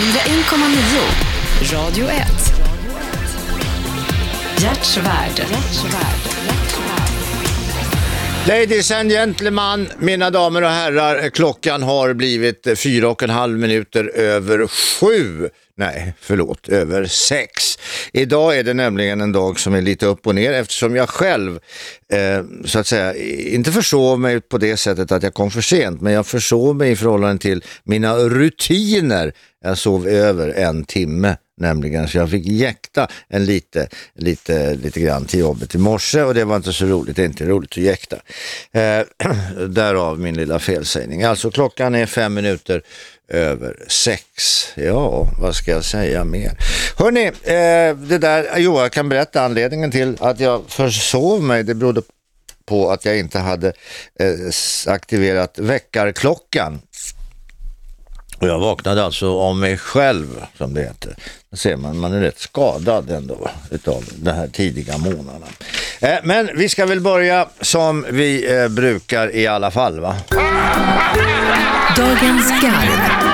101,9 Radio 1. Hjärtsvärd. Ladies and gentlemen, mina damer och herrar, klockan har blivit fyra och en halv minuter över sju. Nej, förlåt, över sex. Idag är det nämligen en dag som är lite upp och ner eftersom jag själv, eh, så att säga, inte försov mig på det sättet att jag kom för sent, men jag försov mig i förhållande till mina rutiner. Jag sov över en timme nämligen. Så jag fick jäkta en lite, lite, lite grann till jobbet i morse och det var inte så roligt. Det är inte roligt att jäkta. Eh, därav min lilla felsägning. Alltså klockan är fem minuter över sex. Ja, vad ska jag säga mer? Hörrni, eh, det där, jo, jag kan berätta anledningen till att jag försov mig. Det berodde på att jag inte hade eh, aktiverat väckarklockan. Och jag vaknade alltså av mig själv, som det heter. Då ser man, man är rätt skadad ändå utav de här tidiga månaderna. Eh, men vi ska väl börja som vi eh, brukar i alla fall, va? Dagens Garv.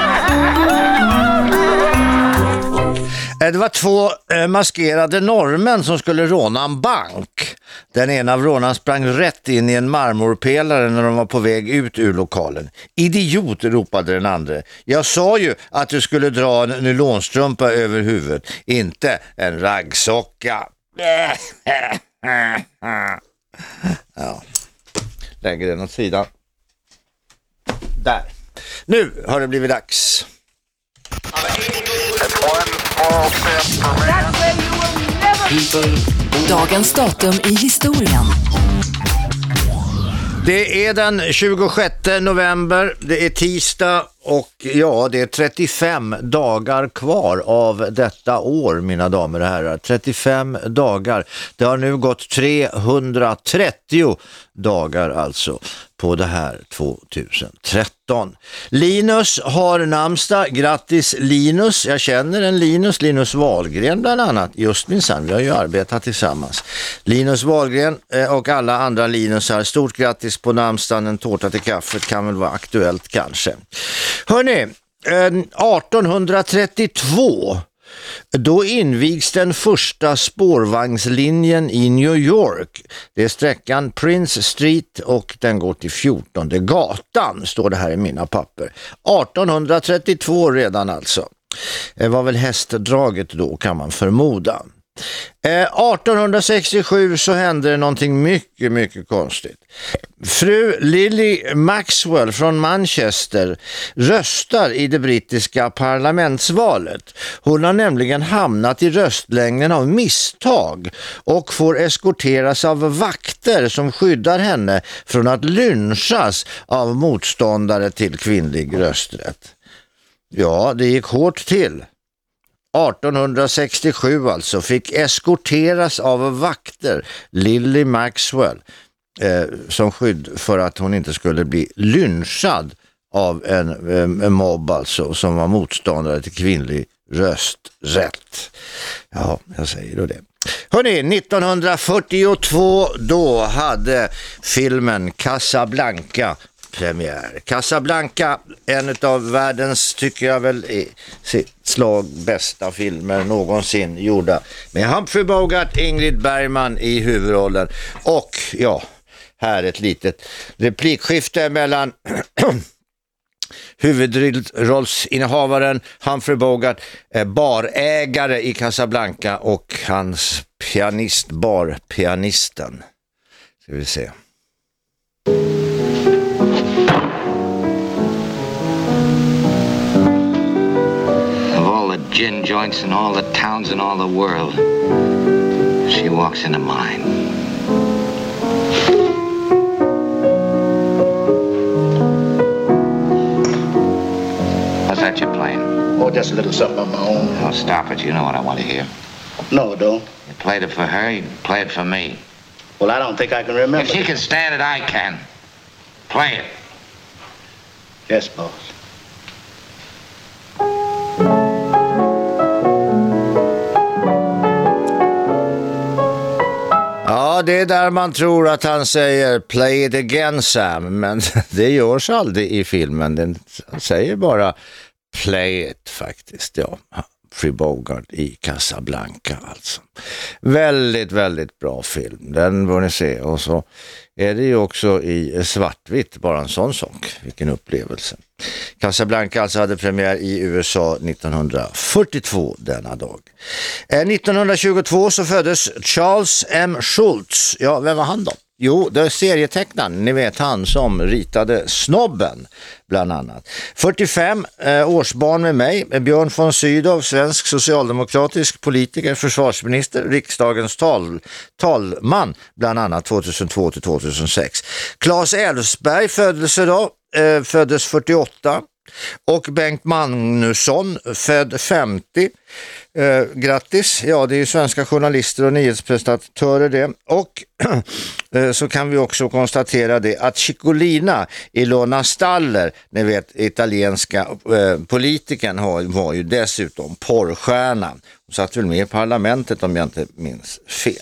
Eh, det var två eh, maskerade norrmän som skulle råna en bank. Den ena av rånarna sprang rätt in i en marmorpelare när de var på väg ut ur lokalen. Idiot, ropade den andra. Jag sa ju att du skulle dra en nylonstrumpa över huvudet, inte en raggsocka. Ja, lägger den åt sidan. Där. Nu har det blivit dags. Dagens datum i historien. Det är den 26 november, det är tisdag och ja, det är 35 dagar kvar av detta år, mina damer och herrar. 35 dagar. Det har nu gått 330 dagar alltså på det här 2013. Linus har namnsdag. Grattis Linus. Jag känner en Linus, Linus Wahlgren bland annat. Just minsann, vi har ju arbetat tillsammans. Linus Wahlgren eh, och alla andra Linusar. Stort grattis på namnsdagen. En tårta till kaffet kan väl vara aktuellt kanske. Hörrni, eh, 1832 då invigs den första spårvagnslinjen i New York. Det är sträckan Prince Street och den går till 14 gatan, står det här i mina papper. 1832 redan alltså. Det var väl hästdraget då kan man förmoda. Eh, 1867 så hände det någonting mycket, mycket konstigt. Fru Lily Maxwell från Manchester röstar i det brittiska parlamentsvalet. Hon har nämligen hamnat i röstlängden av misstag och får eskorteras av vakter som skyddar henne från att lynchas av motståndare till kvinnlig rösträtt. Ja, det gick hårt till. 1867 alltså, fick eskorteras av vakter, Lily Maxwell, eh, som skydd för att hon inte skulle bli lynchad av en, eh, en mobb alltså, som var motståndare till kvinnlig rösträtt. Ja, jag säger då det. Hörrni, 1942 då hade filmen Casablanca premiär. Casablanca, en av världens, tycker jag väl, i sitt slag bästa filmer någonsin gjorda. Med Humphrey Bogart, Ingrid Bergman i huvudrollen och ja, här ett litet replikskifte mellan huvudrollsinnehavaren Humphrey Bogart, eh, barägare i Casablanca och hans pianist, barpianisten. Ska vi se. Gin joints in all the towns in all the world, she walks into mine. What's that you're playing? Oh, just a little something of my own. Oh, stop it. You know what I want to hear. No, I don't. You played it for her, you play it for me. Well, I don't think I can remember. If she can stand it, I can. Play it. Yes, boss. Ja, det är där man tror att han säger play it again Sam, men det görs aldrig i filmen. Den säger bara Play It faktiskt, ja. Humphrey Bogart i Casablanca alltså. Väldigt, väldigt bra film. Den bör ni se. Och så är det ju också i svartvitt, bara en sån sak. Vilken upplevelse. Casablanca alltså hade premiär i USA 1942 denna dag. Eh, 1922 så föddes Charles M. Schultz. Ja, vem var han då? Jo, det är serietecknaren, ni vet han som ritade Snobben bland annat. 45 eh, årsbarn med mig, Björn von Sydow, svensk socialdemokratisk politiker, försvarsminister, riksdagens tal, talman bland annat 2002 till 2006. Claes Elfsberg föddes eh, föddes 48 och Bengt Magnusson född 50. Eh, grattis, ja det är ju svenska journalister och nyhetspresentatörer det. Och eh, så kan vi också konstatera det att Ciccolina, Ilona Staller, ni vet italienska eh, politikern, har, var ju dessutom porrstjärna. Satt väl med i parlamentet om jag inte minns fel.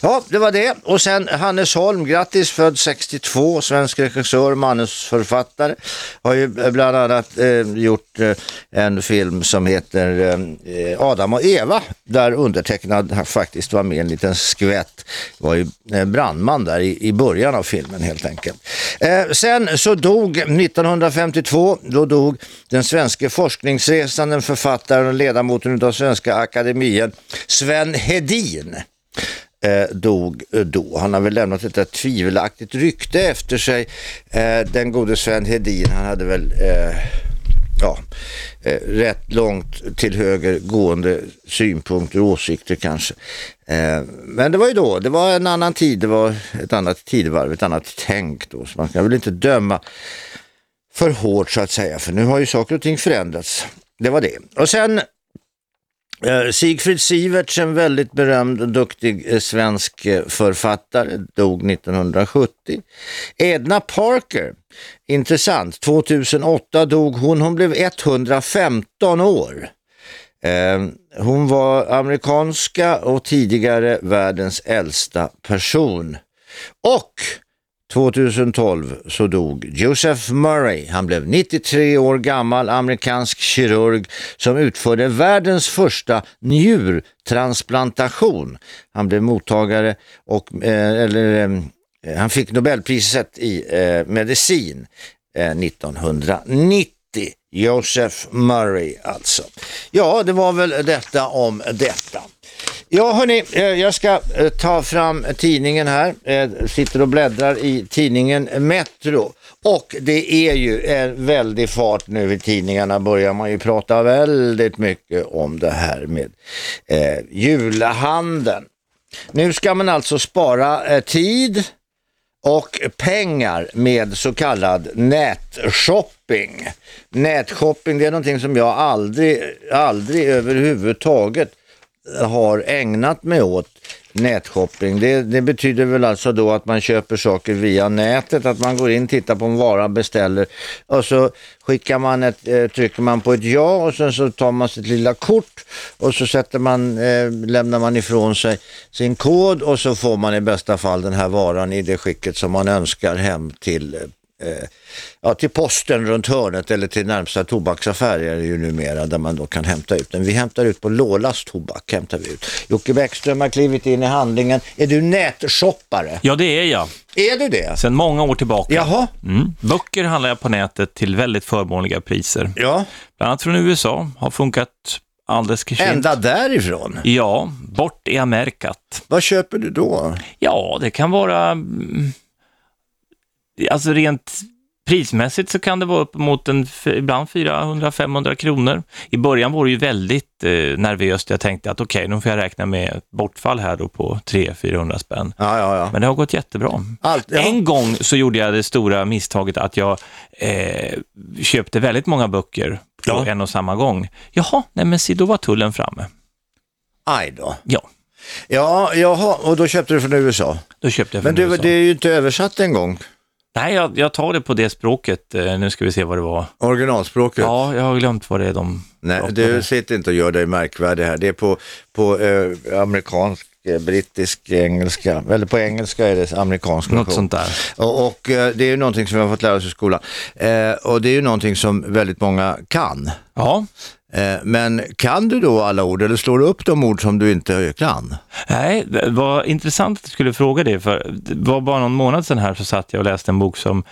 Ja, det var det. Och sen Hannes Holm, grattis, född 62, svensk regissör, manusförfattare. Har ju eh, bland annat eh, gjort eh, en film som heter eh, Adam och Eva, där undertecknad faktiskt var med en liten skvätt. Var ju eh, brandman där i, i början av filmen helt enkelt. Eh, sen så dog 1952, då dog den svenska forskningsresanden, författaren och ledamoten av Svenska Akademien, Sven Hedin eh, dog då. Han har väl lämnat ett tvivelaktigt rykte efter sig. Eh, den gode Sven Hedin, han hade väl eh, ja, eh, rätt långt till höger gående synpunkter och åsikter kanske. Eh, men det var ju då, det var en annan tid, det var ett annat tidevarv, ett annat tänk då. Så man kan väl inte döma för hårt så att säga, för nu har ju saker och ting förändrats. Det var det. Och sen Eh, Sigfrid Siverts, en väldigt berömd och duktig eh, svensk eh, författare, dog 1970. Edna Parker, intressant, 2008 dog hon, hon blev 115 år. Hon var amerikanska och tidigare världens äldsta person. Och 2012 så dog Joseph Murray. Han blev 93 år gammal amerikansk kirurg som utförde världens första njurtransplantation. Han blev mottagare och eh, eller, eh, han fick Nobelpriset i eh, medicin eh, 1990. Joseph Murray alltså. Ja, det var väl detta om detta. Ja hörni, eh, jag ska eh, ta fram tidningen här. Jag sitter och bläddrar i tidningen Metro. Och det är ju en väldig fart nu i tidningarna börjar man ju prata väldigt mycket om det här med eh, julhandeln. Nu ska man alltså spara eh, tid och pengar med så kallad nätshopping. Nätshopping det är någonting som jag aldrig, aldrig överhuvudtaget har ägnat mig åt nätshopping. Det, det, betyder väl alltså då att man köper saker via nätet, att man går in, tittar på en vara, beställer och så skickar man ett, eh, trycker man på ett ja och sen så tar man sitt lilla kort och så sätter man, eh, lämnar man ifrån sig sin kod och så får man i bästa fall den här varan i det skicket som man önskar hem till eh, eh, ja, till posten runt hörnet eller till närmsta tobaksaffär är det ju numera där man då kan hämta ut den. Vi hämtar ut på Lålas tobak, hämtar vi ut. Jocke Bäckström har klivit in i handlingen. Är du nätshoppare? Ja, det är jag. Är du det? Sedan många år tillbaka. Jaha. Mm. Böcker handlar jag på nätet till väldigt förmånliga priser. Ja. Bland annat från USA, har funkat alldeles fint. Ända därifrån? Ja, bort i Amerikat. Vad köper du då? Ja, det kan vara mm, alltså rent prismässigt så kan det vara upp mot en, ibland 400-500 kronor. I början var det ju väldigt eh, nervöst. Jag tänkte att okej, okay, nu får jag räkna med ett bortfall här då på 300-400 spänn. Ja, ja, ja. Men det har gått jättebra. Allt, ja. En gång så gjorde jag det stora misstaget att jag eh, köpte väldigt många böcker på ja. en och samma gång. Jaha, nej men se, då var tullen framme. Aj då. Ja. Ja, jaha, och då köpte du från USA? Då köpte jag från Men du, USA. det är ju inte översatt en gång. Nej, jag, jag, tar det på det språket. Eh, nu ska vi se vad det var. Originalspråket? Ja, jag har glömt vad det är de Nej, du sitter inte och gör dig märkvärdig här. Det är på, på eh, amerikansk brittisk, engelska, eller på engelska är det amerikansk Något sånt där. Och, och eh, det är ju någonting som vi har fått lära oss i skolan. Eh, och det är ju någonting som väldigt många kan. Ja, Eh, men kan du då alla ord eller slår du upp de ord som du inte kan? Nej, det var intressant att du skulle fråga det, för det var bara någon månad sedan här så satt jag och läste en bok som,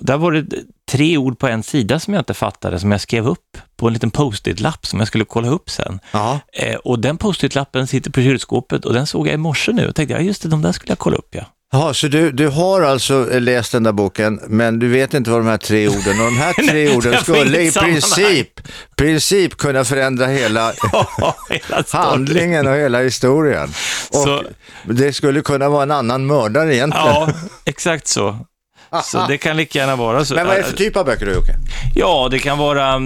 där var det tre ord på en sida som jag inte fattade, som jag skrev upp på en liten post-it-lapp som jag skulle kolla upp sen. Ja. Eh, och den post-it-lappen sitter på kylskåpet och den såg jag i morse nu och tänkte, ja just det, de där skulle jag kolla upp ja. Jaha, så du, du har alltså läst den där boken, men du vet inte vad de här tre orden, och de här tre Nej, orden skulle i princip, princip kunna förändra hela Hela storyn. handlingen och hela historien. Och Så- det skulle kunna vara en annan mördare egentligen. Ja, exakt så. Så det kan lika gärna vara så. Men vad är det för typ av böcker du Jocke? Ja, det kan vara,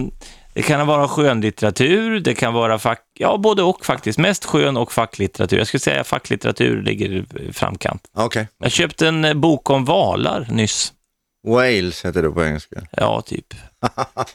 det kan vara skönlitteratur, det kan vara fack, ja både och faktiskt. Mest skön och facklitteratur. Jag skulle säga facklitteratur ligger framkant. Okej. Jag köpte en eh, bok om valar nyss. Wales heter det på engelska. Ja, typ.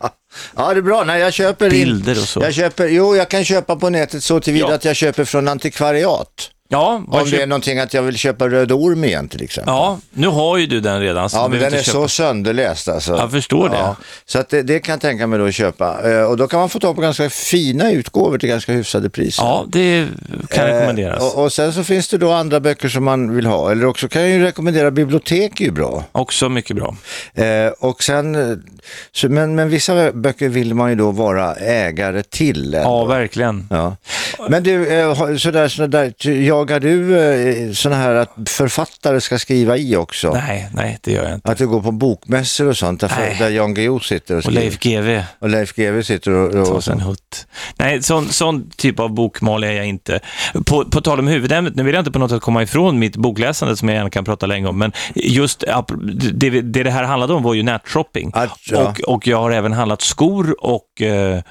Ja, det är bra. Nej, jag köper Bilder och så. Jag köper, jo, jag kan köpa på nätet så tillvida Ja. att jag köper från antikvariat. Ja, Om det är någonting att jag vill köpa Röd Orm igen till exempel. ja, nu har ju du den redan. Så Ja, men den är inte så köpa. sönderläst alltså. Jag förstår det. Så att det, det kan jag tänka mig då att köpa. Eh, Och då kan man få tag på ganska fina utgåvor till ganska hyfsade priser. Ja, det kan rekommenderas. Eh, Och, och sen så finns det då andra böcker som man vill ha. Eller också kan jag ju rekommendera bibliotek är ju bra. Också mycket bra. Eh, och sen, eh, så, men, men vissa böcker vill man ju då vara ägare till. ändå. Ja, verkligen. Ja. Men du, eh, sådär, sådär, jagar du eh, sådana här att författare ska skriva i också? Nej, nej, det gör jag inte. Att du går på bokmässor och sånt, där, Nej. där Jan Guillou sitter och Och skriver? Leif GW. Och Leif GW sitter och... och, och en hutt. Nej, sån, sån typ av bokmal är jag inte. På, på tal om huvudämnet, nu vill jag inte på något sätt komma ifrån mitt bokläsande som jag gärna kan prata länge om, men just det, det det här handlade om var ju nätshopping. Ja. Och, och jag har även handlat skor och eh,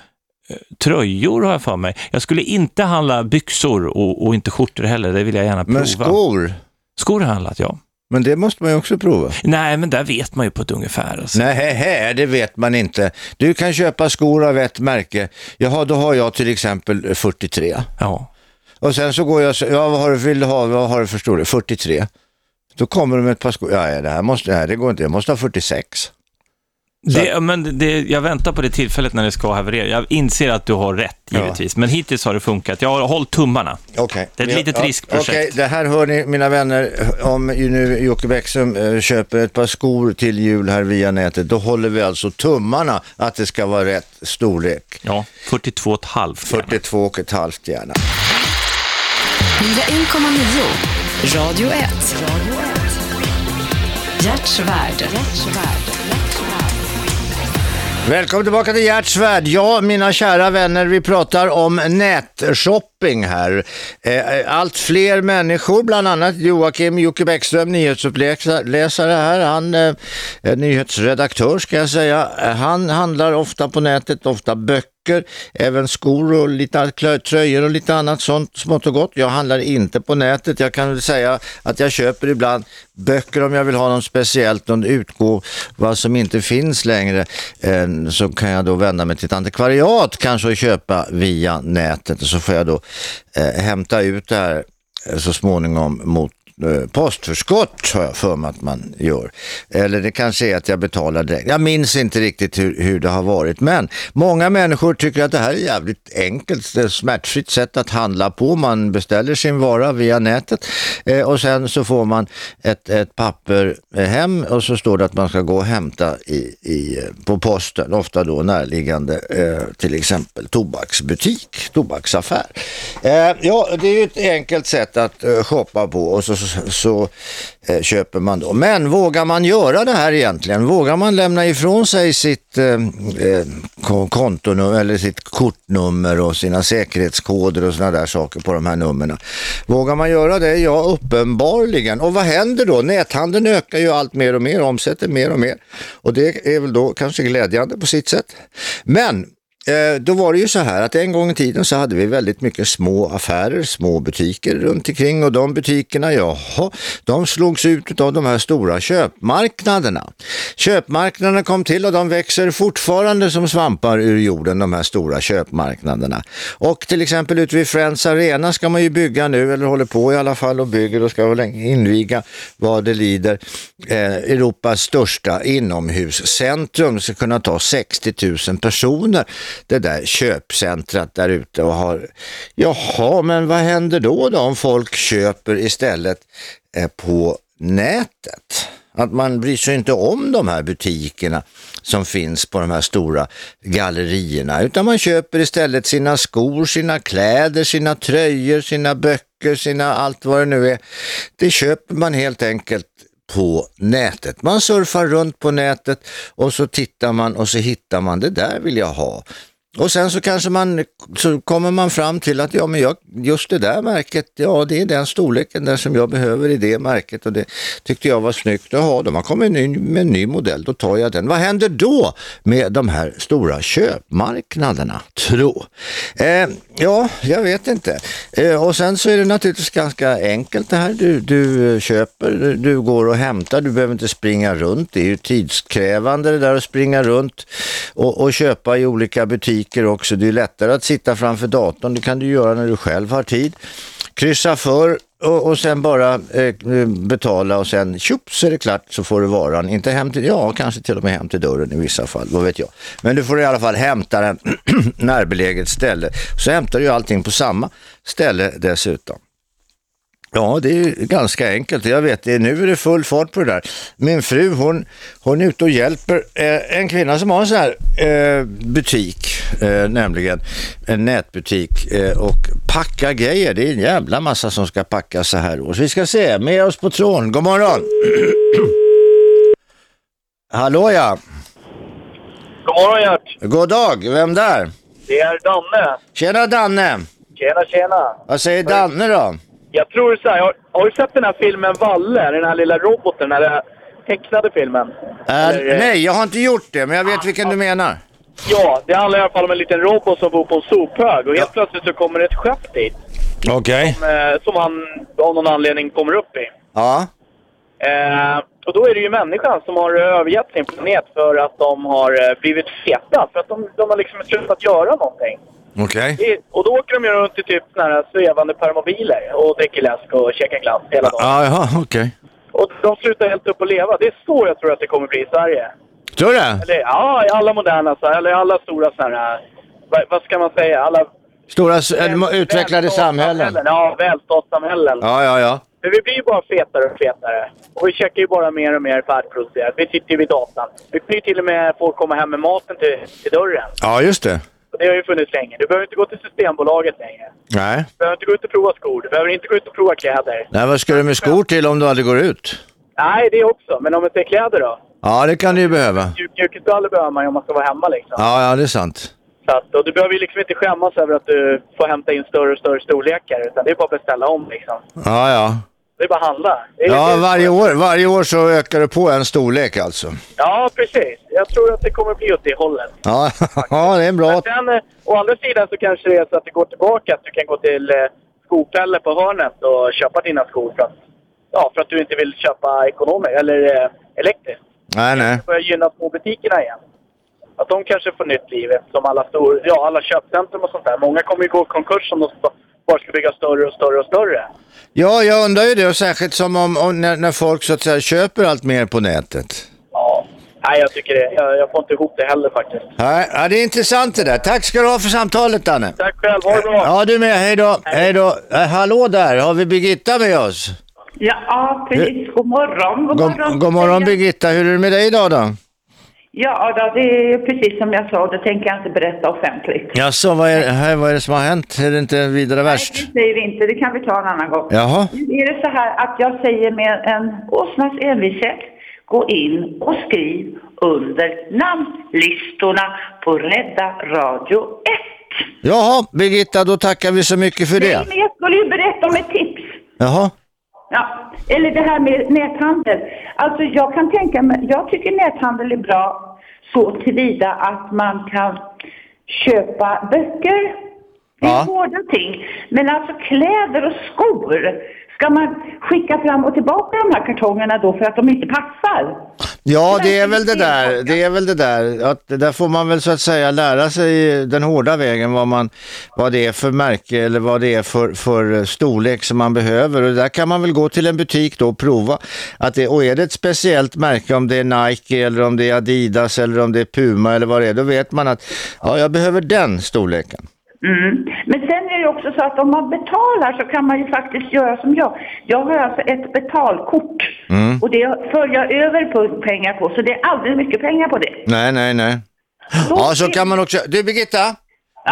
tröjor har jag för mig. Jag skulle inte handla byxor och, och inte skjortor heller, det vill jag gärna prova. men skor, Skor har jag handlat, ja. men det måste man ju också prova. Nej, men där vet man ju på ett ungefär. Alltså. Nej, här, det vet man inte. Du kan köpa skor av ett märke. Jaha, då har jag till exempel 43. Ja. Och sen så går jag, så, ja vad har du, vill du ha, vad har du för storlek? 43. Då kommer de med ett par skor, ja ja, det här måste, nej, det går inte, jag måste ha 46. Det, men det, jag väntar på det tillfället när det ska haverera. Jag inser att du har rätt, givetvis. Men hittills har det funkat. Jag har hållit tummarna. Okej. Det är ett litet Ja, riskprojekt. Okej, det här hör ni mina vänner, om nu Jocke Bäckström eh, köper ett par skor till jul här via nätet, då håller vi alltså tummarna att det ska vara rätt storlek. Ja, 42,5. 42 och ett halvt gärna. 101,9. Radio 1. Hjärtsvärd. Välkommen tillbaka till Hjärtsvärd. Ja, mina kära vänner, vi pratar om nätshopping här. Eh, eh, allt fler människor, bland annat Joakim Jocke Bäckström, nyhetsuppläsare här, han är nyhetsredaktör ska jag säga. Han handlar ofta på nätet, ofta böcker, även skor och lite tröjor och lite annat sånt smått och gott. Jag handlar inte på nätet. Jag kan väl säga att jag köper ibland böcker om jag vill ha någon speciellt, någon utgåva som inte finns längre. Så kan jag då vända mig till ett antikvariat kanske och köpa via nätet och så får jag då eh, hämta ut det här så småningom mot Eh, postförskott har jag för mig att man gör. Eller det kanske är att jag betalar direkt. Jag minns inte riktigt hur, hur det har varit. Men många människor tycker att det här är jävligt enkelt. Det är ett smärtfritt sätt att handla på. Man beställer sin vara via nätet eh, och sen så får man ett, ett papper eh, hem och så står det att man ska gå och hämta i, i, eh, på posten. Ofta då närliggande eh, till exempel tobaksbutik, tobaksaffär. Eh, ja, det är ju ett enkelt sätt att eh, shoppa på och så, så, så eh, köper man då. Men vågar man göra det här egentligen? Vågar man lämna ifrån sig sitt eh, eh kontonummer eller sitt kortnummer och sina säkerhetskoder och sådana där saker på de här numren? Vågar man göra det? Ja, uppenbarligen. Och vad händer då? Näthandeln ökar ju allt mer och mer, omsätter mer och mer. Och det är väl då kanske glädjande på sitt sätt. Men Eh, då var det ju så här att en gång i tiden så hade vi väldigt mycket små affärer, små butiker runt omkring och de butikerna, jaha, de slogs ut av de här stora köpmarknaderna. Köpmarknaderna kom till och de växer fortfarande som svampar ur jorden, de här stora köpmarknaderna. Och till exempel ute vid Friends Arena ska man ju bygga nu, eller håller på i alla fall och bygger och ska väl inviga vad det lider, eh, Europas största inomhuscentrum. Ska kunna ta 60 000 personer, det där köpcentrat där ute och har, jaha, men vad händer då då om folk köper istället eh, på nätet? Att man bryr sig inte om de här butikerna som finns på de här stora gallerierna utan man köper istället sina skor, sina kläder, sina tröjor, sina böcker, sina allt vad det nu är. Det köper man helt enkelt på nätet. Man surfar runt på nätet och så tittar man och så hittar man det där vill jag ha. Och sen så kanske man, så kommer man fram till att ja men jag, just det där märket, ja det är den storleken där som jag behöver i det märket och det tyckte jag var snyggt att ha. De har kommit med en ny modell, då tar jag den. Vad händer då med de här stora köpmarknaderna, tro? Eh, ja, jag vet inte. Eh, och sen så är det naturligtvis ganska enkelt det här. Du, du eh, köper, du, du går och hämtar, du behöver inte springa runt. Det är ju tidskrävande det där att springa runt och, och köpa i olika butiker rubriker också. Det är lättare att sitta framför datorn. Det kan du göra när du själv har tid. Kryssa för och, och sen bara eh, betala och sen tjup så är det klart så får du varan. Inte hem till, ja kanske till och med hem till dörren i vissa fall, vad vet jag. Men du får i alla fall hämta den närbeläget ställe. Så hämtar du allting på samma ställe dessutom. Ja, det är ganska enkelt. Jag vet, det, nu är det full fart på det där. Min fru, hon, hon är ute och hjälper eh, en kvinna som har en sån här eh, butik, eh, nämligen en nätbutik eh, och packa grejer. Det är en jävla massa som ska packas så här års. Vi ska se, med oss på tråden. God morgon! Hallå ja! God morgon Gert! God dag, vem där? Det är Danne. Tjena Danne! Tjena, tjena. Vad säger Danne då? Jag tror så här, har, har du sett den här filmen Valle? Den här lilla roboten, den här tecknade filmen? Äh, Eller, eh, nej, jag har inte gjort det, men jag vet vilken du menar. Ja, det handlar i alla fall om en liten robot som bor på en sophög och helt plötsligt så kommer ett skepp dit. Okej. Eh, som han av någon anledning kommer upp i. Ja. Eh, och då är det ju människan som har övergett sin planet för att de har eh, blivit feta. För att de, de har liksom slutat göra någonting. Okej. Det- Och då åker de runt i typ såna här svävande permobiler och dricker läsk och käkar glass hela dagen. Ja, jaha, okej. Och de slutar helt upp att leva. Det är så jag tror att det kommer bli i Sverige. Tror du? Eller ja, i alla moderna, så- eller i alla stora sådana här, vad, vad ska man säga, alla... Stora äh, utvecklade samhällen. Ja, välståndssamhällen. Ja, ja, ja. Men vi blir ju bara fetare och fetare. Och vi käkar ju bara mer och mer färdigproducerat. Vi sitter ju vid datan. Vi kan ju till och med få komma hem med maten till, till dörren. Ja, just det. Och det har ju funnits länge. Du behöver inte gå till Systembolaget längre. Nej. Du behöver inte gå ut och prova skor. Du behöver inte gå ut och prova kläder. Nej, vad ska du med skor till om du aldrig går ut? Nej, det också. Men om ser kläder då? Ja, det kan du ju behöva. Mjuk- Mjukisbrallor behöver man ju om man ska vara hemma liksom. Ja, ja, det är sant. Så att, och du behöver ju liksom inte skämmas över att du får hämta in större och större storlekar. Utan det är bara att beställa om liksom. Ja, ja. Det är bara att handla. Det Ja, det- varje år, varje år så ökar det på en storlek alltså. Ja, precis. Jag tror att det kommer bli åt det hållet. Ja, ja det är bra... Men sen, eh, å andra sidan så kanske det är så att det går tillbaka. Att du kan gå till eh, skopelle på hörnet och köpa dina skor för att, ja, för att du inte vill köpa ekonomiskt eller eh, elektriskt. Nej, nej. börja gynna småbutikerna igen. Att de kanske får nytt liv eftersom alla, stor, ja, alla köpcentrum och sånt där. Många kommer ju gå i konkurs om de bara ska bygga större och större och större. Ja, jag undrar ju det och särskilt som om, om när, när folk så att säga köper allt mer på nätet. Ja. Nej, jag tycker det. Jag, jag får inte ihop det heller faktiskt. Nej, ja, det är intressant det där. Tack ska du ha för samtalet, Danne. Tack själv. Ha det bra. Ja, du med. Hej då. Hej då. Eh, hallå där. Har vi Birgitta med oss? Ja, precis. God morgon. God God, morgon. god morgon Birgitta. Hur är det med dig idag då? Ja, då, det är precis som jag sa. Det tänker jag inte berätta offentligt. Jaså, vad är, här, vad är det som har hänt? Är det inte vidare värst? Nej, det säger vi inte. Det kan vi ta en annan gång. Jaha. Nu är det så här att jag säger med en åsnas envishet. Gå in och skriv under namnlistorna på Rädda Radio 1. Jaha, Birgitta, då tackar vi så mycket för Nej, det. men jag skulle ju berätta om ett tips. Jaha. Ja, eller det här med näthandel. Alltså jag kan tänka mig, jag tycker näthandel är bra så tillvida att man kan köpa böcker. Det är Ja. hårda ting. Men alltså kläder och skor, ska man skicka fram och tillbaka de här kartongerna då för att de inte passar? Ja, Det är väl det där. Det är väl det där. Att där får man väl så att säga lära sig den hårda vägen vad, man, vad det är för märke eller vad det är för, för storlek som man behöver. Och där kan man väl gå till en butik då och prova. Att det, och är det ett speciellt märke, om det är Nike eller om det är Adidas eller om det är Puma eller vad det är, då vet man att ja, jag behöver den storleken. Mm. Men sen är det också så att om man betalar så kan man ju faktiskt göra som jag. Jag har alltså ett betalkort och det för jag över på pengar på så det är alldeles mycket pengar på det. Nej, nej, nej. Då Ja, så kan man också. Du Birgitta,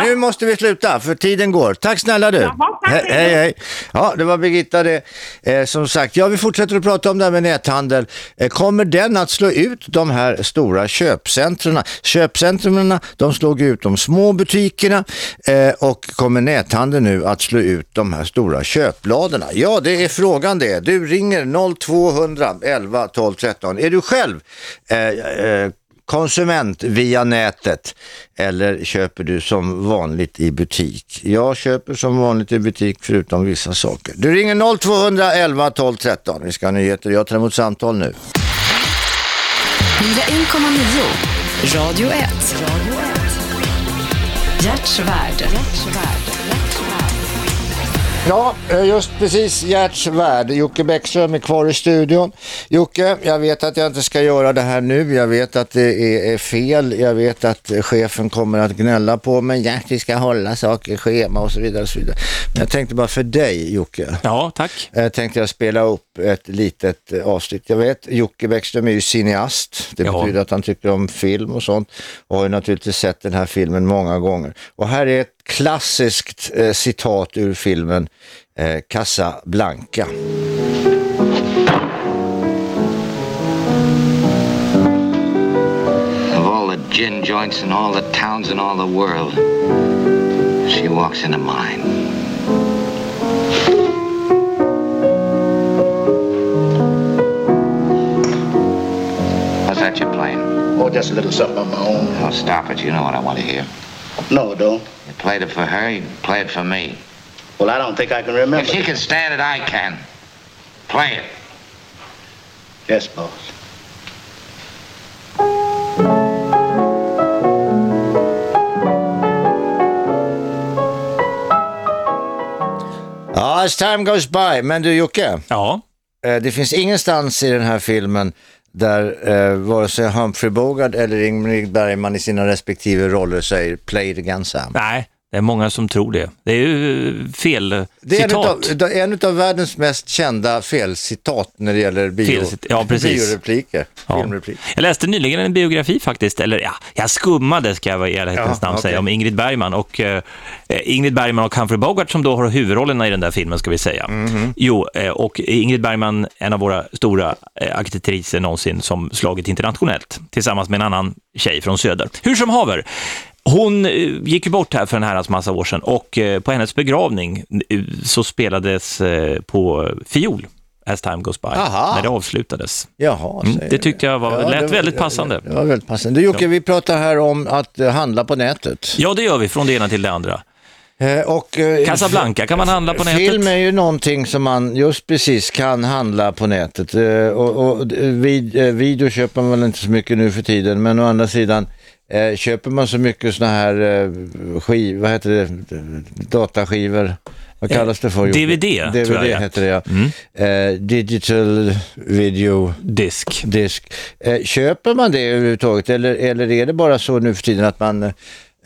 nu måste vi sluta för tiden går. Tack snälla du. Jaha, tack. He- hej, hej. Ja, det var Birgitta det. Eh, som sagt, ja vi fortsätter att prata om det här med näthandel. Eh, kommer den att slå ut de här stora köpcentren? Köpcentren, de slog ut de små butikerna eh, och kommer näthandeln nu att slå ut de här stora köpladorna? Ja, det är frågan det. Du ringer 0200 11 12 13. Är du själv eh, eh, konsument via nätet eller köper du som vanligt i butik? Jag köper som vanligt i butik förutom vissa saker. Du ringer 0211 12 13. Vi ska ha nyheter. Jag tar emot samtal nu. 101,9. Radio 1. Hjärtsvärd. Ja, eh, just precis. Gerts värld. Jocke Bäckström är kvar i studion. Jocke, jag vet att jag inte ska göra det här nu. Jag vet att det är, fel. Jag vet att chefen kommer att gnälla på mig. Gert, vi ska hålla saker schema och så vidare. Och så vidare. Men jag tänkte bara för dig, Jocke. Ja, tack. Eh, tänkte jag spela upp ett litet eh, avsnitt. Jag vet, Jocke Bäckström är ju cineast. Det Ja. betyder att han tycker om film och sånt. Och har ju naturligtvis sett den här filmen många gånger. Och här är ett klassiskt eh, citat ur filmen eh, Casablanca. Of all the gin joints in all the towns in all the world, she walks into mine. What's that you're playing? Oh, just a little something of my own. Oh, stop it. You know what I want to hear. No, don't. You played it for her, you play it for me. Well, I don't think I can remember. If she can stand it, I can. Play it. Yes, boss. Ja, as time goes by. Men du Jocke, Ja, eh, det finns ingenstans i den här filmen där eh, vare sig Humphrey Bogart eller Ingrid Bergman i sina respektive roller säger play it again Sam. nej, det är många som tror det. Det är ju fel Det är en citat. utav, en av världens mest kända felcitat när det gäller bio, Felcit- ja, precis. biorepliker. Ja. Filmrepliker. Jag läste nyligen en biografi faktiskt, eller ja, jag skummade ska jag i ärlighetens namn säga, okej. om Ingrid Bergman och eh, Ingrid Bergman och Humphrey Bogart som då har huvudrollerna i den där filmen ska vi säga. Mhm. Jo, eh, och Ingrid Bergman, en av våra stora eh, aktriser någonsin som slagit internationellt tillsammans med en annan tjej från söder. Hur som haver. Hon eh, gick ju bort här för en herrans massa år sedan och eh, på hennes begravning eh, så spelades på fiol As time goes by, Aha. när det avslutades. Jaha, Mm, det tyckte jag var- lät väldigt passande. Det var väldigt passande. Du Jocke, vi pratar här om att handla på nätet. Ja, det gör vi från det ena till det andra. Och, Casablanca kan man handla på nätet. Film är ju någonting som man just precis kan handla på nätet. Och, och vid, video köper man väl inte så mycket nu för tiden, men å andra sidan eh, köper man så mycket såna här eh, skiv, vad heter det, dataskivor. Vad kallas det för? DVD, DVD tror jag, ja. heter det ja. Mm. Eh, digital video Disk. disk. Eh, köper man det överhuvudtaget eller, eller är det bara så nu för tiden att man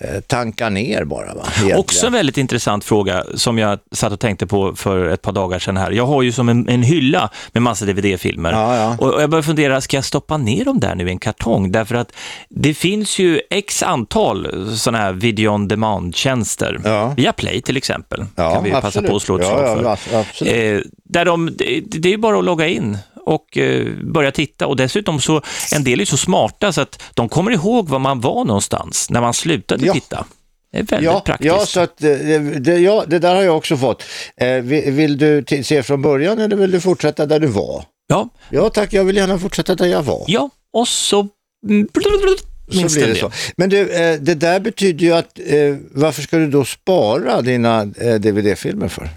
eh, tankar ner bara? Va? Egentligen? Också en väldigt intressant fråga som jag satt och tänkte på för ett par dagar sedan här. Jag har ju som en, en hylla med massa DVD-filmer. Ja, ja. Och, jag börjar fundera, ska jag stoppa ner dem där nu i en kartong? Därför att det finns ju x antal sådana här video on demand-tjänster. Ja. Via Play till exempel. Kan vi ju passa absolut. på att slå ett slag för. absolut. Eh, där de, det, det är ju bara att logga in och eh, börja titta. Och dessutom så, en del är så smarta så att de kommer ihåg var man var någonstans när man slutade Ja. titta. Det är väldigt Ja, praktiskt. ja, så att, eh, det, ja, det där har jag också fått. Eh, vill, vill du se från början eller vill du fortsätta där du var? ja, Ja tack, jag vill gärna fortsätta där jag var. Ja, och så... minst blir det så. Men du, eh, det där betyder ju att, eh, varför ska du då spara dina DVD-filmer för?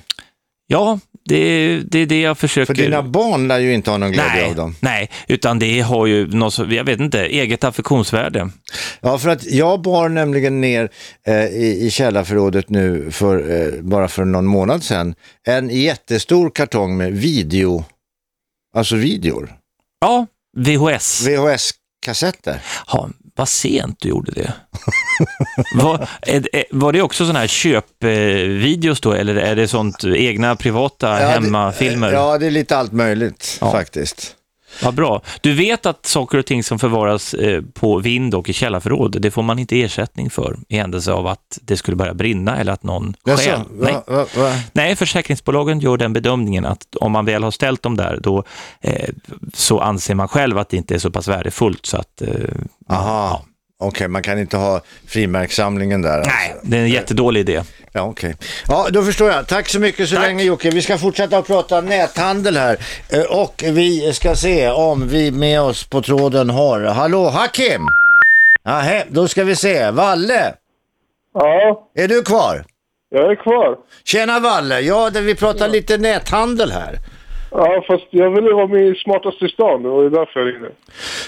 Ja, det det är det jag försöker... För dina barn lär ju inte ha någon glädje nej, av dem. nej, utan det har ju något, jag vet inte, eget affektionsvärde. Ja, för att jag bar nämligen ner eh, i, i källarförrådet nu för, eh, bara för någon månad sedan en jättestor kartong med video, alltså videor, Ja, VHS. VHS-kassetter. Ja, vad sent du gjorde det. var, är, var det också sådana här köpvideos då, eller är det sånt egna privata Ja, det- hemmafilmer? Ja, det är lite allt möjligt Ja. faktiskt. Vad bra. Du vet att saker och ting som förvaras eh, på vind och i källarförråd, det får man inte ersättning för i händelse av att det skulle börja brinna eller att någon stjäl. Nej. va, va? Nej, försäkringsbolagen gör den bedömningen att om man väl har ställt dem där, då eh, så anser man själv att det inte är så pass värdefullt så att... Eh, Aha, okej, man kan inte ha frimärkssamlingen där. alltså. nej, det är en jättedålig idé. Ja, okej. Ja, då förstår jag. Tack så mycket så Tack. länge Jocke. Vi ska fortsätta att prata näthandel här. Eh, Och vi ska se om vi med oss på tråden har... Hallå, Hakim! Nähä, då ska vi se. Valle, Ja, är du kvar? jag är kvar. Tjena Valle, ja det- vi pratar lite näthandel här. Ja, fast jag ville vara med i Smartast i stan. Det var ju därför jag ringde.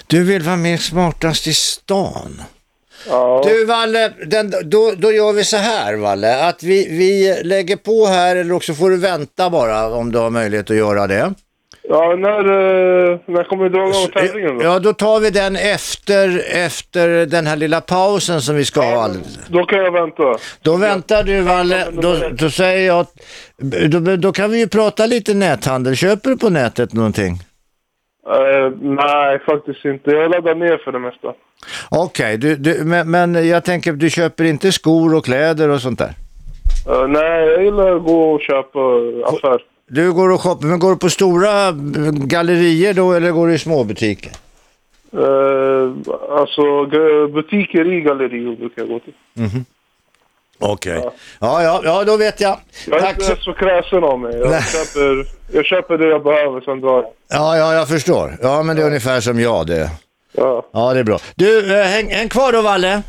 Du vill vara med smartast i stan. Ja, Du Valle, den, då, då gör vi så här Valle, att vi, vi lägger på här eller också får du vänta bara om du har möjlighet att göra det. Ja när, eh, när kommer vi dra igång tävlingen då? Ja, då tar vi den efter, efter den här lilla pausen som vi ska ha. alldeles. Då kan jag vänta. Då väntar du Valle, då, då säger jag, då, då kan vi ju prata lite näthandel. Köper du på nätet någonting? Eh, nej, faktiskt inte. Jag laddar ner för det mesta. Okej, du, du, men, men jag tänker du köper inte skor och kläder och sånt där? Eh, nej, jag gillar att gå och köpa affär. Du går och shoppar, men går du på stora gallerier då eller går du i små butiker? Uh, alltså, butiker i gallerior brukar jag gå till. Okej. Ja, ja, ja, då vet jag. Jag är Tack inte så... så kräsen av mig. Jag köper, jag köper det jag behöver, sen drar jag. Ja, ja, jag förstår. Ja, men det är ungefär som jag det. Ja, Ja, det är bra. Du, eh, häng, häng kvar då Valle.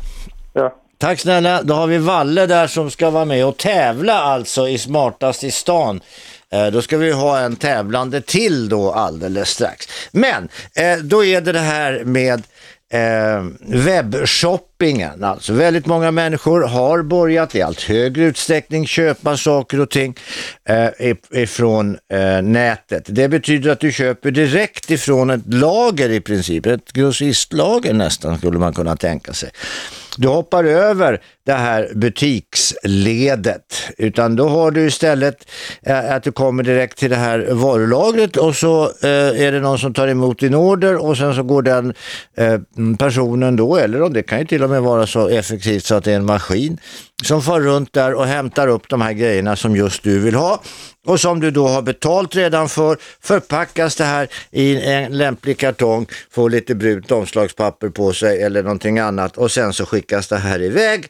ja. Tack snälla. Då har vi Valle där som ska vara med och tävla alltså i Smartast i stan. Eh, då ska vi ha en tävlande till då alldeles strax. Men eh, då är det det här med eh, webbshoppingen. Alltså väldigt många människor har börjat i allt högre utsträckning köpa saker och ting eh, ifrån eh, nätet. Det betyder att du köper direkt ifrån ett lager i princip, ett grossistlager nästan skulle man kunna tänka sig. Du hoppar över det här butiksledet utan då har du istället eh, att du kommer direkt till det här varulagret och så eh, är det någon som tar emot din order och sen så går den eh, mm, personen då, eller om det kan ju till och med vara så effektivt så att det är en maskin som far runt där och hämtar upp de här grejerna som just du vill ha och som du då har betalt redan för, förpackas det här i en lämplig kartong, får lite brunt omslagspapper på sig eller någonting annat och sen så skickas det här iväg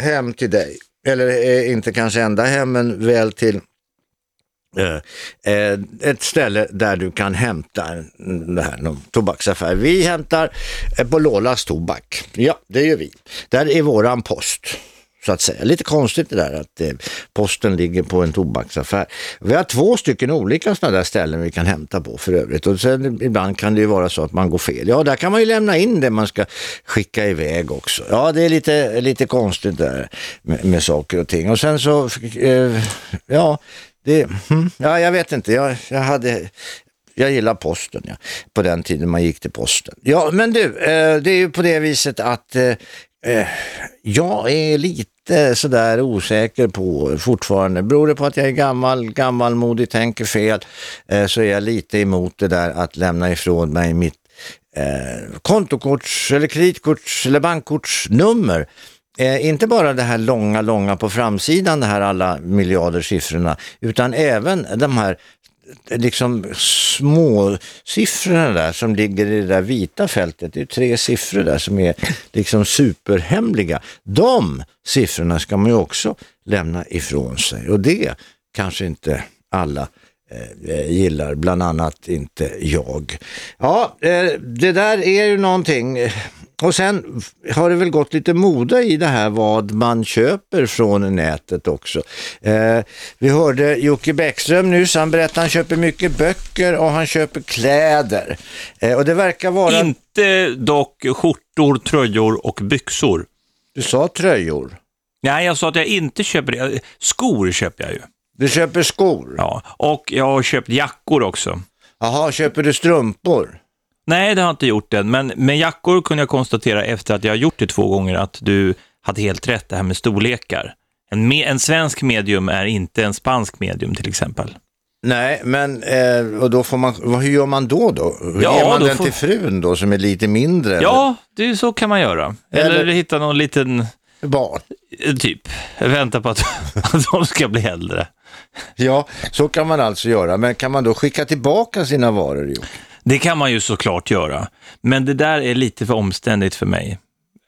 hem till dig. Eller eh, inte kanske ända hem men väl till eh, eh, ett ställe där du kan hämta det här, någon tobaksaffär. Vi hämtar eh, på Lolas tobak. Ja, det gör vi. Där är våran post. Så att säga. Lite konstigt det där att eh, posten ligger på en tobaksaffär. Vi har två stycken olika sådana där ställen vi kan hämta på för övrigt. Och sen ibland kan det ju vara så att man går fel. Ja, där kan man ju lämna in det man ska skicka iväg också. Ja, det är lite, lite konstigt där med, med saker och ting. Och sen så, eh, ja, det, hm, ja, jag vet inte. Jag, jag hade jag gillar posten, ja. På den tiden man gick till posten. Ja, men du, eh, det är ju på det viset att eh, Eh, jag är lite sådär osäker på fortfarande. Beror det på att jag är gammal, gammalmodig, tänker fel, eh, så är jag lite emot det där att lämna ifrån mig mitt eh, kontokorts eller kreditkorts eller bankkortsnummer. Eh, inte bara det här långa, långa på framsidan, de här alla miljarder siffrorna, utan även de här liksom små siffrorna där som ligger i det där vita fältet. Det är tre siffror där som är liksom superhemliga. De siffrorna ska man ju också lämna ifrån sig och det kanske inte alla eh, gillar, bland annat inte jag. Ja, eh, det där är ju någonting. Och sen har det väl gått lite moda i det här vad man köper från nätet också. Eh, vi hörde Jocke Bäckström nyss, han berättade att han köper mycket böcker och han köper kläder. Eh, och det verkar vara... Inte dock skjortor, tröjor och byxor. Du sa tröjor. Nej, jag sa att jag inte köper det. Skor köper jag ju. Du köper skor? Ja, och jag har köpt jackor också. Jaha, köper du strumpor? Nej, det har jag inte gjort än, men med jackor kunde jag konstatera efter att jag har gjort det två gånger att du hade helt rätt det här med storlekar. En, me en svensk medium är inte en spansk medium till exempel. Nej, men eh, och då får man, vad, hur gör man då då? Ja, ger man då den får- till frun då som är lite mindre? Ja, det, så kan man göra. Eller, Eller- hitta någon liten, Eller? Barn. eh, typ, vänta på att, att de ska bli äldre. Ja, så kan man alltså göra. Men kan man då skicka tillbaka sina varor? Jo? Det kan man ju såklart göra, men det där är lite för omständigt för mig.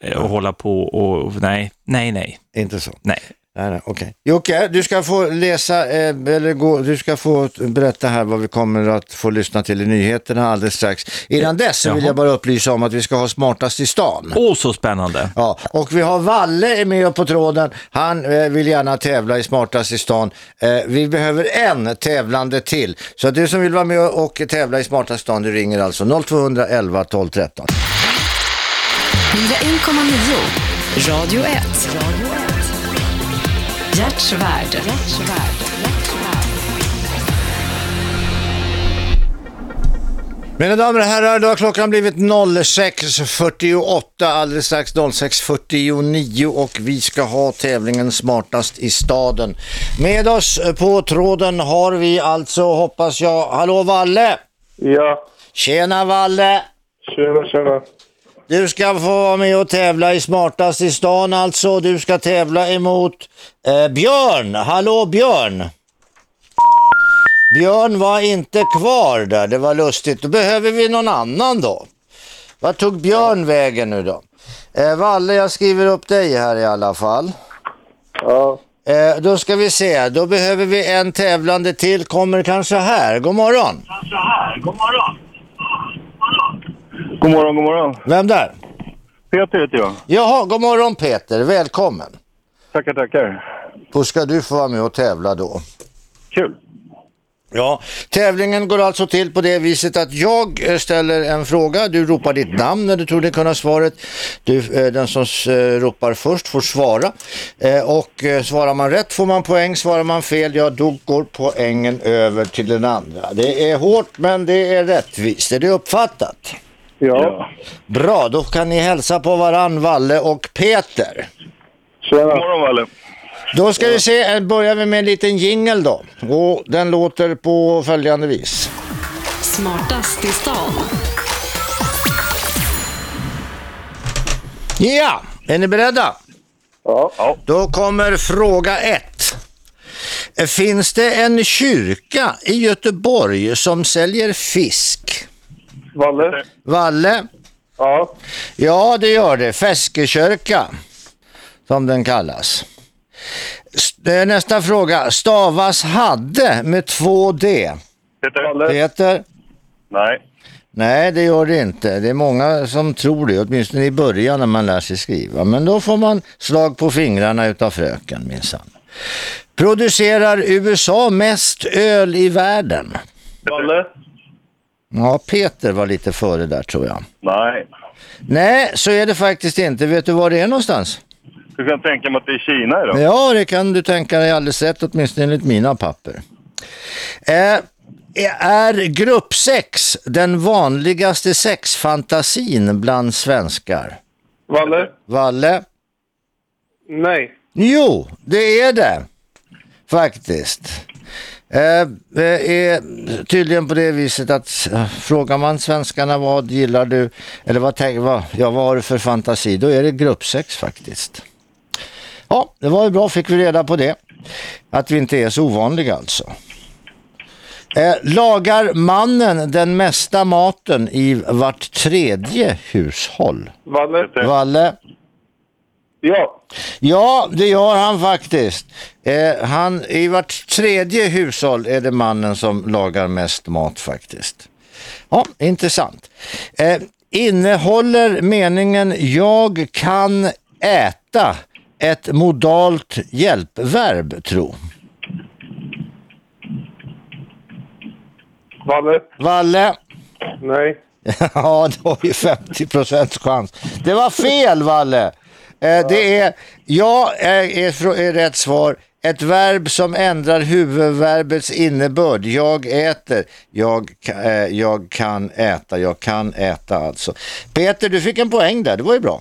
eh, Att hålla på och, nej, nej, nej, Inte så? nej. Nej, nej, okej. Jocke, du ska få läsa, eh, eller gå, du ska få berätta här vad vi kommer att få lyssna till i nyheterna alldeles strax. Innan dess så vill jag bara upplysa om att vi ska ha smartast i stan. Åh, så spännande. Ja, och vi har Valle är med på tråden. Han eh, vill gärna tävla i Smartast i stan. Eh, vi behöver en tävlande till. Så du som vill vara med och tävla i Smartast i stan, du ringer alltså 0211 12 13. 101,9. Radio 1. Hjärtsvärd. Mina damer och herrar, då har klockan blivit 06.48, alldeles strax 06.49 och vi ska ha tävlingen Smartast i staden. Med oss på tråden har vi alltså, hoppas jag, hallå Valle! Ja, Tjena Valle! tjena, tjena. Du ska få vara med och tävla i Smartast i stan alltså. Du ska tävla emot eh, Björn. Hallå Björn! Björn var inte kvar där, det var lustigt. Då behöver vi någon annan då. Vad tog Björn vägen nu då? Eh, Valle, jag skriver upp dig här i alla fall. Ja, Eh, då ska vi se, då behöver vi en tävlande till, kommer kanske här. God morgon! god morgon, god morgon. Vem där? Peter heter jag. Jaha, god morgon Peter, välkommen. Tackar, tackar. Då ska du få vara med och tävla då. Kul. Ja, tävlingen går alltså till på det viset att jag eh, ställer en fråga, du ropar ditt namn när du tror dig kunna svaret. Du, eh, den som eh, ropar först får svara och svarar man rätt får man poäng, svarar man fel, ja då går poängen över till den andra. Det är hårt men det är rättvist, är det uppfattat? Ja. Bra, då kan ni hälsa på varann Valle och Peter. Tjena. God morgon, Valle. Då ska vi se, eh, börjar vi med en liten jingel då. Och den låter på följande vis. Smartast i stan. Ja, är ni beredda? Ja. ja. Då kommer fråga ett. Finns det en kyrka i Göteborg som säljer fisk? Valle. Valle? Ja. Ja, det gör det. Feskekyrka, som den kallas. Nästa fråga. Stavas hade med två D. Peter. Valle. Peter? Nej. Nej, det gör det inte. Det är många som tror det, åtminstone i början när man lär sig skriva. Men då får man slag på fingrarna utav fröken minsann. Producerar USA mest öl i världen? Valle. Ja, Peter var lite före där tror jag. Nej. Nej, så är det faktiskt inte. Vet du var det är någonstans? Du kan tänka mig att det är Kina idag. Ja, det kan du tänka dig alldeles rätt, åtminstone enligt mina papper. Eh, är gruppsex den vanligaste sexfantasin bland svenskar? Valle. Valle? Nej. Jo, det är det. Faktiskt. Eh, Det är tydligen på det viset att eh, frågar man svenskarna vad gillar du, eller vad, tänk, vad, ja, vad har du för fantasi, då är det gruppsex faktiskt. Ja, det var ju bra, fick vi reda på det. Att vi inte är så ovanliga alltså. Eh, lagar mannen den mesta maten i vart tredje hushåll? Valle. Valle? Ja. Ja, det gör han faktiskt. Eh, han, I vart tredje hushåll är det mannen som lagar mest mat faktiskt. Ja, intressant. Eh, innehåller meningen jag kan äta ett modalt hjälpverb, tro? Valle? Valle? Nej. Ja, det var ju 50 procents chans. Det var fel, Valle. Eh, det är, ja, är, är, fr- är rätt svar. Ett verb som ändrar huvudverbets innebörd. Jag äter, jag, eh, jag kan äta, jag kan äta alltså. Peter, du fick en poäng där, det var ju bra.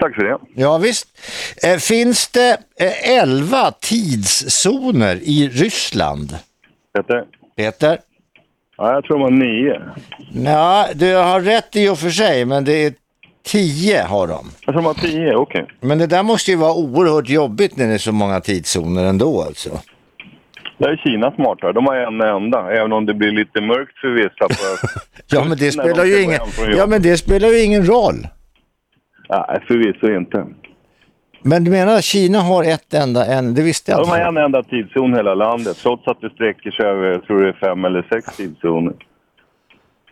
Tack för det. Ja visst. Eh, finns det eh, 11 tidszoner i Ryssland? Peter? Peter? Ja, jag tror man nio. Ja, du har rätt i och för sig, men det är 10 har de. Jag tror man tio, okej. Men det där måste ju vara oerhört jobbigt när det är så många tidszoner ändå alltså. Där är Kina smartare. De har en enda, även om det blir lite mörkt för vissa. På, Ja men det spelar de ju ingen, ja, men det spelar ju ingen roll. Nej, förvisso inte. Men du menar att Kina har ett enda, en, det visste jag De har inte. en enda tidszon hela landet, trots att det sträcker sig över, jag tror det är fem eller sex tidszoner.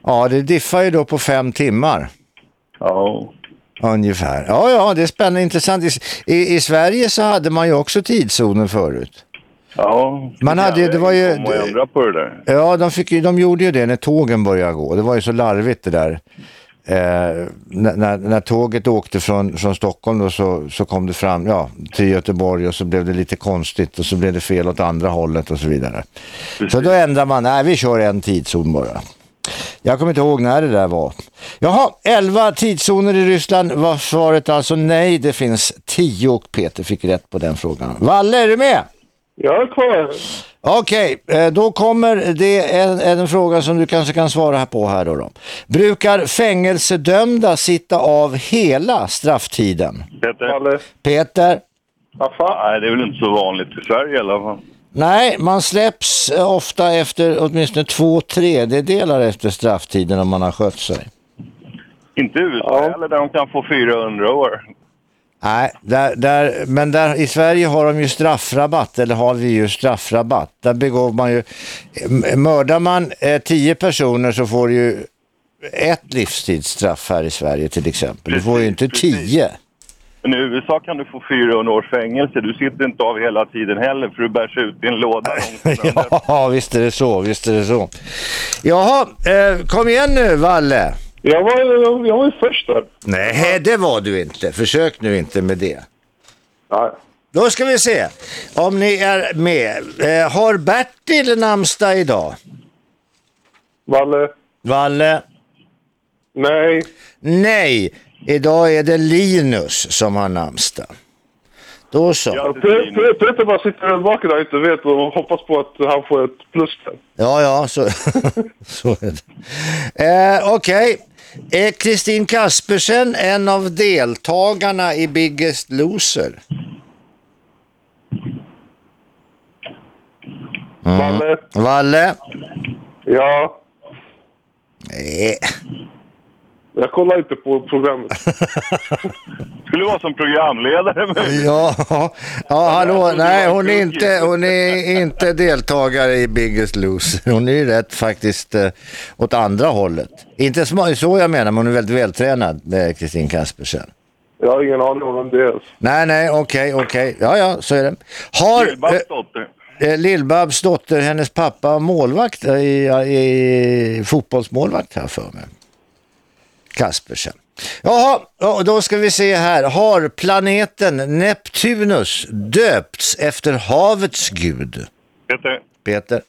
Ja, det diffar ju då på fem timmar. Ja. Ungefär. Ja, ja, det är spännande intressant. I, i, Sverige så hade man ju också tidszoner förut. Ja, Man hade ju- det var ju- ändra på det där. Ja, de, fick de gjorde ju det när tågen började gå. Det var ju så larvigt det där. Eh, när, när, tåget åkte från, från Stockholm då så, så kom det fram ja, till Göteborg och så blev det lite konstigt och så blev det fel åt andra hållet och så vidare. Så då ändrar man, nej vi kör en tidszon bara. Jag kommer inte ihåg när det där var. Jaha, 11 tidszoner i Ryssland var svaret alltså nej, det finns 10 och Peter fick rätt på den frågan. Valle, är du med? Jag är kvar. Okej, eh, då kommer det en, en fråga som du kanske kan svara på här då, då. Brukar fängelsedömda sitta av hela strafftiden? Peter? Peter? Vad fan? Nej, det är väl inte så vanligt i Sverige i alla fall. Nej, man släpps eh, ofta efter åtminstone två tredjedelar efter strafftiden om man har skött sig. Inte i USA heller, där de kan få 400 år. Nej, där, där, men där, i Sverige har de ju straffrabatt, eller har vi ju straffrabatt. Där begår man ju, mördar man eh, tio personer så får du ju ett livstidsstraff här i Sverige till exempel. Du får ju inte precis. tio. Men i USA kan du få 400 års fängelse. Du sitter inte av hela tiden heller, för du bärs ut i en låda. Ja, visst är det så, visst är det så. Jaha, eh, kom igen nu Valle. Jag var, jag, jag var ju först där. Nej, det var du inte. Försök nu inte med det. Nej. Då ska vi se om ni är med. Eh, har Bertil namnsdag idag? Valle. Valle? Nej. Nej, idag är det Linus som har namnsdag. Då så. Peter bara sitter bak och inte vet och hoppas på att han får ett plus. Ja, ja, så, så är det. Eh, Okej. Är Kristin Kaspersen en av deltagarna i Biggest Loser? Valle. Valle? Ja. Nej. Jag kollar inte på programmet. Skulle vara som programledare. Men... Ja, ja hallå, nej hon är, inte, hon är inte deltagare i Biggest Loser. Hon är ju rätt faktiskt eh, åt andra hållet. Inte så jag menar, men hon är väldigt vältränad, eh, Kristin Kaspersen. Jag har ingen aning om vem det är. Nej, nej, okej, okej. Ja, ja, så är det. Har Lill-Babs dotter. eh, eh, Lill-Babs dotter, hennes pappa, målvakt, eh, i, i, fotbollsmålvakt här för mig. Kaspersen. Jaha, ja, då ska vi se här. Har planeten Neptunus döpts efter havets gud? Peter? Peter?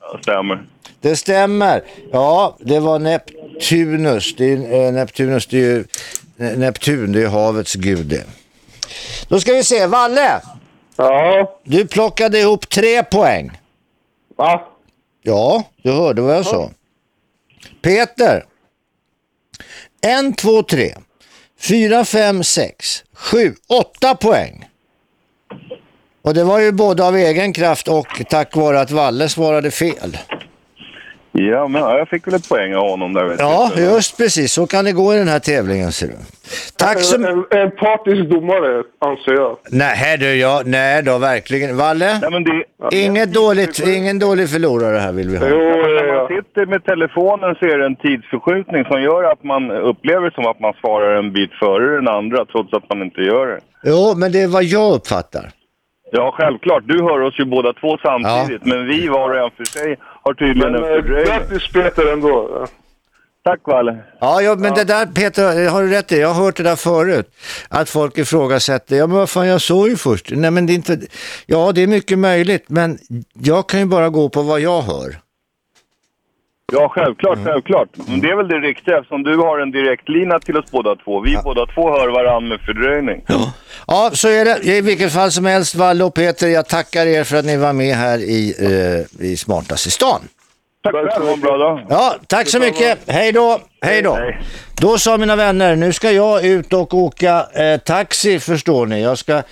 Ja, stämmer. Det stämmer. Ja, det var Neptunus. Det är, eh, Neptunus, det är ju eh, Neptun, det är havets gud det. Då ska vi se, Valle. Ja. Du plockade ihop tre poäng. Va? Ja, du hörde vad jag sa. Peter. En, två, tre, fyra, fem, sex, sju, åtta poäng. Och det var ju både av egen kraft och tack vare att Valle svarade fel. Ja, men jag fick väl ett poäng av honom där. Vet Ja, du. just precis. Så kan det gå i den här tävlingen ser du. Tack så En, en, en partisk domare, anser jag. Nej du, ja, nej då verkligen. Valle? Nej, men det, Inget dåligt, ingen dålig förlorare här vill vi ha. Jo, när ja, man sitter med telefonen så är det en tidsförskjutning som gör att man upplever som att man svarar en bit före den andra trots att man inte gör det. Jo, men det är vad jag uppfattar. Ja, självklart. Du hör oss ju båda två samtidigt, men vi var och en för sig har tydligen Men en eh, fördröjning. grattis Peter ändå. Tack, Valle. Ja, ja men det där Peter, har du rätt i. Jag har hört det där förut. Att folk ifrågasätter, ja men vad fan jag såg ju först. Nej men det är inte, ja det är mycket möjligt men jag kan ju bara gå på vad jag hör. Ja, självklart, självklart. Men det är väl det riktiga eftersom du har en direktlina till oss båda två. Vi båda två hör varandra med fördröjning. Ja, så är det. I vilket fall som helst, Valle och Peter, jag tackar er för att ni var med här i, eh, i Smartast i stan. Tack själv, ha en bra dag. Ja, tack så mycket. Hej då. Hej då. Då sa mina vänner, nu ska jag ut och åka eh, taxi förstår ni. Jag ska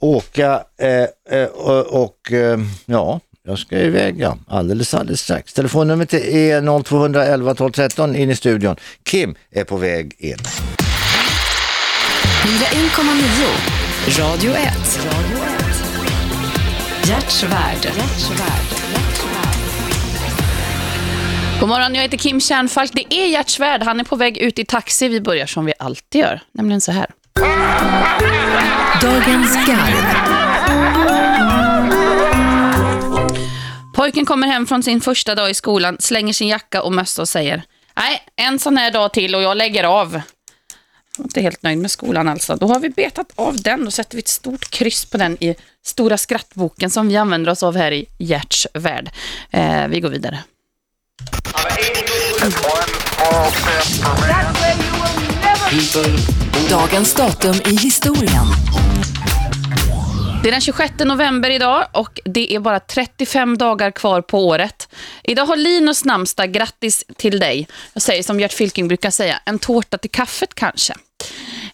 åka eh, eh, och, och eh, ja, jag ska iväg ja, alldeles alldeles strax. Telefonnumret är 0211 12 13 in i studion. Kim är på väg in. 101,9. Radio 1. Hjärtsvärd. God morgon, jag heter Kim Kärnfalk. Det är Gert Svärd. Han är på väg ut i taxi. Vi börjar som vi alltid gör, nämligen så här. Dagens garv. Pojken kommer hem från sin första dag i skolan, slänger sin jacka och mössa och säger Nej, en sån här dag till och jag lägger av. Jag är inte helt nöjd med skolan alltså. Då har vi betat av den. Då sätter vi ett stort kryss på den i stora skrattboken som vi använder oss av här i Gerts värld. Eh, vi går vidare. Dagens datum i historien. Det är den 26 november idag och det är bara 35 dagar kvar på året. Idag har Linus namnsdag, grattis till dig. Jag säger som Gert Fylking brukar säga, en tårta till kaffet kanske.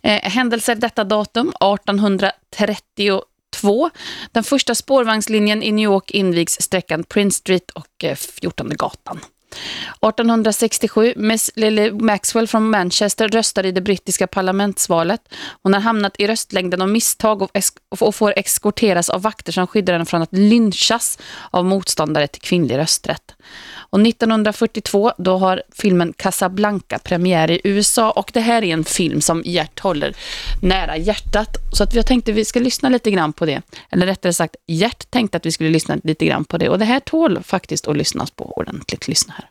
Eh, händelser detta datum, 1832. Den första spårvagnslinjen i New York invigs sträckan Prince Street och eh, 14 gatan. 1867, Miss Lily Maxwell från Manchester röstar i det brittiska parlamentsvalet. Hon har hamnat i röstlängden av misstag och, och får eskorteras av vakter som skyddar henne från att lynchas av motståndare till kvinnlig rösträtt. Och 1942 då har filmen Casablanca premiär i USA och det här är en film som Gert håller nära hjärtat. Så att jag tänkte vi ska lyssna lite grann på det. Eller rättare sagt, Gert tänkte att vi skulle lyssna lite grann på det. Och det här tål faktiskt att lyssnas på ordentligt. Lyssna här.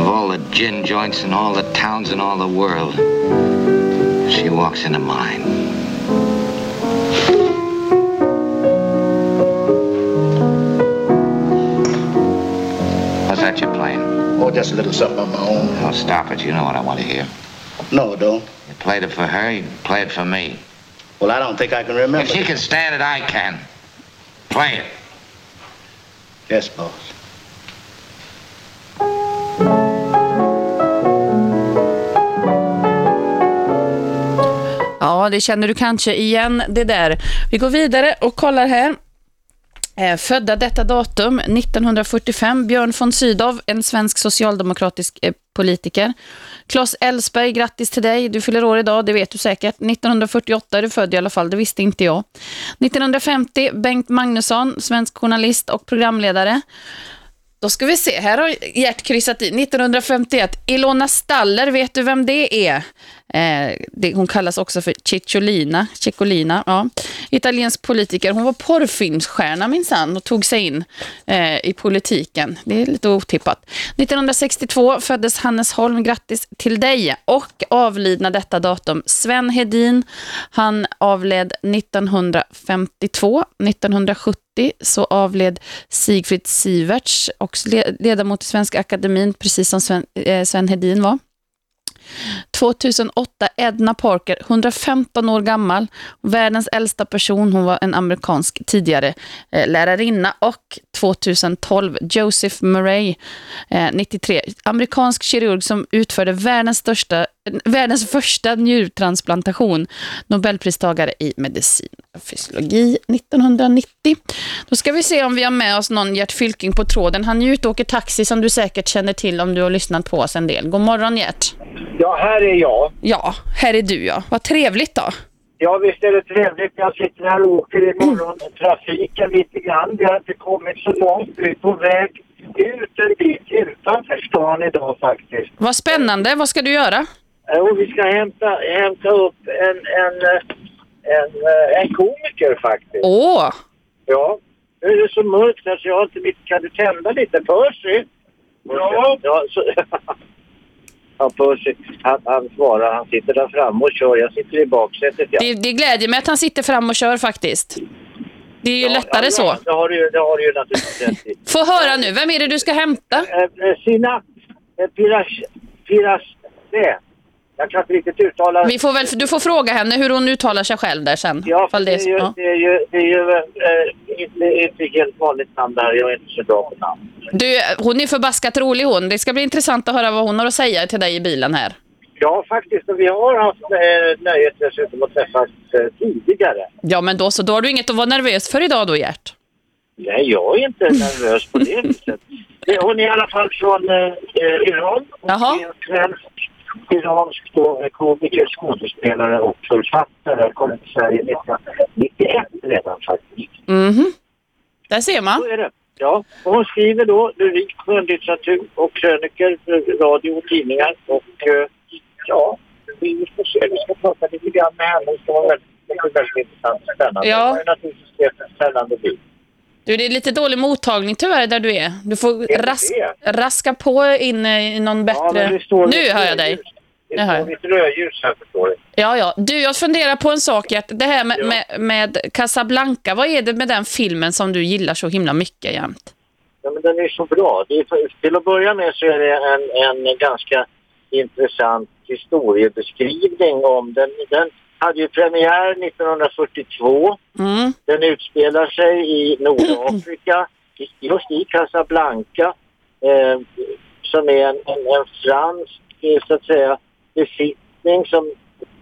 Of all the gin joints in all the towns in all the world, she walks into mine. What's that you're playing? Oh, just a little something of my own. Oh, stop it. You know what I want to hear. No, don't. You played it for her, you play it for me. Well, I don't think I can remember. If she can stand it, I can. Play it. Yes, boss. Ja, det känner du kanske igen det där. Vi går vidare och kollar här. Eh, födda detta datum 1945, Björn von Sydow, en svensk socialdemokratisk eh, politiker. Claes Elfsberg, grattis till dig. Du fyller år idag, det vet du säkert. 1948 är du född i alla fall, det visste inte jag. 1950, Bengt Magnusson, svensk journalist och programledare. Då ska vi se, här har Gert kryssat i. 1951, Ilona Staller, vet du vem det är? Eh, det, hon kallas också för Cicciolina, Cicciolina, ja. Italiensk politiker. Hon var porrfilmsstjärna minsann och tog sig in eh, i politiken. Det är lite otippat. 1962 föddes Hannes Holm, grattis till dig. Och avlidna detta datum, Sven Hedin. Han avled 1952. 1970 så avled Sigfrid Siverts, också ledamot i Svenska Akademin, precis som Sven, eh, Sven Hedin var. 2008 Edna Parker, 115 år gammal. Världens äldsta person, hon var en amerikansk tidigare eh, lärarinna. Och 2012 Joseph Murray, eh, 93, amerikansk kirurg som utförde världens, största, världens första njurtransplantation. Nobelpristagare i medicin och fysiologi 1990. Då ska vi se om vi har med oss någon Gert Fylking på tråden. Han är ute och åker taxi som du säkert känner till om du har lyssnat på oss en del. God morgon Gert. Ja, här är jag. Ja, här är du ja. Vad trevligt då. Ja, visst är det trevligt. Jag sitter här och åker imorgon. Trafiken lite grann. Vi har inte kommit så långt. Vi är på väg ut en bit utanför stan idag faktiskt. Vad spännande. Vad ska du göra? Eh, Och vi ska hämta, hämta upp en, en, eh, en, eh, en komiker faktiskt. Åh, Ja. Nu är det så mörkt här så jag har inte mitt... Kan du tända lite? Percy? Ja. ja så, ja, Percy. Han, han svarar. Han sitter där framme och kör. Jag sitter i baksätet. Ja. det, det glädjer mig att han sitter fram och kör faktiskt. Det är ju lättare ja, så. Ja, det har du det har du ju naturligtvis. Få höra nu, vem är det du ska hämta? Eh, eh, Sina eh, Piras... Piras... Det. Jag kan inte riktigt uttala... Vi får väl, du får fråga henne hur hon uttalar sig själv där sen. Ja, Ifall det är ju, ja. det är ju, det är ju eh, inte, inte helt vanligt namn där. Jag är inte så bra på namn. Du, hon är förbaskat rolig hon. Det ska bli intressant att höra vad hon har att säga till dig i bilen här. Ja, faktiskt. Och vi har haft eh, nöjet dessutom att träffas eh, tidigare. Ja, men då så. Då har du inget att vara nervös för idag då, Gert. Nej, jag är inte nervös på det viset. Det- Hon är i alla fall från eh, Iran. Hon Jaha. är svensk iransk då, komiker, skådespelare och författare. Kom till Sverige 1991 redan faktiskt. Mhm. Där ser man. Så är det. Ja, och hon skriver då lyrik, skönlitteratur och kröniker för radio och tidningar. Och eh, ja, vi får se. Vi ska prata lite grann med henne. Det ska vara väldigt, väldigt intressant och spännande. Ja. Det är naturligtvis en spännande bild. Du, det är lite dålig mottagning tyvärr där du är. Du får ras raska på in i någon Ja, bättre... står nu hör jag dig. Det står lite rödljus här förstår du. Ja, ja. Du, jag funderar på en sak, Gert. Det här med, Ja. med, med Casablanca, vad är det med den filmen som du gillar så himla mycket jämt? Ja, men den är så bra. Är, till att börja med så är det en, en ganska intressant historiebeskrivning om den. Den hade ju premiär 1942. Mm. Den utspelar sig i Nordafrika, just i Casablanca, eh, som är en, en, en fransk, eh, så att säga, besittning som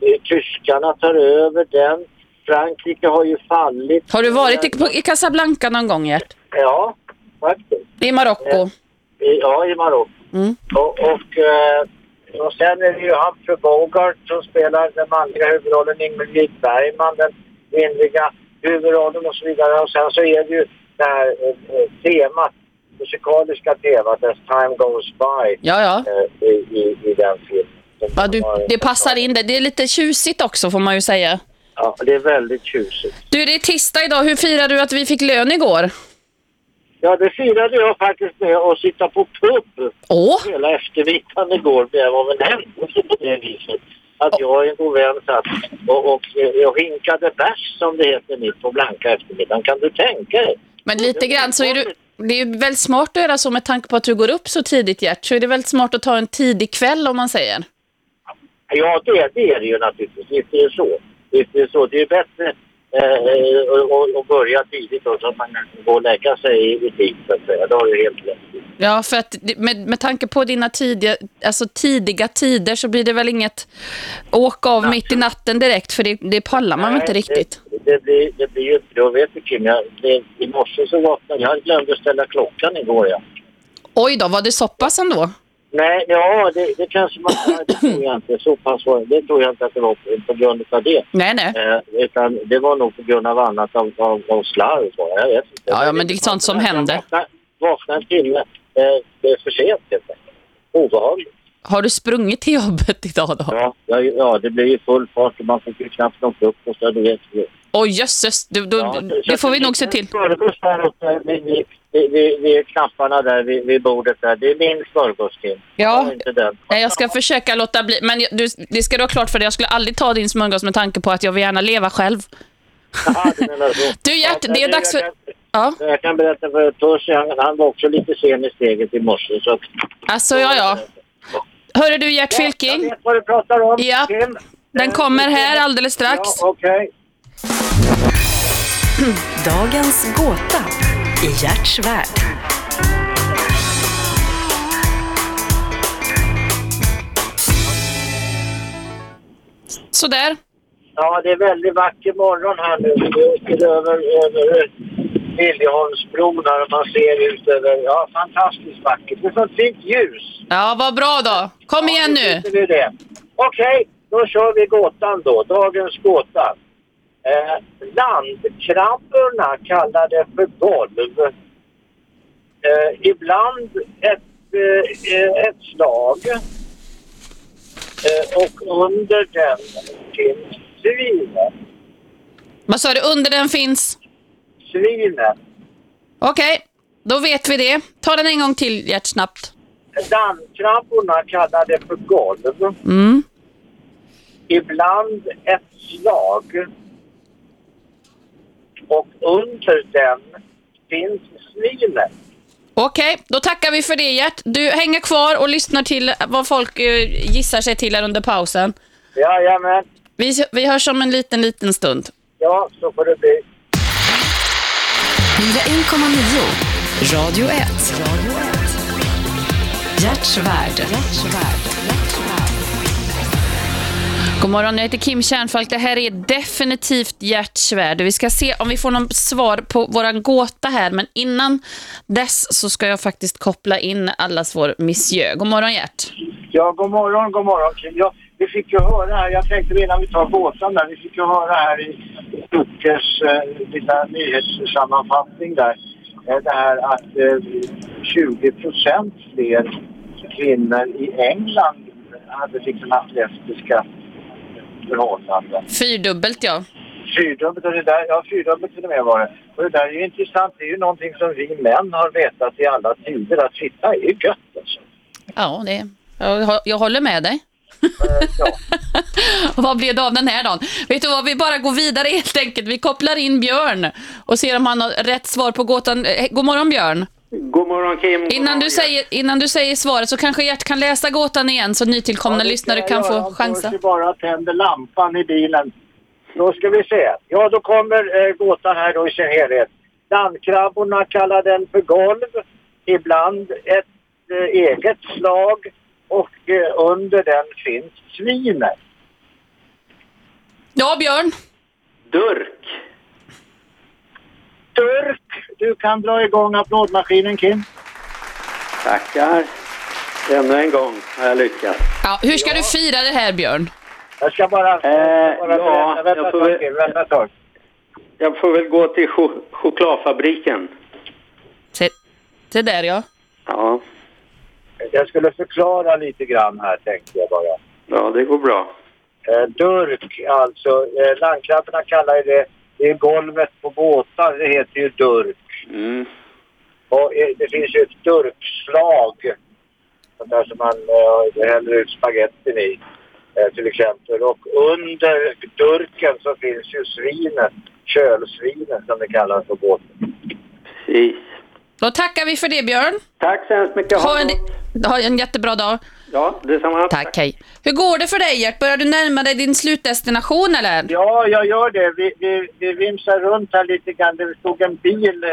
eh, tyskarna tar över den. Frankrike har ju fallit. Har du varit i, i Casablanca någon gång, Gert? Ja, faktiskt. I Marocko? I, ja, i Marocko. Mm. Och, och, eh, och sen är det ju Humphrey Bogart som spelar den manliga huvudrollen, Ingrid Bergman den kvinnliga huvudrollen och så vidare. Och sen så är det ju det här eh, temat, musikaliska temat, As time goes by Ja, ja. eh, i, i, i den filmen. ja du, det passar in det. Det är lite tjusigt också, får man ju säga. Ja, det är väldigt tjusigt. Du, det är tisdag idag. Hur firar du att vi fick lön igår? Ja, det firade jag faktiskt med att sitta på pub Åh! hela eftermiddagen igår. Det var väl händelse på det viset. Att jag och en god vän satt och, och jag hinkade bärs som det heter mitt på blanka eftermiddagen. Kan du tänka dig? Men lite grann så är du... Det är ju väldigt smart att göra så med tanke på att du går upp så tidigt, Gert. Så är det väldigt smart att ta en tidig kväll, om man säger. Ja, det, det är det ju naturligtvis. Visst är det så. Visst är det så. Det är bättre eh, att- att börja tidigt då, så att man kan gå och lägga sig i, tid, så att säga. Det har du helt rätt i. Ja, för att med, med tanke på dina tidiga, alltså tidiga tider så blir det väl inget åka av mitt i natten direkt, för det, det pallar man väl inte Nej, riktigt. Det, det, blir, det blir ju inte det. Och vet du Kim, jag, det, i morse så vaknade jag. Jag glömde ställa klockan igår, ja. Oj då, var det så pass ändå? Nej, ja, det, det kanske man... Det tror jag inte. Så pass var det. Det tror jag inte att det var på, grund av det. Nej, nej. Eh, utan det var nog på grund av annat, av, av, av slarv. Jag vet inte. Ja, ja, men det är sånt som händer. Vakna, en timme. Eh, det är för sent helt enkelt. Obehagligt. Har du sprungit till jobbet idag då? Ja, ja, ja, det blir ju full fart och man fick ju knappt någon frukost. Oj, jösses. Du, du, Ja, det får vi nog se till. Uppe vid, vid, vid, knapparna där vid, vid bordet där. Det är min smörgås Kim. Ja. Den. Nej, Jag ska försöka låta bli. Men du, det ska du ha klart för dig. Jag skulle aldrig ta din smörgås med tanke på att jag vill gärna leva själv. Aha, du Gert, det är dags för... Jag kan, Ja, jag kan berätta för Percy, han, han var också lite sen i steget i morse. Så, alltså ja, ja. Hörru du Gert Jag Fylking? vet vad du pratar om. Ja. Den kommer här alldeles strax. Ja, okej. Dagens gåta i Gerts värld. Sådär. Ja, det är väldigt vacker morgon här nu. Vi åker över, över Liljeholmsbron här och man ser ut över... Ja, fantastiskt vackert. Det är så fint ljus. Ja, vad bra då. Kom igen nu. Vi det? Okej, då kör vi gåtan då. Dagens gåta. Eh, landkrabborna kallar det för golv. Eh, ibland ett, eh, ett slag. Eh, och under den finns svinen. Vad sa du? Under den finns? Svinen. Okej, då vet vi det. Ta den en gång till Gert snabbt. Landkrabborna kallar det för golv. Mm. Ibland ett slag. Och under den finns svinen. Okej, då tackar vi för det Gert. Du hänger kvar och lyssnar till vad folk eh, gissar sig till här under pausen. Jajamän. Vi, vi hörs om en liten, liten stund. Ja, så får det bli. 101,9 Radio 1. Gerts värld. God morgon, jag heter Kim Kärnfalk. Det här är definitivt hjärtsvärd. Vi ska se om vi får någon svar på våran gåta här, men innan dess så ska jag faktiskt koppla in allas vår missiö. God morgon Gert. Ja, god morgon, god morgon Kim. Ja, vi fick ju höra här, jag tänkte innan vi tar gåtan där, vi fick ju höra här i Stuckers eh, lilla nyhetssammanfattning där, eh, det här att eh, 20 procent fler kvinnor i England hade liksom haft lesbiska förhållanden. Fyrdubbelt ja. Fyrdubbelt och det där, ja fyrdubbelt till och med var det. Och det där är ju intressant, det är ju någonting som vi män har vetat i alla tider, att sitta är ju gött alltså. Ja, det, jag, jag håller med dig. Och vad blev det av den här dagen? Vet du vad, vi bara går vidare helt enkelt. Vi kopplar in Björn och ser om han har rätt svar på gåtan. Eh, God morgon Björn. God morgon Kim. God Innan du, säger, innan du säger svaret så kanske Gert kan läsa gåtan igen så nytillkomna lyssnare kan få chansa. Jag bara tänder lampan i bilen. Då ska vi se. Ja, då kommer eh, gåtan här då i sin helhet. Landkrabborna kallar den för golv. Ibland ett eh, eget slag. Och eh, under den finns svinet. Ja, Björn. Durk. Durk. Du kan dra igång applådmaskinen, Kim. Tackar. Ännu en gång har jag lyckats. Ja, hur ska du fira det här Björn? Jag ska bara... Eh, bara ja, vänta, vänta jag får väl-. Vänta tag. Jag får väl gå till ch- chokladfabriken. Se, se där ja. Ja, Jag skulle förklara lite grann här, tänkte jag bara. ja det går bra. Eh, durk, alltså. Eh, landkrabborna kallar det, det är golvet på båtar, det heter ju durk. Mm. Och eh, det finns ju ett durkslag. Sånt där som man eh, häller ut spagettin i, eh, till exempel. Och under durken så finns ju svinet, kölsvinet som det kallas på båten. Precis. Då tackar vi för det Björn. Tack så hemskt mycket. Ha en, ha en jättebra dag. Ja, detsamma. Tack, hej. Hur går det för dig Gert? Börjar du närma dig din slutdestination eller? Ja, jag gör det. Vi, vi, vi vimsar runt här lite grann. Det stod en bil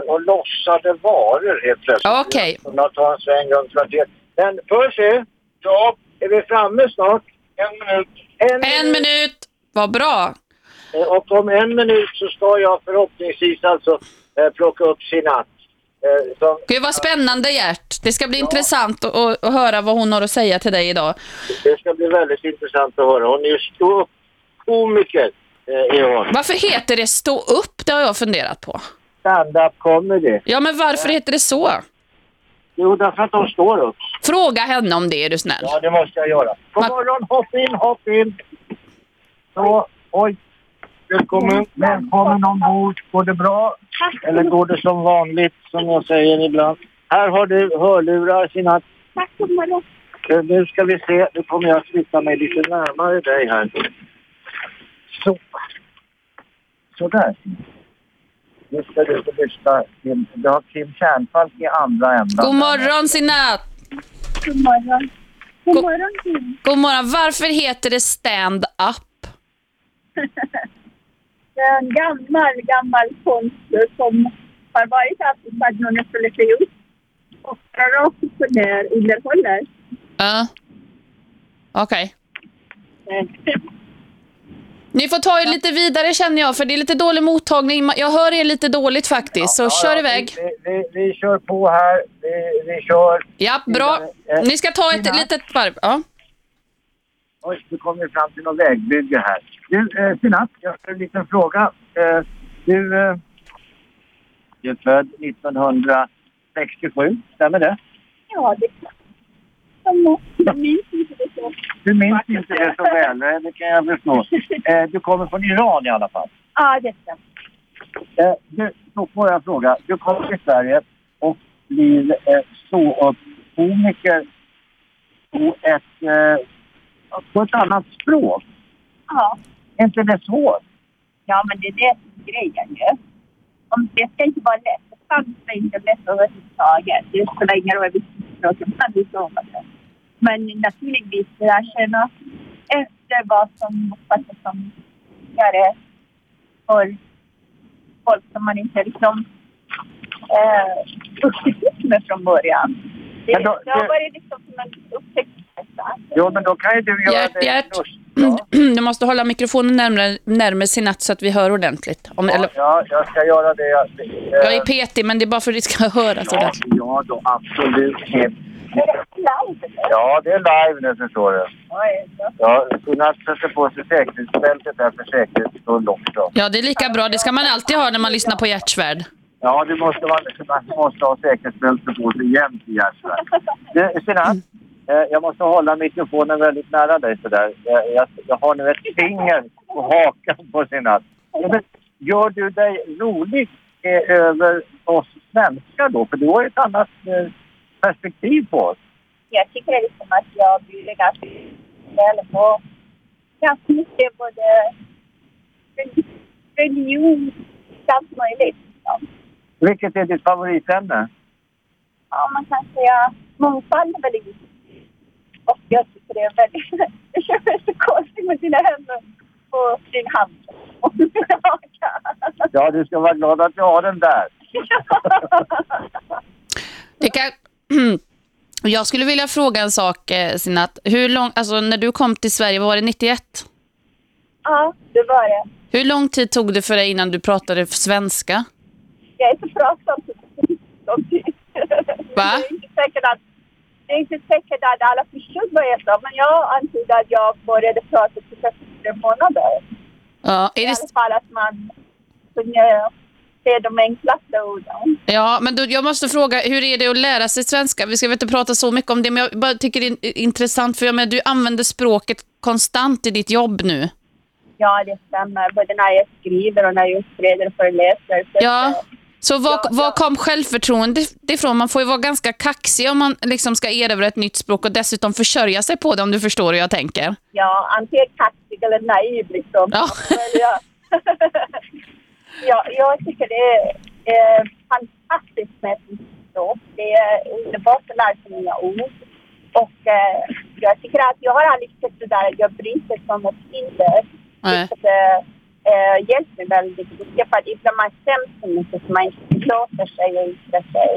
och lossade varor helt plötsligt. Okej. Jag tar en sväng runt kvarteret. Men först se. Ja, är vi framme snart? En minut. En, En minut. Vad bra. Eh, Och om en minut så ska jag förhoppningsvis alltså eh, plocka upp Sinat. Eh, som, Gud vad spännande Gert. Det ska bli intressant att, att, att höra vad hon har att säga till dig idag. det ska bli väldigt intressant att höra. Hon är ju stor komiker eh. Varför heter det stå upp? Det har jag funderat på. Stand-up comedy. Ja, men varför heter det så? Jo, därför att de står upp. Fråga henne om det är du snäll. Ja, det måste jag göra. God morgon, hopp in, hopp in. Så, oj. Välkommen, välkommen ombord. Går det bra? Eller går det som vanligt, som jag säger ibland? Här har du hörlurar, sina... Tack, god morgon. Eh, Nu ska vi se, nu kommer jag flytta mig lite närmare dig här. Så. Sådär. Nu ska du få lyssna. Du har Kim Kärnfalk i andra änden. God morgon Sinat! God morgon. God morgon, Kim. God morgon. Varför heter det stand-up? Det är en gammal, gammal konst som har varit skulle se upp och upp och ner underhåller. Ja. Okej. Eh, Ni får ta er lite vidare känner jag, för det är lite dålig mottagning. Jag hör er lite dåligt faktiskt, så kör iväg. Vi, vi, vi kör på här. Vi, vi kör. Ja, bra. Eh, Ni ska ta ett Tina? litet varv. Ja. Oj, nu kommer vi fram till något vägbygge här. Du, eh, Sinat, jag har en liten fråga. Eh, du eh, är född 1967, stämmer det? Ja, det. Jag minns inte det så. Du minns inte det så väl, eh, det kan jag förstå. Eh, du kommer från Iran i alla fall. Ja, det stämmer. Eh, du, då får jag fråga. Du kommer till Sverige och blir eh, ståuppkomiker på ett, eh, på ett annat språk. Ja. Är inte det svårt? Ja, men det är det som är grejen ju. Det ska inte vara lätt. Det fanns det inte lätt överhuvudtaget. Det spelar ingen roll vilket språk man vill sova det. Men naturligtvis lära känna efter vad som uppfattas som viktigare för folk som man inte liksom eh, vuxit upp med från början. Det, då- det har det- varit liksom som en upptäcktsresa. Jo, men då kan ju du göra Gert, det Gert. Först. Du måste hålla mikrofonen närmare, närmare sin natt så att vi hör ordentligt. Om, eller, Ja, jag ska göra det. Jag, är petig, men det är bara för att det ska höras ja, ordentligt. ja, då absolut. Är det live? Ja, det är live nu förstår du. Ja, Sinat sätter på sig säkerhetsbältet där för säkerhets skull också. Ja, det är lika bra. Det ska man alltid ha när man lyssnar på Hjärtsvärd. Ja, du måste, vara, man måste ha säkerhetsbälte på sig jämt i. Du, Sinat, eh, jag måste hålla mikrofonen väldigt nära dig sådär. Jag, jag, jag har nu ett finger på hakan på. Ja, men Gör du dig rolig eh, över oss svenskar då? För du har ju ett annat eh, perspektiv på oss. jag tycker liksom att jag blir ganska väl på ganska mycket både relig- religion, allt möjligt. Liksom. Vilket är ditt favoritämne? Ja, man kan säga mångfald är väldigt. Och jag tycker det är väldigt... Det känns så konstigt med dina händer på din hand. Och. Ja, du ska vara glad att du har den där. Det kan... Jag skulle vilja fråga en sak, eh, Sinat. Hur lång, alltså när du kom till Sverige, var det 91? Ja, det var det. Hur lång tid tog det för dig innan du pratade svenska? Jag är så lång tid. Va? Det är inte säkert att, det är inte säkert att alla förstod vad jag sa, men jag antog att jag började prata för 34 månader. Ja, är I det, alla fall att man kunde se de enklaste orden. ja men då, jag måste fråga, hur är det att lära sig svenska? Vi ska väl inte prata så mycket om det, men jag bara tycker det är intressant, för jag menar, du använder språket konstant i ditt jobb nu. Ja, det stämmer. Både när jag skriver och när jag uppträder och föreläser. Så Ja. eh, Så var, var kom självförtroendet ifrån? Man får ju vara ganska kaxig om man liksom ska erövra ett nytt språk och dessutom försörja sig på det, om du förstår hur jag tänker. Ja, antingen kaxig eller naiv liksom. Ja. Ja, jag tycker det är eh, fantastiskt med ett språk. Det är underbart att lära sig nya ord. Och eh, jag tycker att jag har aldrig sett det där jag bryter som ett hinder. Eh, hjälpt mig väldigt mycket. För att ibland man skäms så mycket så man inte tillåter sig och yttrar sig.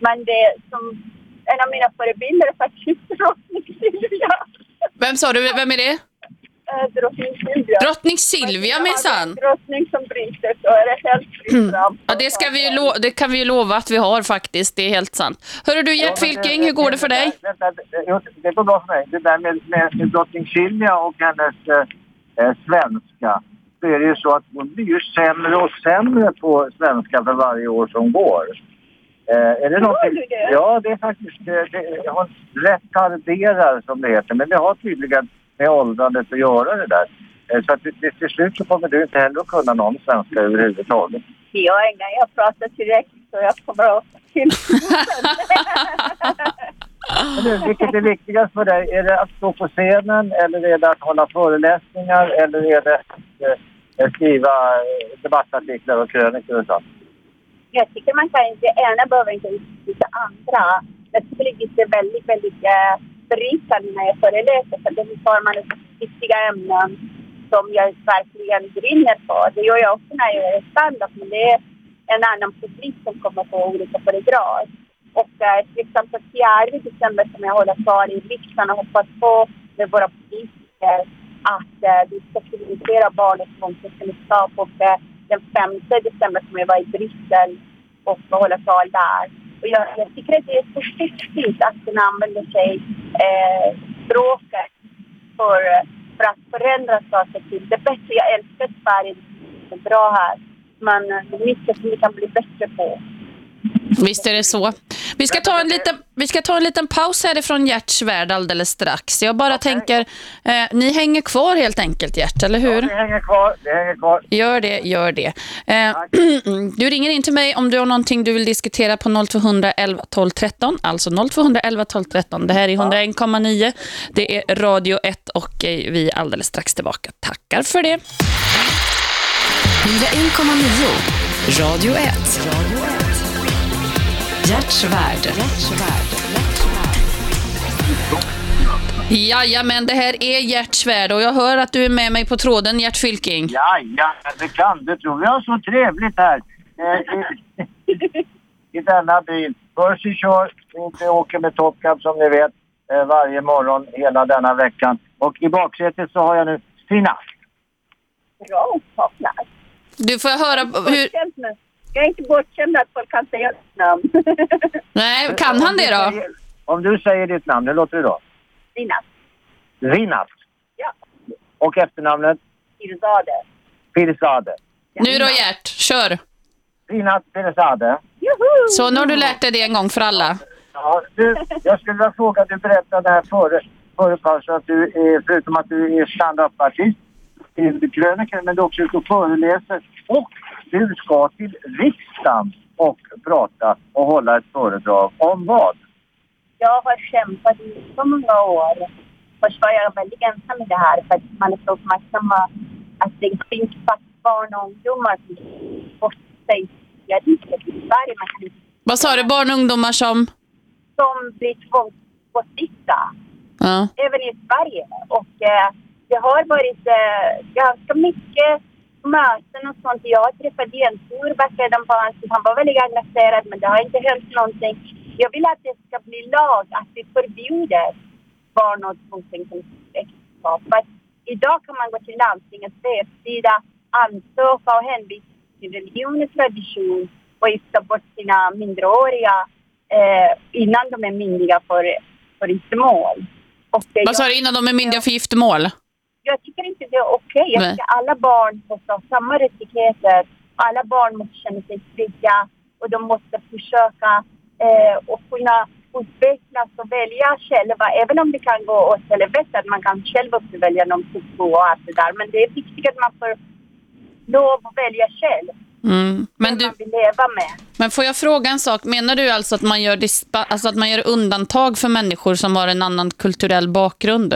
Men det är som en av mina förebilder är faktiskt drottning Silvia. Vem sa du? Vem är det? Eh, drottning Silvia. Drottning Silvia minsann. Drottning som bryter så är det helt fritt fram. Ja, det, ska vi lo- det kan vi ju lova att vi har faktiskt, det är helt sant. Hörru du Gert Fylking, hur går det för dig? Det går bra för mig. Det där med, med, med drottning Silvia och hennes eh, eh, svenska. Så är det ju så att hon blir ju sämre och sämre på svenska för varje år som går. Eh, är det någonting? du det? Ja, det är faktiskt... Det, det, hon retarderar som det heter. Men det har tydligen med åldrandet att göra det där. Eh, så att det, det, till slut så kommer du inte heller att kunna någon svenska överhuvudtaget. Jag inga. Jag pratar tillräckligt så jag kommer att till. Men du, vilket är viktigast för dig? Är det att stå på scenen eller är det att hålla föreläsningar eller är det att eh, eh, skriva eh, debattartiklar och krönikor och sånt? Jag tycker man kan inte, ena behöver inte utesluta andra. Jag tycker det väldigt, väldigt berikande när jag föreläser för då tar man upp viktiga ämnen som jag verkligen brinner för. Det gör jag också när jag är standard, men det är en annan publik som kommer på olika föredrag. Och eh, till exempel 4 december som jag håller tal i riksdagen och hoppas på med våra politiker att eh, vi ska prioritera barnets mångkulturskap och eh, den 5 december kommer jag vara i Bryssel och hålla tal där. Och jag, jag tycker att det är försiktigt att kunna använda sig eh, språket för, för att förändra saker till det bättre. Jag älskar Sverige, det är bra här. Men det är mycket som vi kan bli bättre på. Visst är det så. Vi ska ta en liten, vi ska ta en liten paus härifrån Gerts värld alldeles strax. Jag bara okay. tänker, eh, ni hänger kvar helt enkelt Gert, eller hur? Ja, det hänger kvar. Det hänger kvar. Gör det, gör det. Eh, du ringer in till mig om du har någonting du vill diskutera på 0211 12 13. Alltså 0211 12 13. Det här är 101,9. Det är Radio 1 och eh, vi är alldeles strax tillbaka. Tackar för det. 101,9 Radio 1. Radio 1. Hjärtsvärd. Jajamän, det här är Gert Svärd och jag hör att du är med mig på tråden, Gert Fylking. Ja, ja, det kan du tro. Vi har så trevligt här eh, i, i denna bil. Percy kör, vi åker med Top Cup som ni vet eh, varje morgon hela denna veckan. Och i baksätet så har jag nu Stina. Bra vad. Du får höra hur... Jag är inte bortskämd att folk kan säga mitt namn. Nej, kan han det då? Om du säger ditt namn, hur låter det då? Rinat. Rinat. Ja. Och efternamnet? Pirzade. Pirzade. Nu då Gert, kör. Rinat Pirzade. Så nu har du lärt dig det en gång för alla. Ja, du, jag skulle vilja fråga, du berättade här före, före pausen att du är, förutom att du är stand-up-artist, är krönikör, men du är också ute och föreläser. Och du ska till riksdagen och prata och hålla ett föredrag om vad? Jag har kämpat i så många år. Först var jag väldigt ensam i det här för att man är så uppmärksamma att det finns faktiskt barn och ungdomar som bort sig via riket i Sverige. Man kan inte Vad sa du, barn och ungdomar som? som blir tvångsbortgifta, Ja. även i Sverige. Och eh, det har varit eh, ganska mycket möten och sånt. Jag Jens Orback redan på hans Han var väldigt engagerad men det har inte hänt någonting. Jag vill att det ska bli lag, att vi förbjuder barn och tvångsäktenskap. Idag kan man gå till landstingets webbsida, ansöka och hänvisa till religion och tradition och gifta bort sina minderåriga eh, innan de är myndiga för, för giftermål. Vad sa du innan de är myndiga för giftermål? Jag tycker inte det är okej. Jag Nej. tycker alla barn måste ha samma rättigheter. Alla barn måste känna sig trygga och de måste försöka eh, och kunna utvecklas och välja själva. Även om det kan gå åt helvete, att man kan själv också välja någon kultur och allt det där. Men det är viktigt att man får lov att välja själv. Mm. Men, du, men får jag fråga en sak? Menar du alltså att man gör, alltså att man gör undantag för människor som har en annan kulturell bakgrund?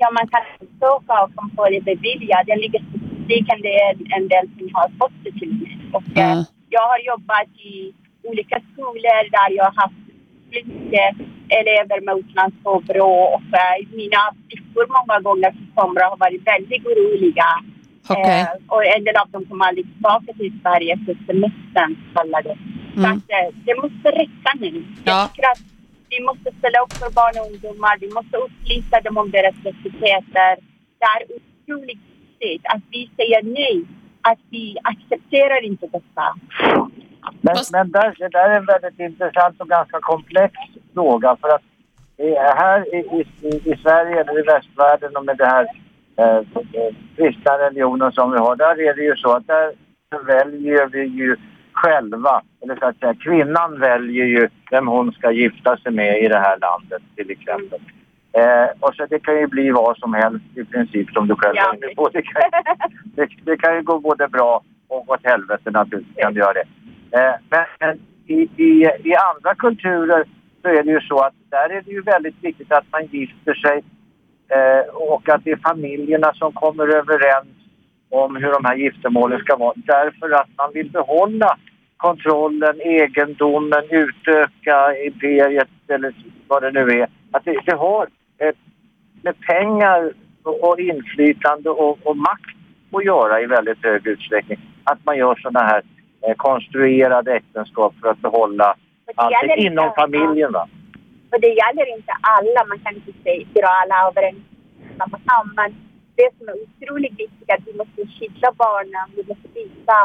Ja, man kan ansöka och kan få det beviljat. Det ligger statistiken, det är en del som har fått det till med. Och, eh, jag har jobbat i olika skolor där jag har haft mycket elever med utlandspåbrå och eh, mina flickor många gånger som kommer har varit väldigt oroliga. Okej. Eh, och en del av dem kommer aldrig tillbaka till Sverige för semestern, kallar det. Så Mm. att, eh, det måste räcka nu. Jag tycker att vi måste ställa upp för barn och ungdomar. Vi måste upplysa dem om deras rättigheter. Det är otroligt viktigt att vi säger nej. Att vi accepterar inte detta. Men, men där, det där är en väldigt intressant och ganska komplex fråga för att eh, här i, i, i Sverige eller i västvärlden och med det här eh, eh, kristna religionen som vi har, där är det ju så att där väljer vi ju själva, eller så att säga kvinnan väljer ju vem hon ska gifta sig med i det här landet till exempel. Eh, och så det kan ju bli vad som helst i princip som du själv var inne på. Det kan, det, det kan ju gå både bra och åt helvete naturligtvis kan det göra det. Eh, men men i, i, i andra kulturer så är det ju så att där är det ju väldigt viktigt att man gifter sig eh, och att det är familjerna som kommer överens om hur de här giftermålen ska vara. Därför att man vill behålla kontrollen, egendomen, utöka imperiet eller vad det nu är att det, det har eh, med pengar och, och inflytande och, och makt att göra i väldigt hög utsträckning. Att man gör sådana här eh, konstruerade äktenskap för att behålla allt gäller inte inom familjen. Va? Och det gäller inte alla, man kan inte säga, dra alla över en samma kam. Men det som är otroligt viktigt är att vi måste skydda barnen, vi måste visa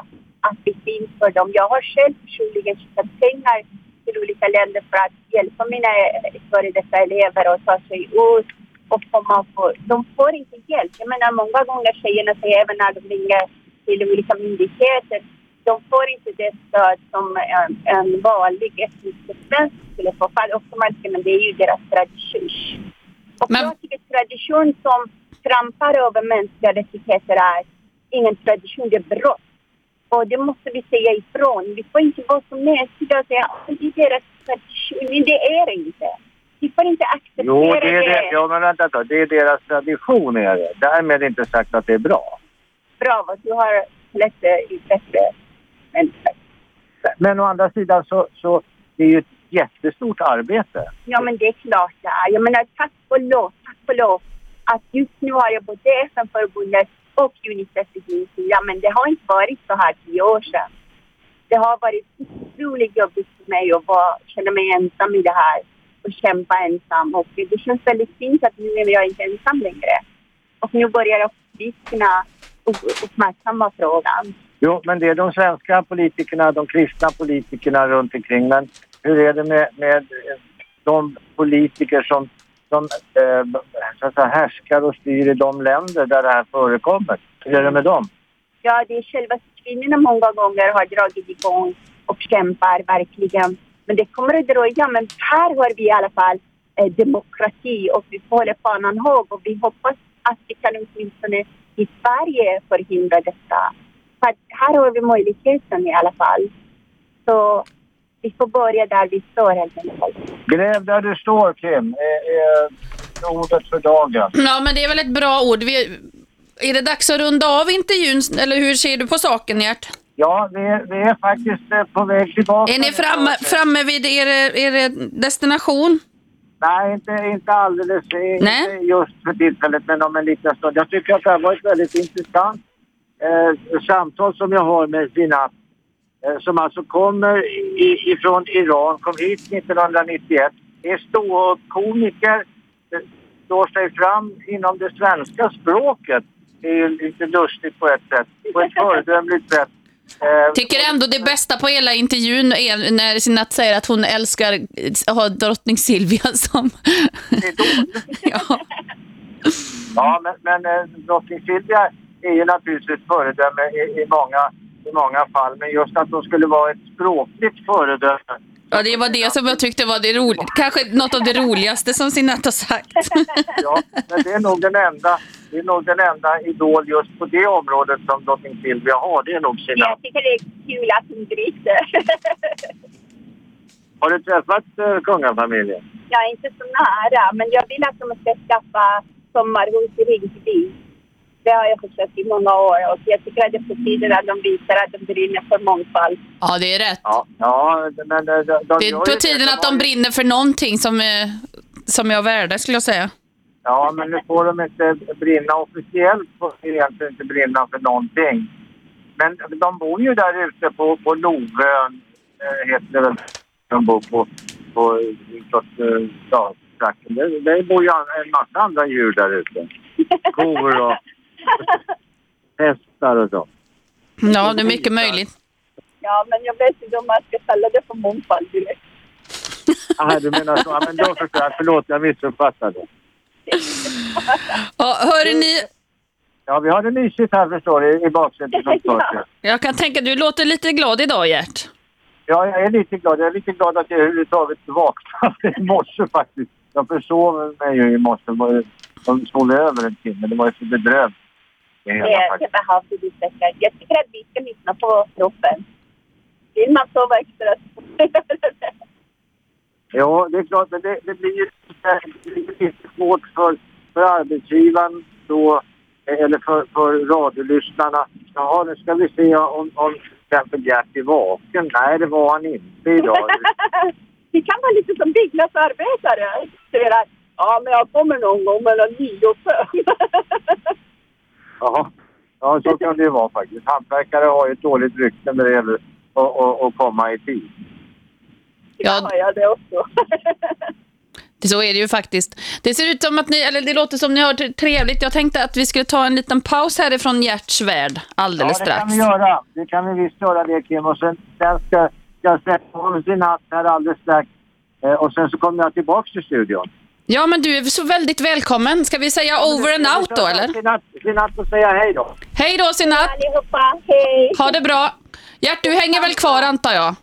att vi finns för dem. Jag har själv personligen skickat pengar till olika länder för att hjälpa mina eh, före detta elever att ta sig ut och komma på... De får inte hjälp. Jag menar många gånger tjejerna säger även när de ringer till olika myndigheter de får inte det stöd som en, en vanlig etnisk svensk skulle få. För men det är ju deras tradition. Och jag tycker tradition som trampar över mänskliga rättigheter är ingen tradition, det är brott. Och det måste vi säga ifrån. Vi får inte vara så mänskliga och säga att det är deras tradition. Men det är det inte. Vi får inte acceptera Jo, det är det. det. Ja, men vänta då. Det är deras tradition är det. Därmed inte sagt att det är bra. Bravo, du har i bättre människor. Men å andra sidan så, så det är ju ett jättestort arbete. Ja, men det är klart det är. Jag menar, tack och lov, tack och lov att just nu har jag både FN-förbundet och Unicef i min sida, men det har inte varit så här tio år sedan. Det har varit otroligt jobbigt för mig att vara, känna mig ensam i det här och kämpa ensam. Och det känns väldigt fint att nu är jag inte ensam längre. Och nu börjar också politikerna uppmärksamma frågan. Jo, men det är de svenska politikerna, de kristna politikerna runt omkring. Men hur är det med, med de politiker som, som eh, så att säga, härskar och styr i de länder där det här förekommer? Hur är det med dem? Ja, det är själva kvinnorna många gånger har dragit igång och kämpar verkligen. Men det kommer att dröja. Men här har vi i alla fall eh, demokrati och vi håller fanan hög och vi hoppas att vi kan åtminstone i Sverige förhindra detta. För här har vi möjligheten i alla fall. Så vi får börja där vi står helt enkelt. Gräv där du står, Kim, är, är ordet för dagen. Ja, men det är väl ett bra ord. Vi, är det dags att runda av intervjun, eller hur ser du på saken, Gert? Ja, vi är, vi är faktiskt eh, på väg tillbaka. Är ni framme, framme vid er, er destination? Nej, inte, inte alldeles. Inte Nej. just för tillfället, men om en liten stund. Jag tycker att det här var ett väldigt intressant eh, samtal som jag har med Zinat. Eh, som alltså kommer ifrån Iran, kom hit 1991. Är ståuppkomiker, står sig fram inom det svenska språket. Det är ju lite lustigt på ett sätt. På ett föredömligt sätt. Eh, Tycker ändå det bästa på hela intervjun är när Sinat säger att hon älskar att ha drottning Silvia som... Ja, men, men eh, drottning Silvia är ju naturligtvis ett föredöme i, i, många, i många fall. Men just att hon skulle vara ett språkligt föredöme. Ja, det var det som jag tyckte var det roliga. Kanske något av det roligaste som Sinat har sagt. Ja, men det är nog den enda, det är nog den enda idol just på det området som drottning Silvia har. Det är nog sina. Jag tycker det är kul att hon bryter. Har du träffat eh, kungafamiljen? är inte så nära, men jag vill att de ska skaffa sommarhus i Rinkeby. Det har jag försökt i många år och jag tycker att det är på tiden att de visar att de brinner för mångfald. Ja, det är rätt. Ja, ja men eh, de, de Det är på tiden De att de brinner för någonting som är, som är av värde, skulle jag säga. Ja, men nu får de inte brinna officiellt. Får de egentligen inte brinna för någonting. Men de bor ju där ute på, på Lovön, eh, heter det väl. De bor på, på eh, ja. Det, det bor ju en massa andra djur där ute. Kor och hästar och så. Ja, det är mycket möjligt. Ja, men jag vet inte om man ska kalla det för mångfald direkt. Ah, du menar så. Ja, men då förstår jag. Förlåt, jag missuppfattade. Ja, hörde ni, Ja, vi har det mysigt här förstår du, i baksätet ja. jag kan tänka, du låter lite glad idag, Gert. Ja, jag är lite glad. Jag är lite glad att jag överhuvudtaget vaknade i morse faktiskt. Jag försov mig ju i morse. De sov över en timme. Det var ju så bedrövligt. Det Det, det behövde vi säkert. Jag tycker att vi ska lyssna på kroppen. Vill man sova extra Ja, det är klart. Men det, det blir ju det lite svårt för, för arbetsgivaren då, eller för, för radiolyssnarna. Jaha, nu ska vi se om, om till exempel Gert är vaken. Nej, det var han inte idag. Vi kan vara lite som byggnadsarbetare. Det, Ja, men jag kommer någon gång mellan nio och fem. Jaha. Ja, så kan det ju vara faktiskt. Hantverkare har ju ett dåligt rykte när det gäller att, att, att komma i tid. Ja, ja, det också. Så är det ju faktiskt. Det ser ut som att ni, eller det låter som ni har det trevligt. Jag tänkte att vi skulle ta en liten paus härifrån Gerts värld alldeles ja, det strax. kan vi göra. Det kan vi visst göra det Kim. Och sen, sen ska jag släppa honom sin hatt här alldeles strax. Eh, och sen så kommer jag tillbaks till studion. Ja, men du är så väldigt välkommen. Ska vi säga over and out då, eller? Sinat, säga hej då. Hej då, Sinat! allihopa, hej! Ha det bra. Gert, du hänger väl kvar antar jag?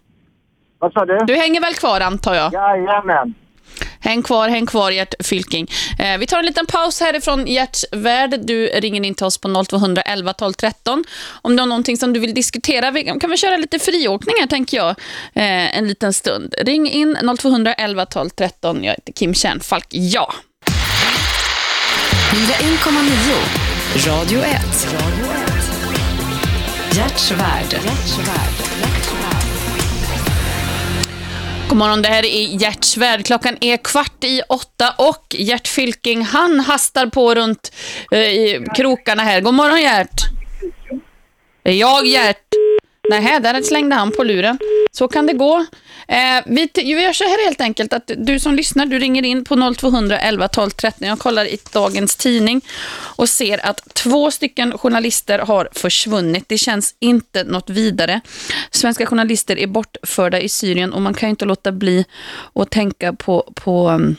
Vad sa du? Du hänger väl kvar antar jag? Jajamän. Häng kvar, häng kvar Gert Fylking. Eh, vi tar en liten paus härifrån Gerts värld. Du ringer in till oss på 0211 12 13. Om du har någonting som du vill diskutera, vi kan vi köra lite friåkningar tänker jag eh, en liten stund. Ring in 0211 12 13. Jag heter Kim Kärnfalk. Ja. 1,9 Radio 1. Gerts värld. God morgon, det här är Hjärtsvärd. Klockan är kvart i åtta och Gert Fylking, han hastar på runt eh, i krokarna här. God morgon Gert. Det är jag Gert. Nej, där slängde han på luren. Så kan det gå. Eh, vi, vi gör så här helt enkelt att du som lyssnar, du ringer in på 0200 11 12 13. Jag kollar i dagens tidning och ser att två stycken journalister har försvunnit. Det känns inte något vidare. Svenska journalister är bortförda i Syrien och man kan ju inte låta bli att tänka på, på mm,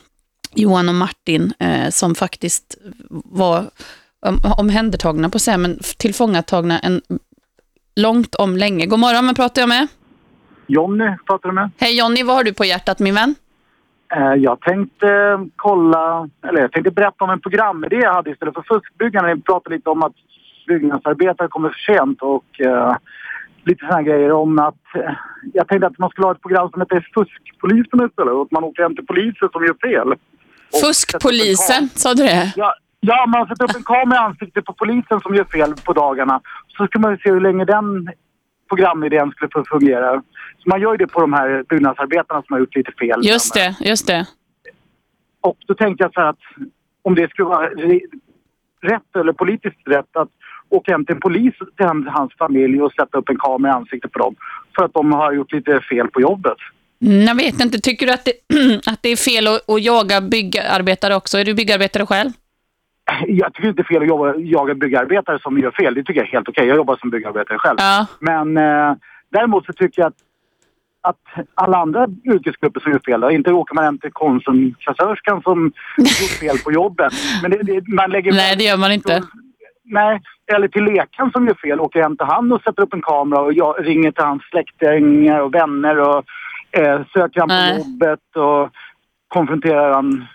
Johan och Martin eh, som faktiskt var omhändertagna på sig, men tillfångatagna en långt om länge. God morgon, vem pratar jag med? Jonny pratar du med. Hej Jonny, vad har du på hjärtat min vän? Eh, Jag tänkte kolla, eller jag tänkte berätta om en programidé jag hade istället för fuskbyggarna. Ni pratade lite om att byggnadsarbetare kommer för sent och eh, lite sådana grejer om att eh, jag tänkte att man skulle ha ett program som heter Fuskpolisen istället och att man åker hem till poliser som gör fel. Fuskpolisen, sa du det? Ja, ja, man sätter upp en kamera i ansiktet på polisen som gör fel på dagarna. Så ska man se hur länge den programidén skulle få fungera. Så man gör ju det på de här byggnadsarbetarna som har gjort lite fel. Just det, just det. Och då tänkte jag så här att om det skulle vara rätt eller politiskt rätt att åka hem till en polis till han- hans familj och sätta upp en kamera i ansiktet på dem för att de har gjort lite fel på jobbet. Mm, Jag vet inte, tycker du att det, att det är fel att, att jaga byggarbetare också? Är du byggarbetare själv? Jag tycker inte det är fel att jobba, jaga byggarbetare som gör fel. Det tycker jag är helt okej. Jag jobbar som byggarbetare själv. Ja. Men eh, däremot så tycker jag att, att alla andra yrkesgrupper som gör fel, då, inte åker man hem till Konsumkassörskan som gjort fel på jobbet. Men det, det, man lägger Nej, det gör man inte. Nej, eller till läkaren som gör fel, åker hem till han och sätter upp en kamera och jag ringer till hans släktingar och vänner och eh, söker han Nej. på jobbet och konfronterar han.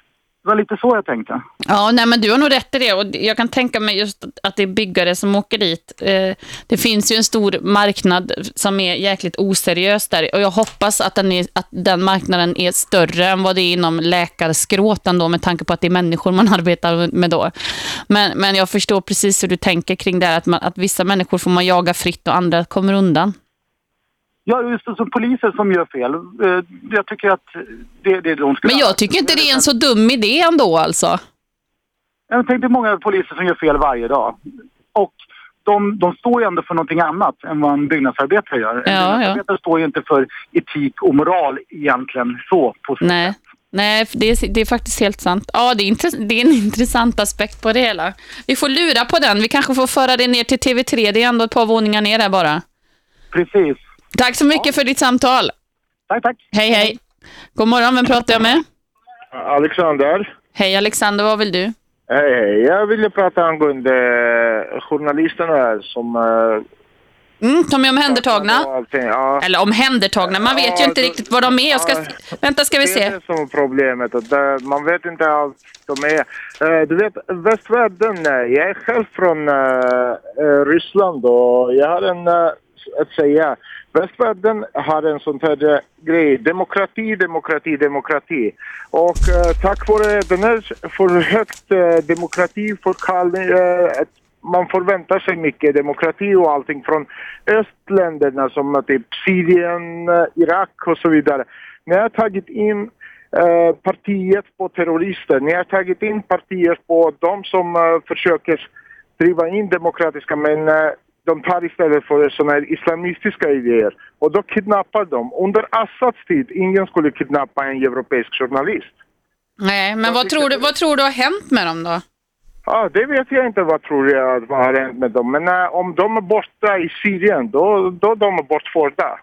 Det var lite så jag tänkte. Ja, nej, men du har nog rätt i det. Och jag kan tänka mig just att det är byggare som åker dit. Eh, det finns ju en stor marknad som är jäkligt oseriös där. Och jag hoppas att den, är, att den marknaden är större än vad det är inom läkarskrået då, med tanke på att det är människor man arbetar med då. Men, men jag förstår precis hur du tänker kring det här, att, man, att vissa människor får man jaga fritt och andra kommer undan. Ja, just det, som poliser som gör fel. Eh, Jag tycker att det, det är de ska Men jag tycker inte det är en så dum idé ändå alltså. Jag tänkte många poliser som gör fel varje dag. Och de, de står ju ändå för någonting annat än vad en byggnadsarbetare gör. En Ja, ja. byggnadsarbetare står ju inte för etik och moral egentligen så. På så Nej, Nej det, är, det är faktiskt helt sant. Ja, det är, det är en intressant aspekt på det hela. Vi får lura på den. Vi kanske får föra det ner till TV3. Det är ändå ett par våningar ner där bara. Precis. Tack så mycket för ditt samtal. Tack, tack. Hej, hej. God morgon, vem pratar jag med? Alexander. Hej Alexander, vad vill du? Hej, hej. Jag ville prata angående journalisterna som... eh, Mm, de är omhändertagna. Ja. Eller omhändertagna, man vet ju inte riktigt vad de är. Jag ska... Vänta, ska vi Det är se. det som är problemet. Man vet inte allt de är. Eh, du vet, västvärlden, eh, jag är själv från Ryssland och jag har en att säga. Västvärlden har en sån här eh, grej, demokrati, demokrati, demokrati. Och eh, tack vare den här för högt eh, demokrati, för kall, eh, att man förväntar sig mycket demokrati och allting från östländerna som eh, typ Syrien, eh, Irak och så vidare. Ni har tagit in eh, partiet på terrorister. Ni har tagit in partiet på de som eh, försöker driva in demokratiska men eh, de tar istället för sådana här islamistiska idéer. Och då kidnappar de. Under Assads tid, ingen skulle kidnappa en europeisk journalist. Nej, men vad tror, du, vad tror du har hänt med dem då? Ja, det vet jag inte vad tror jag vad har hänt med dem. Men eh, om de är borta i Syrien, då, då de är bortförda.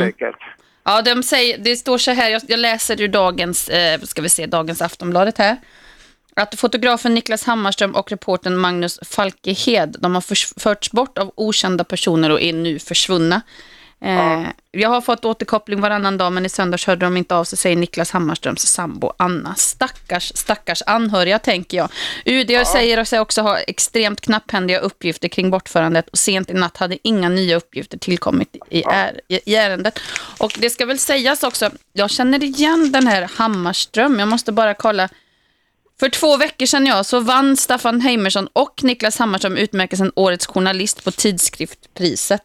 Säkert. Ja, de säger, det står så här, jag, jag läser ur dagens, eh, ska vi se, dagens Aftonbladet här. Att fotografen Niklas Hammarström och reportern Magnus Falkehed, de har förts bort av okända personer och är nu försvunna. Eh, Jag har fått återkoppling varannan dag, men i söndags hörde de inte av sig, säger Niklas Hammarströms sambo Anna. Stackars, stackars anhöriga, tänker jag. UD säger sig också ha extremt knapphändiga uppgifter kring bortförandet och sent i natt hade inga nya uppgifter tillkommit i, är, i, i ärendet. Och det ska väl sägas också, jag känner igen den här Hammarström, jag måste bara kolla. För två veckor sedan ja, så vann Staffan Heimersson och Niklas Hammarström utmärkelsen Årets journalist på tidskriftpriset.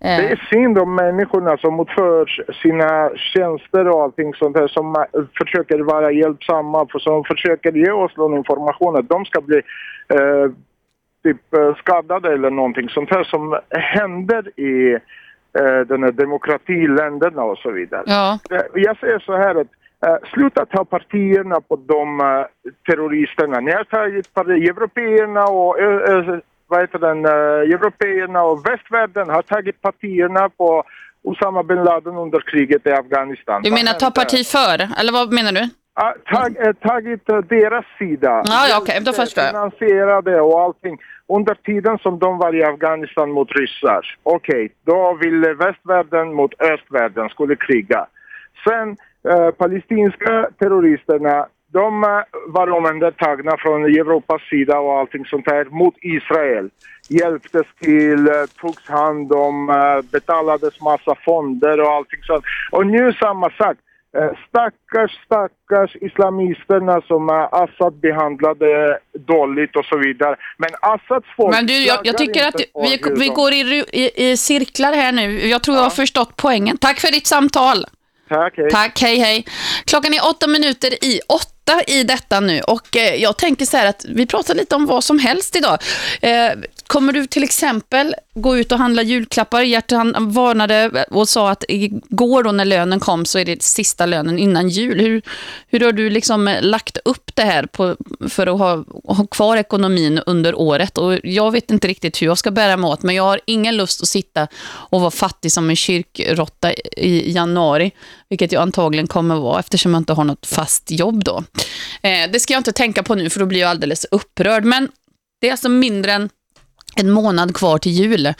Eh, Det är synd om människorna som utför sina tjänster och allting sånt där som eh, försöker vara hjälpsamma, för som försöker ge oss någon information att de ska bli eh, typ eh, skadade eller någonting sånt här som händer i eh, den här demokratiländerna och så vidare. Ja. Jag säger så här att sluta ta partierna på de eh, terroristerna. Ni har tagit européerna och eh, eh, vad heter den, eh, européerna och västvärlden har tagit partierna på Osama bin Laden under kriget i Afghanistan. Du menar ta parti för, eller vad menar du? Tag, eh, tagit eh, deras sida. Ja, ja, okej, då förstår jag. Finansierade och allting. Under tiden som de var i Afghanistan mot ryssar. Okej, då ville västvärlden mot östvärlden skulle kriga. Sen eh, palestinska terroristerna, de eh, var omhändertagna från Europas sida och allting sånt här mot Israel. Hjälptes till, eh, togs hand om, betalades massa fonder och allting sånt. Och nu samma sak. Stackars, stackars islamisterna som Assad behandlade dåligt och så vidare. Men Assads folk Men du, jag, jag tycker att vi, vi går i, i, i cirklar här nu. Jag tror jag har förstått poängen. Tack för ditt samtal. Tack, hej. Tack, hej, hej. Klockan är åtta minuter i åtta i detta nu och eh, jag tänker så här att vi pratar lite om vad som helst idag. Eh, kommer du till exempel gå ut och handla julklappar? Gert han varnade och sa att igår då när lönen kom så är det sista lönen innan jul. Hur, hur har du liksom eh, lagt upp det här på, för att ha, ha kvar ekonomin under året? Och jag vet inte riktigt hur jag ska bära mig åt men jag har ingen lust att sitta och vara fattig som en kyrkrotta i januari, vilket jag antagligen kommer vara eftersom jag inte har något fast jobb då. Eh, det ska jag inte tänka på nu för då blir jag alldeles upprörd. Men det är alltså mindre än en månad kvar till jul.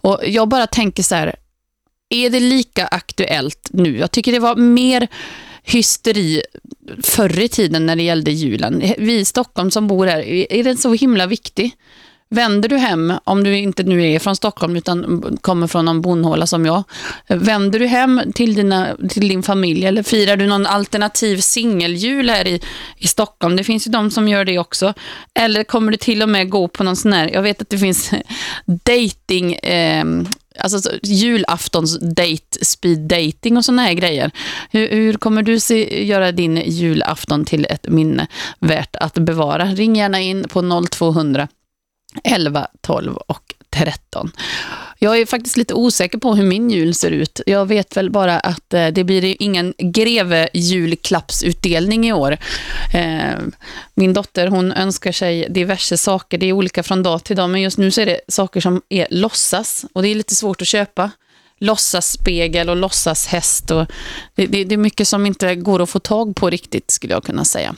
Och jag bara tänker så här, är det lika aktuellt nu? Jag tycker det var mer hysteri förr i tiden när det gällde julen. Vi i Stockholm som bor här, är den så himla viktig? Vänder du hem, om du inte nu är från Stockholm utan kommer från någon bondhåla som jag, vänder du hem till, dina, till din familj eller firar du någon alternativ singeljul här i, i Stockholm? Det finns ju de som gör det också. Eller kommer du till och med gå på någon sån här, jag vet att det finns dating, eh, alltså julaftons date, speed dating och såna här grejer. Hur, hur kommer du se, göra din julafton till ett minne värt att bevara? Ring gärna in på 0200 11, 12 och 13. Jag är faktiskt lite osäker på hur min jul ser ut. Jag vet väl bara att eh, det blir ingen greve julklappsutdelning i år. Eh, min dotter hon önskar sig diverse saker. Det är olika från dag till dag, men just nu så är det saker som är låtsas och det är lite svårt att köpa. Låtsasspegel och låtsashäst. Och det, det, det är mycket som inte går att få tag på riktigt skulle jag kunna säga.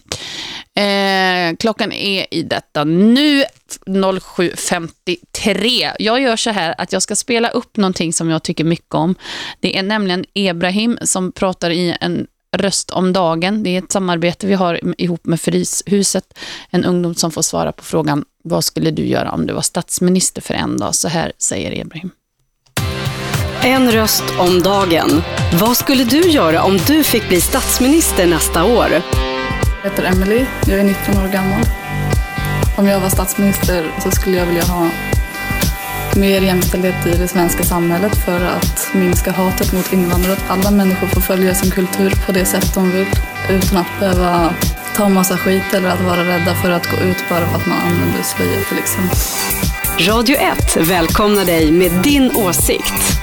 Eh, klockan är i detta nu 07.53. Jag gör så här att jag ska spela upp någonting som jag tycker mycket om. Det är nämligen Ebrahim som pratar i en röst om dagen. Det är ett samarbete vi har ihop med Fryshuset. En ungdom som får svara på frågan vad skulle du göra om du var statsminister för en dag? Så här säger Ebrahim. En röst om dagen. Vad skulle du göra om du fick bli statsminister nästa år? Jag heter Emily, jag är 19 år gammal. Om jag var statsminister så skulle jag vilja ha mer jämställdhet i det svenska samhället för att minska hatet mot invandrare. Att alla människor får följa sin kultur på det sätt de vill utan att behöva ta massa skit eller att vara rädda för att gå ut bara för att man använder slöja till exempel. Radio 1 välkomnar dig med din åsikt.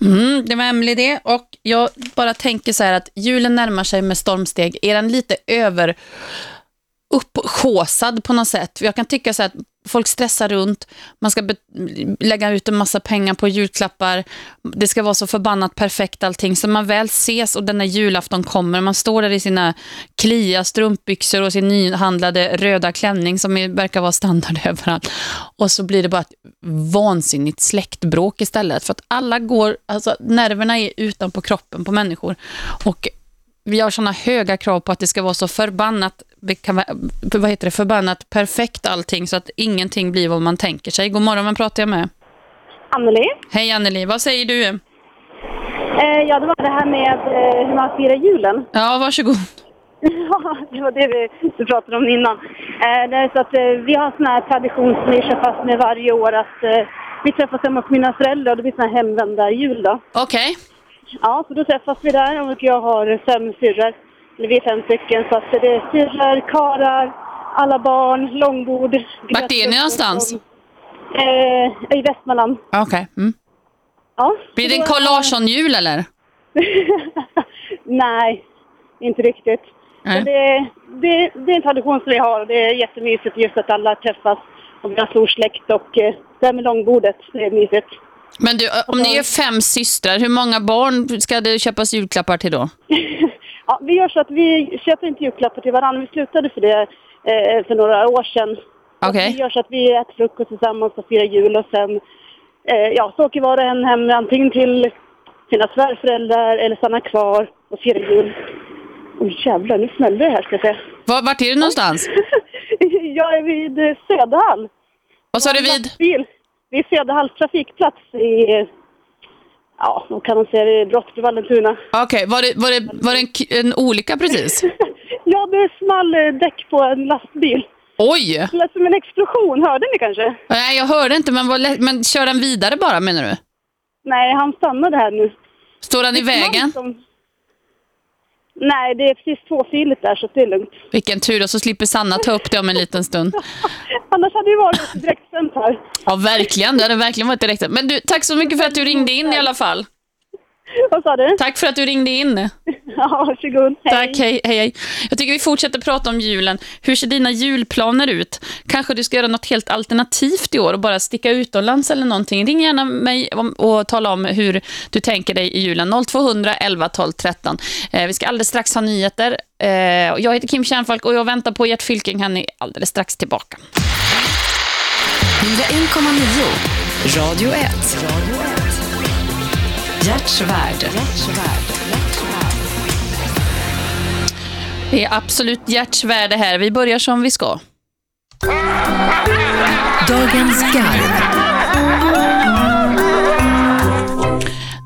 Mm, det var Emelie det. Och jag bara tänker så här att julen närmar sig med stormsteg. Är den lite över upphåsad på något sätt? Jag kan tycka så här att folk stressar runt, man ska lägga ut en massa pengar på julklappar, det ska vara så förbannat perfekt allting, så man väl ses och den där julafton kommer, man står där i sina klia strumpbyxor och sin nyhandlade röda klänning som är, verkar vara standard överallt. Och så blir det bara ett vansinnigt släktbråk istället, för att alla går, alltså nerverna är utanpå kroppen på människor. Och vi har såna höga krav på att det ska vara så förbannat, vad heter det, förbannat perfekt allting så att ingenting blir vad man tänker sig. God morgon, vem pratar jag med? Anneli. Hej Anneli, vad säger du? Eh, ja, det var det här med eh, hur man firar julen. Ja, varsågod. Ja, det var det vi, vi pratade om innan. Eh, det är så att, eh, vi har en sån här tradition som vi kör fast med varje år att eh, vi träffas hemma hos mina föräldrar och det blir sån här hemvändarjul då. Okej. Ja, så då träffas vi där och jag har fem syrror. Eller vi är fem stycken så att det är syrror, karar, alla barn, långbord. Vart är ni någonstans? Eh, I Västmanland. Okej. Mm. Ja. Blir det en Carl Larsson-jul eller? Nej, inte riktigt. Så det, det, det är en tradition som vi har och det är jättemysigt just att alla träffas och vi har stor släkt och eh, det här med långbordet, det är mysigt. Men du, om ni är fem systrar, hur många barn ska det köpas julklappar till då? Ja, vi gör så att vi köper inte julklappar till varandra. Vi slutade för det eh, för några år sedan. Okej. Vi gör så att vi äter frukost tillsammans och firar jul och sen eh, ja, så åker var och en hem antingen till sina svärföräldrar eller stannar kvar och firar jul. Oj jävlar, nu smällde det här ska jag säga. Var, vart är du någonstans? jag är vid Söderhall. Vad sa du vid? Bil. Vid Söderhalls trafikplats i, ja, vad kan man säga, det är Brottbyvallentuna. Okej, var, det, var, det, var det en, en olycka precis? Ja, det small eh, däck på en lastbil. Oj! Det lät som en explosion, hörde ni kanske? Nej, jag hörde inte, men, var, lä- men kör den vidare bara menar du? Nej, han stannade här nu. Står han i vägen? Som... Nej, det är precis tvåfiligt där så det är lugnt. Vilken tur, och så slipper Sanna ta upp det om en liten stund. Annars hade det varit direktsänt här. Ja, verkligen. Det hade verkligen varit direkt. Men du, tack så mycket för att du ringde in i alla fall. Vad sa du? Tack för att du ringde in. Ja, varsågod. Hej. Tack, hej, hej, hej. Jag tycker vi fortsätter prata om julen. Hur ser dina julplaner ut? Kanske du ska göra något helt alternativt i år och bara sticka utomlands eller någonting. Ring gärna mig om- och tala om hur du tänker dig i julen. 0200 11 12 13. Eh, vi ska alldeles strax ha nyheter. Eh, jag heter Kim Kärnfalk och jag väntar på Gert Fylking. Han är alldeles strax tillbaka. 101,9 Radio 1. Hjärtsvärd. Det är absolut hjärtsvärde här. Vi börjar som vi ska. Dagens garv.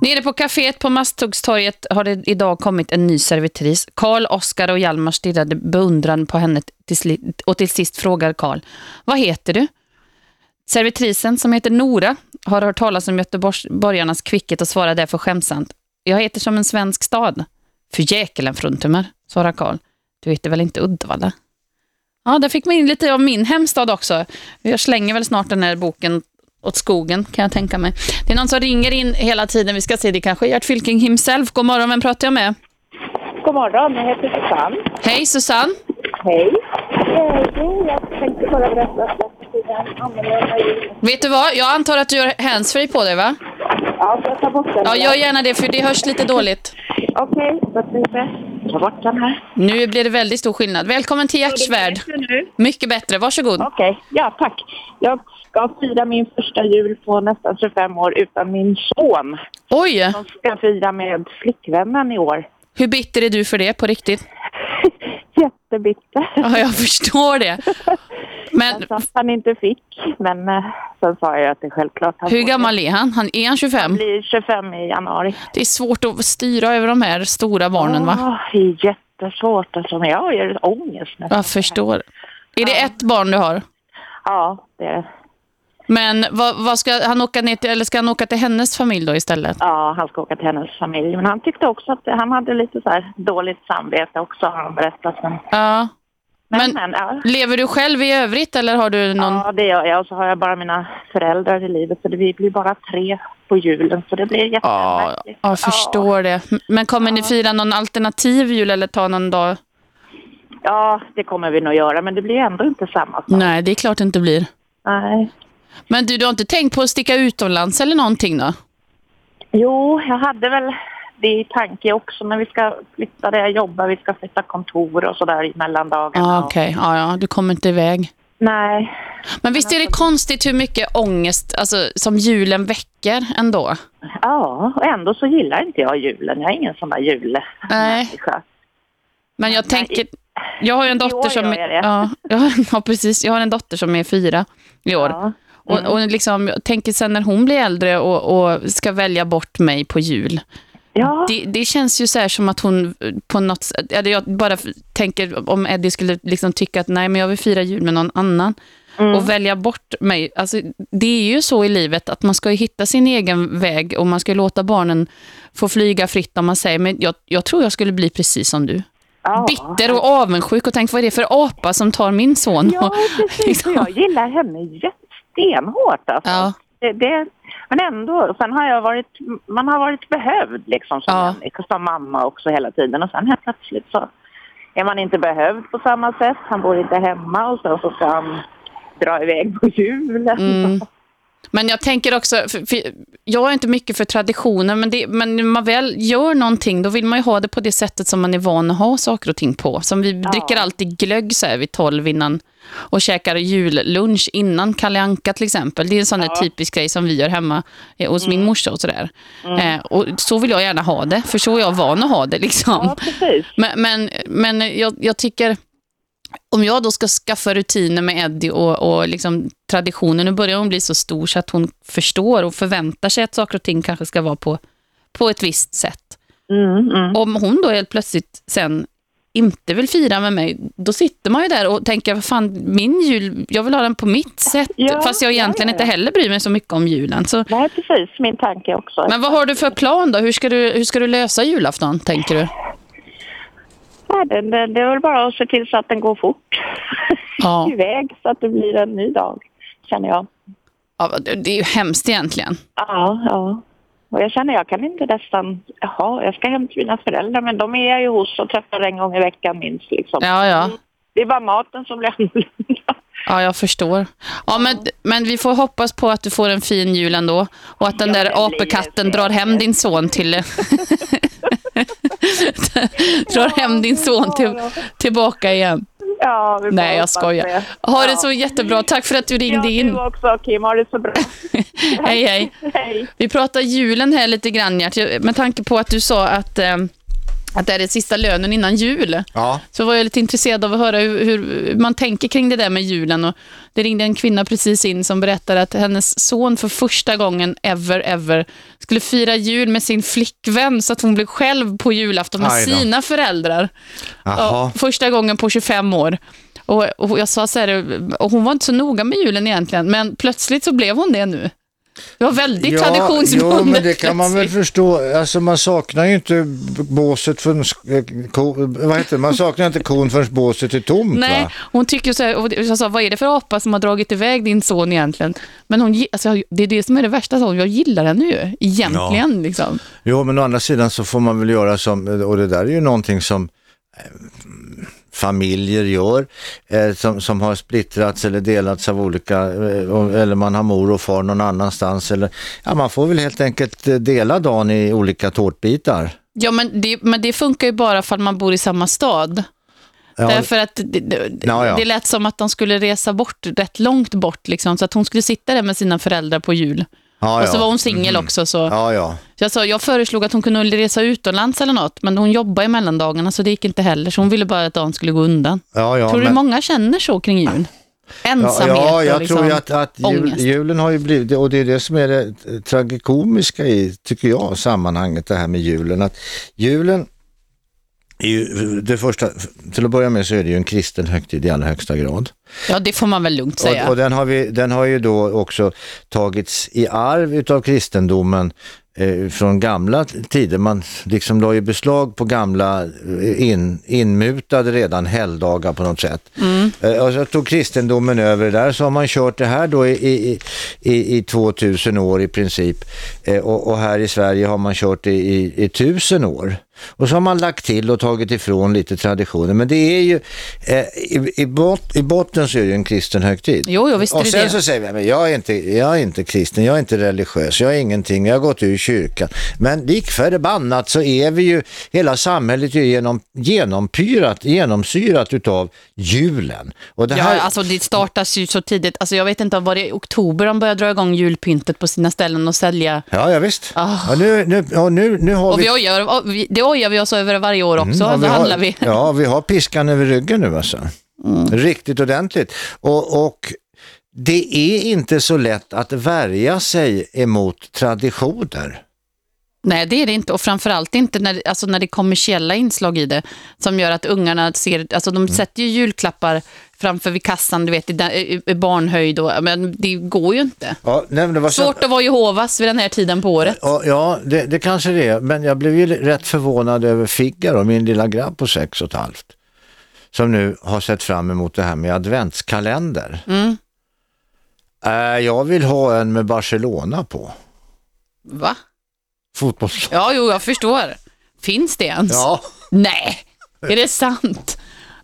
Nere på kaféet på Masthuggstorget har det idag kommit en ny servitris. Karl, Oskar och Hjalmar stirrade beundran på henne till och till sist frågar Karl, vad heter du? Servitrisen som heter Nora har hört talas om göteborgarnas kvickhet och svarar därför skämsamt. Jag heter som en svensk stad. För jäkelen fruntummer, svarar Karl. Du heter väl inte Uddevalla? Ja, där fick man in lite av min hemstad också. Jag slänger väl snart den här boken åt skogen, kan jag tänka mig. Det är någon som ringer in hela tiden. Vi ska se, det kanske är Gert Fylking himself. God morgon, vem pratar jag med? God morgon, jag heter Susanne. Hej Susanne. Hej. Eh, jo, jag tänkte bara berätta att Vet du vad? Jag antar att du har handsfree på dig, va? Ja, jag tar bort den. Ja, gör gärna det, för det hörs lite dåligt. Okej, att vi inte tar bort den här. Nu blir det väldigt stor skillnad. Välkommen till Gerts värld. Mycket bättre, varsågod. Okej, ja tack. Jag ska fira min första jul på nästan 25 år utan min son. Oj! Som ska fira med flickvännen i år. Hur bitter är du för det på riktigt? Jättebitter. Ja, jag förstår det. Men Som han inte fick, men eh, sen sa jag att det är självklart. han hur gammal är han? han? Är han 25? Han blir 25 i januari. Det är svårt att styra över de här stora barnen, va? Åh, det är jättesvårt. Alltså, jag har ångest nästan. Jag förstår. Är det ett barn du har? Ja, det är det. Men vad, vad ska han åka ner till, eller ska han åka till hennes familj då istället? Ja, han ska åka till hennes familj. Men han tyckte också att han hade lite så dåligt samvete också, har han berättat. Men, Ja. men, men ja. Lever du själv i övrigt eller har du någon... ja, det gör jag. Och så har jag bara mina föräldrar i livet. Så det vi blir bara tre på julen. Så det blir Ja, jättemärkligt. jag förstår det. Men kommer ni fira någon alternativ jul eller ta någon dag? Ja, det kommer vi nog göra. Men det blir ändå inte samma sak. Nej, det är klart det inte blir. Nej. Men du, du har inte tänkt på att sticka utomlands eller någonting då? Jo, jag hade väl det i tanke också. Men vi ska flytta där jag jobbar. Vi ska flytta kontor och sådär i mellandagarna. Ja, okej. Ja, ja, du kommer inte iväg. Nej. Men visst är det konstigt hur mycket ångest alltså, som julen väcker ändå? Ja, och ändå så gillar inte jag julen. Jag är ingen sån där julmänniska. Men jag tänker, jag har en dotter som... det. Ja, jag har, ja, precis. Jag har en dotter som är fyra i år. Mm. Och, och liksom, jag tänker sen när hon blir äldre och, och ska välja bort mig på jul. Ja. Det, det känns ju så här som att hon på något sätt, jag bara tänker om Eddie skulle liksom tycka att nej men jag vill fira jul med någon annan Mm. och välja bort mig. Alltså, det är ju så i livet att man ska hitta sin egen väg och man ska låta barnen få flyga fritt om man säger, men jag, jag tror jag skulle bli precis som du. Ja. Bitter och avundsjuk och tänk vad är det för apa som tar min son? Ja, precis. Och Jag gillar henne jättestenhårt alltså. Ja. Det, det, men ändå, sen har jag varit, man har varit behövd liksom som, människa, som mamma också hela tiden. Och sen helt plötsligt så är man inte behövd på samma sätt. Han bor inte hemma och så, så ska han dra iväg på julen. Mm. Men jag tänker också, för, för, jag är inte mycket för traditioner, men, det, men när man väl gör någonting, då vill man ju ha det på det sättet som man är van att ha saker och ting på. Som vi dricker alltid glögg så här vid tolv innan och käkar jullunch innan Kalle Anka till exempel. Det är en sån där typisk grej som vi gör hemma eh, hos min morsa och sådär. Mm. Eh, och så vill jag gärna ha det, för så är jag van att ha det. Liksom. Ja. Men, men, men jag, jag tycker, om jag då ska skaffa rutiner med Eddie och, och liksom traditioner, nu börjar hon bli så stor så att hon förstår och förväntar sig att saker och ting kanske ska vara på, på ett visst sätt. Mm, Om hon då helt plötsligt sen inte vill fira med mig, då sitter man ju där och tänker, vad fan, min jul, jag vill ha den på mitt sätt, Ja, fast jag ja, egentligen ja, inte ja. heller bryr mig så mycket om julen. Så, Nej, precis. Min tanke också. men vad har du för plan då? Hur ska du, hur ska du lösa julafton, tänker du? Ja, det, det, är väl bara att se till så att den går fort Ja. iväg så att det blir en ny dag, känner jag. Ja, det det är ju hemskt egentligen. Ja, ja. Och jag känner jag kan inte nästan, jaha, jag ska hem till mina föräldrar men de är jag ju hos och träffar en gång i veckan minst liksom. Ja, ja. Det är bara maten som blir annorlunda. Ja, jag förstår. Ja, men, men vi får hoppas på att du får en fin jul ändå. Och att den där apekatten drar hem din son till... drar hem din son till, tillbaka igen. Ja, Nej, jag skojar. det. Ha det Ja. så jättebra. Tack för att du ringde Ja, in. du också Kim, ha det så bra. Hej, hej. Hej. Vi pratar julen här lite grann, Gert. Med tanke på att du sa att, eh, att det är den sista lönen innan jul. Ja. Så var jag lite intresserad av att höra hur, hur man tänker kring det där med julen. Och det ringde en kvinna precis in som berättade att hennes son för första gången ever, ever skulle fira jul med sin flickvän så att hon blev själv på julafton med sina föräldrar. Ja, första gången på 25 år. Och, och jag sa så här, och hon var inte så noga med julen egentligen, men plötsligt så blev hon det nu. Det var väldigt traditionsbundet. Jo, men det kan man väl förstå. Alltså man saknar ju inte båset för ko, vad heter det? Man saknar inte kon förrän båset är tomt Nej, va? hon tycker så här, och jag sa, vad är det för apa som har dragit iväg din son egentligen? Men hon, alltså, det är det som är det värsta, hon. jag gillar henne ju, egentligen. Liksom. Jo, men å andra sidan så får man väl göra som, och det där är ju någonting som eh, familjer gör, eh, som, som har splittrats eller delats av olika, eh, eller man har mor och far någon annanstans, eller ja, man får väl helt enkelt eh, dela dagen i olika tårtbitar. Ja, men det, men det funkar ju bara för man bor i samma stad. Ja, Därför att det, det, Ja, ja. det lät som att de skulle resa bort, rätt långt bort, liksom, så att hon skulle sitta där med sina föräldrar på jul. Ja, och så ja. var hon singel Mhm. också. Så. Ja, ja. Så jag, sa, jag föreslog att hon kunde resa utomlands eller något, men hon jobbar i mellandagarna så det gick inte heller. Så hon ville bara att dagen skulle gå undan. ja, ja tror du men- många känner så kring jul? Ensamhet ja, jag och liksom tror att, att jul, julen har ju blivit, och det är det som är det tragikomiska i, tycker jag, sammanhanget det här med julen. Att julen ju, det första, till att börja med så är det ju en kristen högtid i allra högsta grad. Ja, det får man väl lugnt säga. Och, och den, har vi, den har ju då också tagits i arv utav kristendomen eh, från gamla tider. Man liksom la ju beslag på gamla eh, in, inmutade redan helgdagar på något sätt. Mm. Eh, och så tog kristendomen över där så har man kört det här då i, i, i, i 2000 år i princip. Eh, och, och här i Sverige har man kört det i, i tusen år. Och så har man lagt till och tagit ifrån lite traditioner. Men det är ju, eh, i, i, bot, i botten så är det ju en kristen högtid. Jo, jo, visst är och det sen det. så säger vi, men jag är, inte, jag är inte kristen, jag är inte religiös, jag är ingenting, jag har gått ur kyrkan. Men lik förbannat så är vi ju, hela samhället är ju genom, genompyrat, genomsyrat utav julen. Och det här, Ja, alltså det startas ju så tidigt. Alltså jag vet inte, var det i oktober de började dra igång julpyntet på sina ställen och sälja? Ja, ja visst. Ah. Och nu, nu, och nu, nu har Och vi... vi och vi- det ojar vi oss över varje år också, Mm, ja, så har, handlar vi. Ja, vi har piskan över ryggen nu alltså. Riktigt ordentligt. Och, och det är inte så lätt att värja sig emot traditioner. Nej, det är det inte. Och framförallt inte när, alltså när det är kommersiella inslag i det som gör att ungarna ser, alltså Mm. de sätter ju julklappar framför vid kassan, du vet, i, barnhöjd. Och, men det går ju inte. Ja, nej, det var så- Svårt att vara Jehovas vid den här tiden på året. Ja, ja det, det kanske det är. Men jag blev ju rätt förvånad över Figaro, min lilla grabb på sex och ett halvt. Som nu har sett fram emot det här med adventskalender. Mm. Äh, jag vill ha en med Barcelona på. Va? Fotbollslag. Ja, jo, jag förstår. Finns det ens? Ja. Nej, är det sant?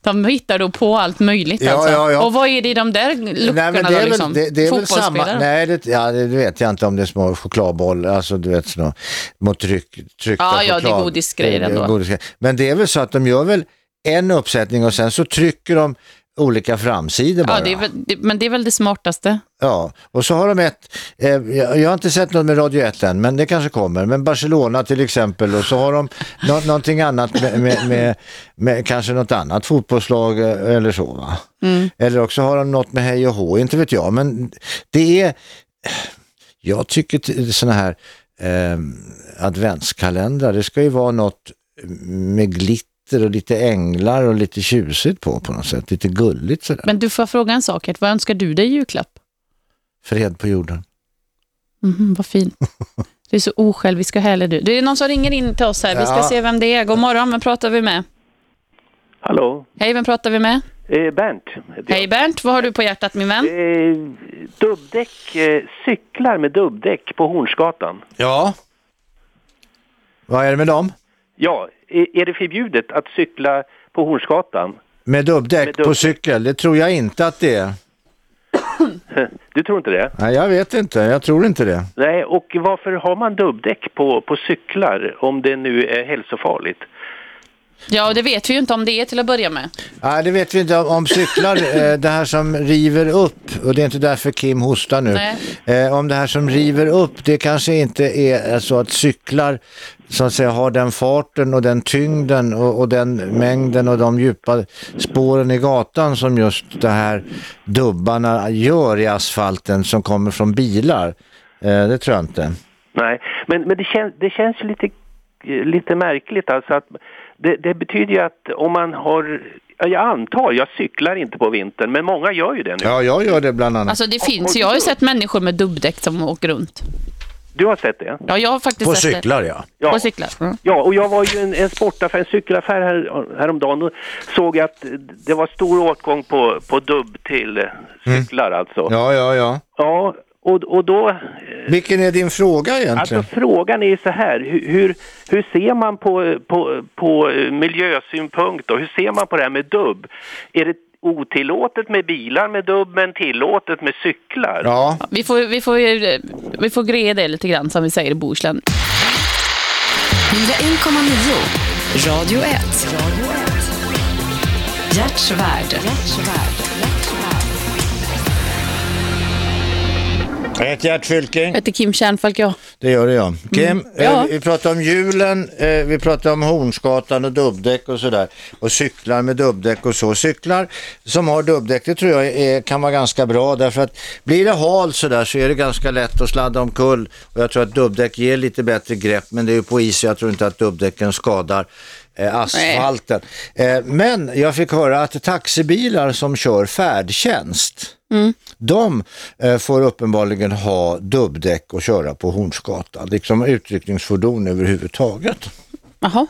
De hittar då på allt möjligt Ja, alltså. ja, ja. Och vad är det i de där luckorna Nej, men det då? är väl, Liksom? det, det är väl samma, nej det, ja, det vet jag inte om det är små chokladbollar, alltså du vet såna mot tryck, tryckta Ja, ja, det är choklad- godisgrejer ändå. godisgrejer. Men det är väl så att de gör väl en uppsättning och sen så trycker de olika framsidor bara. Ja, det är väl, det, men det är väl det smartaste. Ja, och så har de ett, eh, jag, har inte sett något med Radio 1 än, men det kanske kommer. Men Barcelona till exempel och så har de nå, någonting annat med, med, med, med kanske något annat fotbollslag eh, eller så va. Mm. Eller också har de något med hej och hå, inte vet jag. Men det är, jag tycker sådana här eh, adventskalendrar, det ska ju vara något med glitter och lite änglar och lite tjusigt på på något sätt. Lite gulligt sådär. Men du får fråga en sak, vad önskar du dig i julklapp? Fred på jorden. Mhm, vad fint. Du är så osjälvisk och härlig du. Det är någon som ringer in till oss här. Vi ska Ja. se vem det är. God morgon, vem pratar vi med? Hallå? Hej, vem pratar vi med? Eh, Bernt. Hej Bernt, vad har du på hjärtat min vän? Eh, dubbdäck, eh, cyklar med dubbdäck på Hornsgatan. Ja. Vad är det med dem? Ja, är, det förbjudet att cykla på Hornsgatan? Med dubbdäck Med dubbdäck. på cykel? Det tror jag inte att det är. Du tror inte det? Nej, jag vet inte. Jag tror inte det. Nej, och varför har man dubbdäck på, på cyklar om det nu är hälsofarligt? Ja, det vet vi ju inte om det är till att börja med. Nej, det vet vi inte om, om cyklar. eh, det här som river upp, och det är inte därför Kim hostar nu. Eh, om det här som river upp, det kanske inte är så att cyklar så att säga har den farten och den tyngden och, och den mängden och de djupa spåren i gatan som just det här dubbarna gör i asfalten som kommer från bilar. Eh, det tror jag inte. Nej, men, men det, känns, det känns ju lite, lite märkligt alltså att det, det betyder ju att om man har, ja, jag antar, jag cyklar inte på vintern, men många gör ju det nu. Ja, jag gör det bland annat. Alltså det finns, jag har ju sett människor med dubbdäck som åker runt. Du har sett det? Ja, jag har faktiskt På sett det. cyklar, ja. Ja. På cyklar. Mm. Ja, och jag var ju en, en sportaffär, en cykelaffär här, häromdagen och såg att det var stor åtgång på, på dubb till cyklar alltså. Ja, ja, ja. Ja, och, och då... Vilken är din fråga egentligen? Alltså frågan är så här, hur, hur, ser man på, på, på eh, miljösynpunkt då? Hur ser man på det här med dubb? Är det otillåtet med bilar med dubb men tillåtet med cyklar? Ja. Vi får, vi får, vi får greja det lite grann som vi säger i Bohuslän. 101,9 Radio 1. Hjärtsvärd. Jag heter Gert Fylking. Jag heter Kim Kärnfalk, ja. Det gör det ja. Kim, Mm. Ja. eh, vi pratar om julen, eh, vi pratar om Hornsgatan och dubbdäck och sådär. Och cyklar med dubbdäck och så. Cyklar som har dubbdäck, det tror jag är, kan vara ganska bra därför att blir det halt sådär så är det ganska lätt att sladda omkull. Och jag tror att dubbdäck ger lite bättre grepp men det är ju på is jag tror inte att dubbdäcken skadar eh, asfalten. Eh, men jag fick höra att taxibilar som kör färdtjänst, Mm. de eh, får uppenbarligen ha dubbdäck och köra på Hornsgatan, liksom utryckningsfordon överhuvudtaget. Jaha.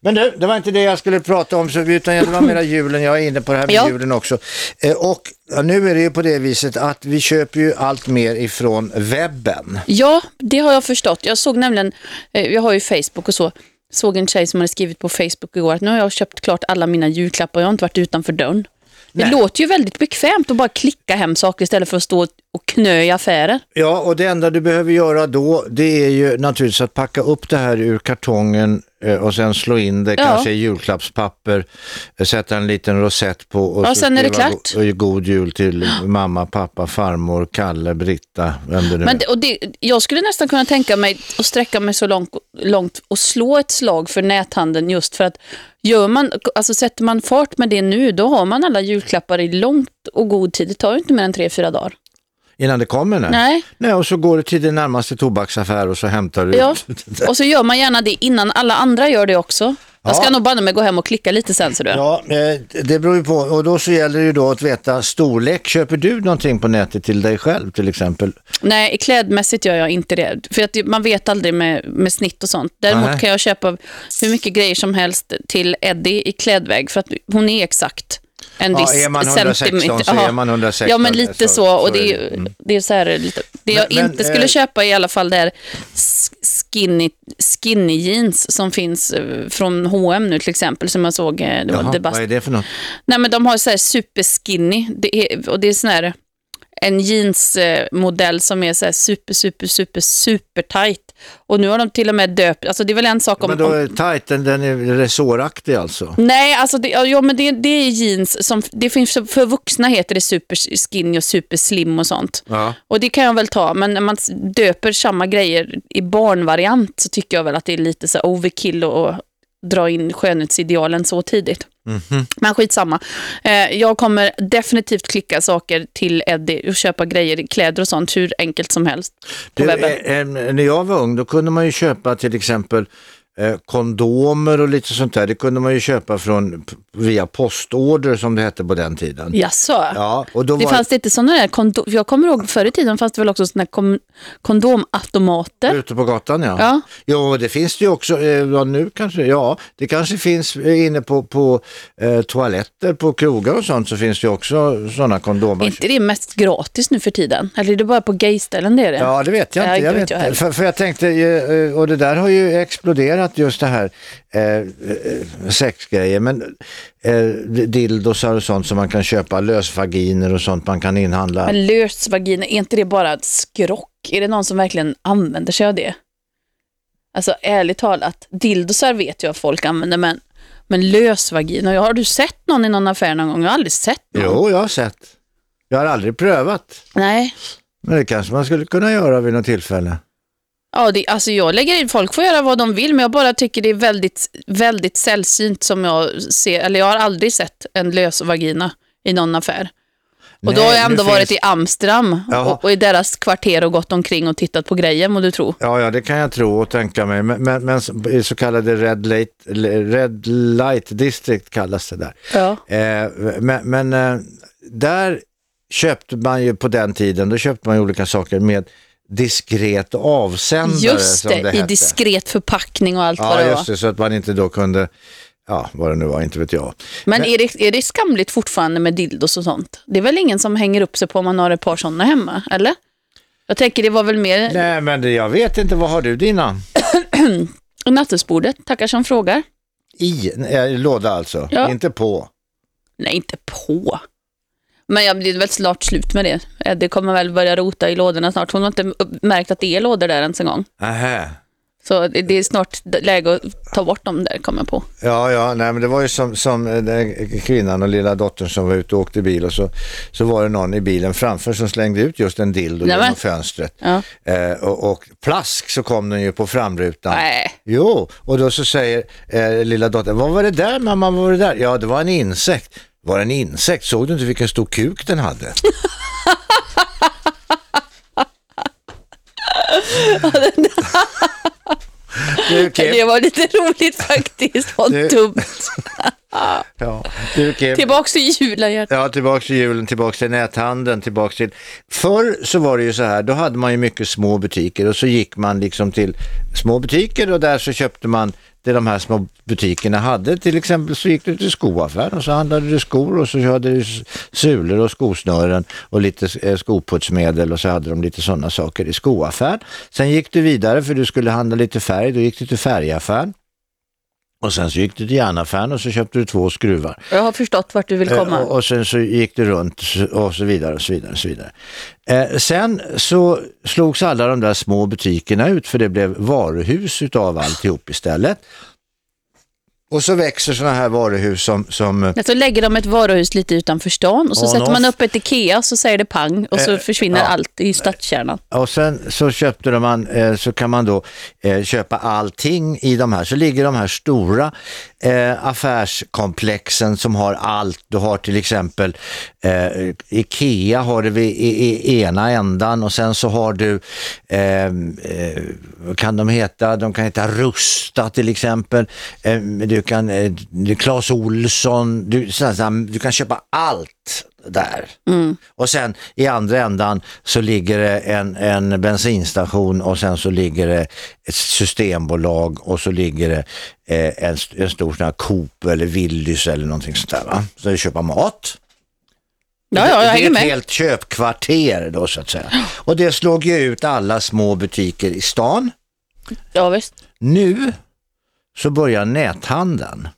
Men det, det var inte det jag skulle prata om, så, utan det var mera julen. Jag är inne på det här med Ja. julen också. Eh, och ja, nu är det ju på det viset att vi köper ju allt mer ifrån webben. Ja, det har jag förstått. Jag såg nämligen, eh, jag har ju Facebook och så, såg en tjej som hade skrivit på Facebook igår att nu har jag köpt klart alla mina julklappar och jag har inte varit utanför dörren. Det Nej. låter ju väldigt bekvämt att bara klicka hem saker istället för att stå och knö i affärer. Ja, och det enda du behöver göra då, det är ju naturligtvis att packa upp det här ur kartongen eh, och sen slå in det Ja. kanske i julklappspapper, eh, sätta en liten rosett på och Ja, så sen är det klart. go- och god jul till mamma, pappa, farmor, Kalle, Britta, vem det nu Men det, och det, jag skulle nästan kunna tänka mig att sträcka mig så långt, långt och slå ett slag för näthandeln just för att gör man, alltså sätter man fart med det nu, då har man alla julklappar i långt och god tid. Det tar ju inte mer än tre, fyra dagar. Innan det kommer? Nej. Nej. Nej, och så går du till din närmaste tobaksaffär och så hämtar du Ja, ut. och så gör man gärna det innan alla andra gör det också. Jag ska nog banne mig gå hem och klicka lite sen så du. Ja, eh, det beror ju på. Och då så gäller det ju då att veta storlek. Köper du någonting på nätet till dig själv till exempel? Nej, klädmässigt gör jag inte det. För att man vet aldrig med, med snitt och sånt. Däremot Nej. kan jag köpa hur mycket grejer som helst till Eddie i klädväg för att hon är exakt en Ja, viss är man 116 centimeter. så är man 116, Ja, men lite så- så. Och det är Mm. det är så här lite. Det jag Men- men, inte skulle eh, köpa i alla fall det här skinny, skinny jeans som finns eh, från H&M nu till exempel som jag såg. eh, Det var Jaha, debatt. vad är det för något? Nej men de har så här super skinny det är, och det är sån här en jeansmodell som är så här super, super, super, super tight. Och nu har de till och med döpt, alltså det är väl en sak om... Men då om är tight, den, den är resåraktig alltså? Nej, alltså det, ja, men det, det är jeans som, det finns för vuxna heter det super skinny och super slim och sånt. Ja. Och det kan jag väl ta, men när man döper samma grejer i barnvariant så tycker jag väl att det är lite så overkill och, och dra in skönhetsidealen så tidigt. Mhm. Men skitsamma. Eh, jag kommer definitivt klicka saker till Eddie och köpa grejer, kläder och sånt hur enkelt som helst på Du, webben. eh, eh, när jag var ung då kunde man ju köpa till exempel kondomer och lite sånt där. Det kunde man ju köpa från, via postorder som det hette på den tiden. Jaså? Ja, och då det var fanns det inte sådana där kondom... Jag kommer ihåg förr i tiden fanns det väl också sådana kom, kondomautomater. Ute på gatan ja. Ja. Jo, det finns det ju också, eh, ja, nu kanske, ja, det kanske finns eh, inne på, på eh, toaletter, på krogar och sånt så finns det ju också sådana Är kondomer. inte det mest gratis nu för tiden? Eller är det bara på gayställen det är det? Ja, det vet jag Ja, inte. Jag det vet, vet jag heller. för, för jag tänkte, eh, och det där har ju exploderat just det här eh, eh, sexgrejer, men eh, dildosar och sånt som man kan köpa, lösvaginer och sånt man kan inhandla. Men lösvagina, är inte det bara ett skrock? Är det någon som verkligen använder sig av det? Alltså ärligt talat, dildosar vet jag att folk använder, men, men lösvagina, har du sett någon i någon affär någon gång? Jag har aldrig sett någon. Jo, jag har sett. Jag har aldrig prövat. Nej. Men det kanske man skulle kunna göra vid något tillfälle. Ja, det, alltså jag lägger in, folk får göra vad de vill, men jag bara tycker det är väldigt, väldigt sällsynt som jag ser, eller jag har aldrig sett en lös vagina i någon affär. Och Nej, då har jag ändå varit finns- i Amsterdam och, och i deras kvarter och gått omkring och tittat på grejer, må du tro. Ja, ja, det kan jag tro och tänka mig. Men, men, men i så kallade Red Light, Red Light District kallas det där. Ja. Eh, men men eh, där köpte man ju på den tiden, då köpte man ju olika saker med diskret avsändare Just det, det i hette. diskret förpackning och allt vad Ja, det var. just det, så att man inte då kunde, ja, vad det nu var, inte vet jag. Men är det, är det skamligt fortfarande med dildos och sånt? Det är väl ingen som hänger upp sig på om man har ett par sådana hemma, eller? Jag tänker det var väl mer Nej, men det, jag vet inte, vad har du dina? nattduksbordet, tackar som frågar. I, eh, låda alltså, Ja. inte på. Nej, inte på. Men jag blir väl snart slut med det. Det kommer väl börja rota i lådorna snart. Hon har inte märkt att det är lådor där ens en gång. Aha. Så det är snart läge att ta bort dem där, kommer jag på. Ja, ja, nej men det var ju som, som eh, kvinnan och lilla dottern som var ute och åkte bil och så, så var det någon i bilen framför som slängde ut just en dildo genom fönstret. Ja. Eh, och, och plask så kom den ju på framrutan. Nej. Jo, och då så säger eh, lilla dottern, vad var det där mamma, vad var det där? Ja, det var en insekt. Var det en insekt? Såg du inte vilken stor kuk den hade? Du, Kim. Det var lite roligt faktiskt. Vad Du- dumt. Ja. Du, Kim. Tillbaks till julen. Hjärta. Ja, tillbaks till julen, tillbaks till näthandeln, tillbaks till... Förr så var det ju så här, då hade man ju mycket små butiker och så gick man liksom till små butiker och där så köpte man det de här små butikerna hade. Till exempel så gick du till skoaffären och så handlade du skor och så hade du sulor och skosnören och lite eh, skoputsmedel och så hade de lite sådana saker i skoaffären. Sen gick du vidare för du skulle handla lite färg, då gick du till färgaffären. Och sen så gick du till järnaffären och så köpte du två skruvar. Jag har förstått vart du vill komma. Eh, Och, och sen så gick det runt och så vidare och så vidare. Och så vidare. Eh, sen så slogs alla de där små butikerna ut för det blev varuhus utav alltihop istället. Och så växer sådana här varuhus som, som Ja, Så lägger de ett varuhus lite utanför stan och så sätter man upp ett Ikea så säger det pang och så Eh, försvinner ja. allt i stadskärnan. Och sen så köpte de man, eh, så kan man då eh, köpa allting i de här. Så ligger de här stora eh, affärskomplexen som har allt. Du har till exempel eh, Ikea har det vid i, i ena ändan och sen så har du, eh, eh, vad kan de heta? De kan heta Rusta till exempel. Du kan, eh, du- Clas Olsson, du, sådär, du kan köpa allt där. Och sen i andra ändan så ligger det en, en bensinstation och sen så ligger det ett systembolag och så ligger det eh, en, en stor sån här Coop eller Willys eller någonting sånt där. Va? Så du köper mat. Ja, ja, det är ett med. helt köpkvarter då så att säga. Och det slog ju ut alla små butiker i stan. Ja, visst. Nu så börjar näthandeln.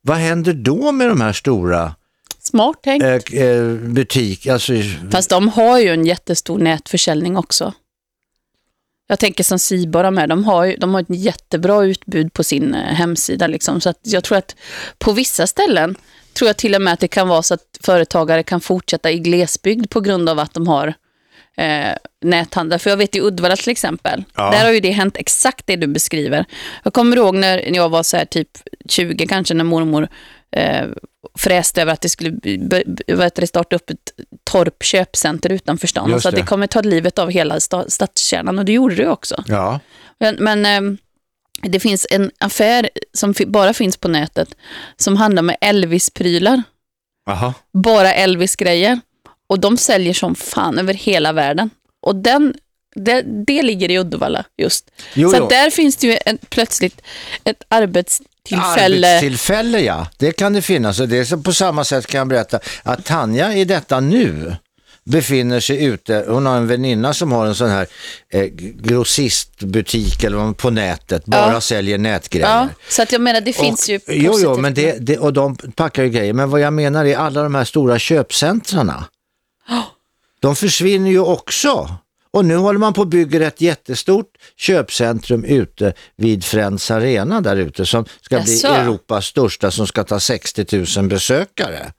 Vad händer då med de här stora Smart tänkt. eh, eh, butik, alltså, Fast de har ju en jättestor nätförsäljning också. Jag tänker som Sibora med, de har, de har ett jättebra utbud på sin eh, hemsida. Liksom. Så att jag tror att på vissa ställen tror jag till och med att det kan vara så att företagare kan fortsätta i glesbygd på grund av att de har eh, näthandel. För jag vet i Uddevalla till exempel, Ja. där har ju det hänt exakt det du beskriver. Jag kommer ihåg när jag var så här typ 20 kanske, när mormor eh, fräste över att det skulle det, starta upp ett torp köpcenter utanför stan. Just Så det det. kommer ta livet av hela sta- stadskärnan och det gjorde det också. ja. Men, men ehm, det finns en affär som bara finns på nätet som handlar med Elvis-prylar. Bara Elvis-grejer. Och de säljer som fan över hela världen. Och den, det, det ligger i Uddevalla just. Jo, så jo. där finns det ju en, plötsligt ett arbetstillfälle. Arbetstillfälle ja, det kan det finnas och det är så på samma sätt kan jag berätta att Tanja i detta nu befinner sig ute, hon har en väninna som har en sån här eh, grossistbutik eller på nätet, bara Ja. säljer nätgrejer. Ja, så att jag menar det finns ju Jo, jo, positivt men det, det, och de packar ju grejer, men vad jag menar är alla de här stora köpcentrarna, de försvinner ju också. Och nu håller man på och bygger ett jättestort köpcentrum ute vid Friends Arena där ute som ska bli Jaså? Europas största som ska ta 60 000 besökare.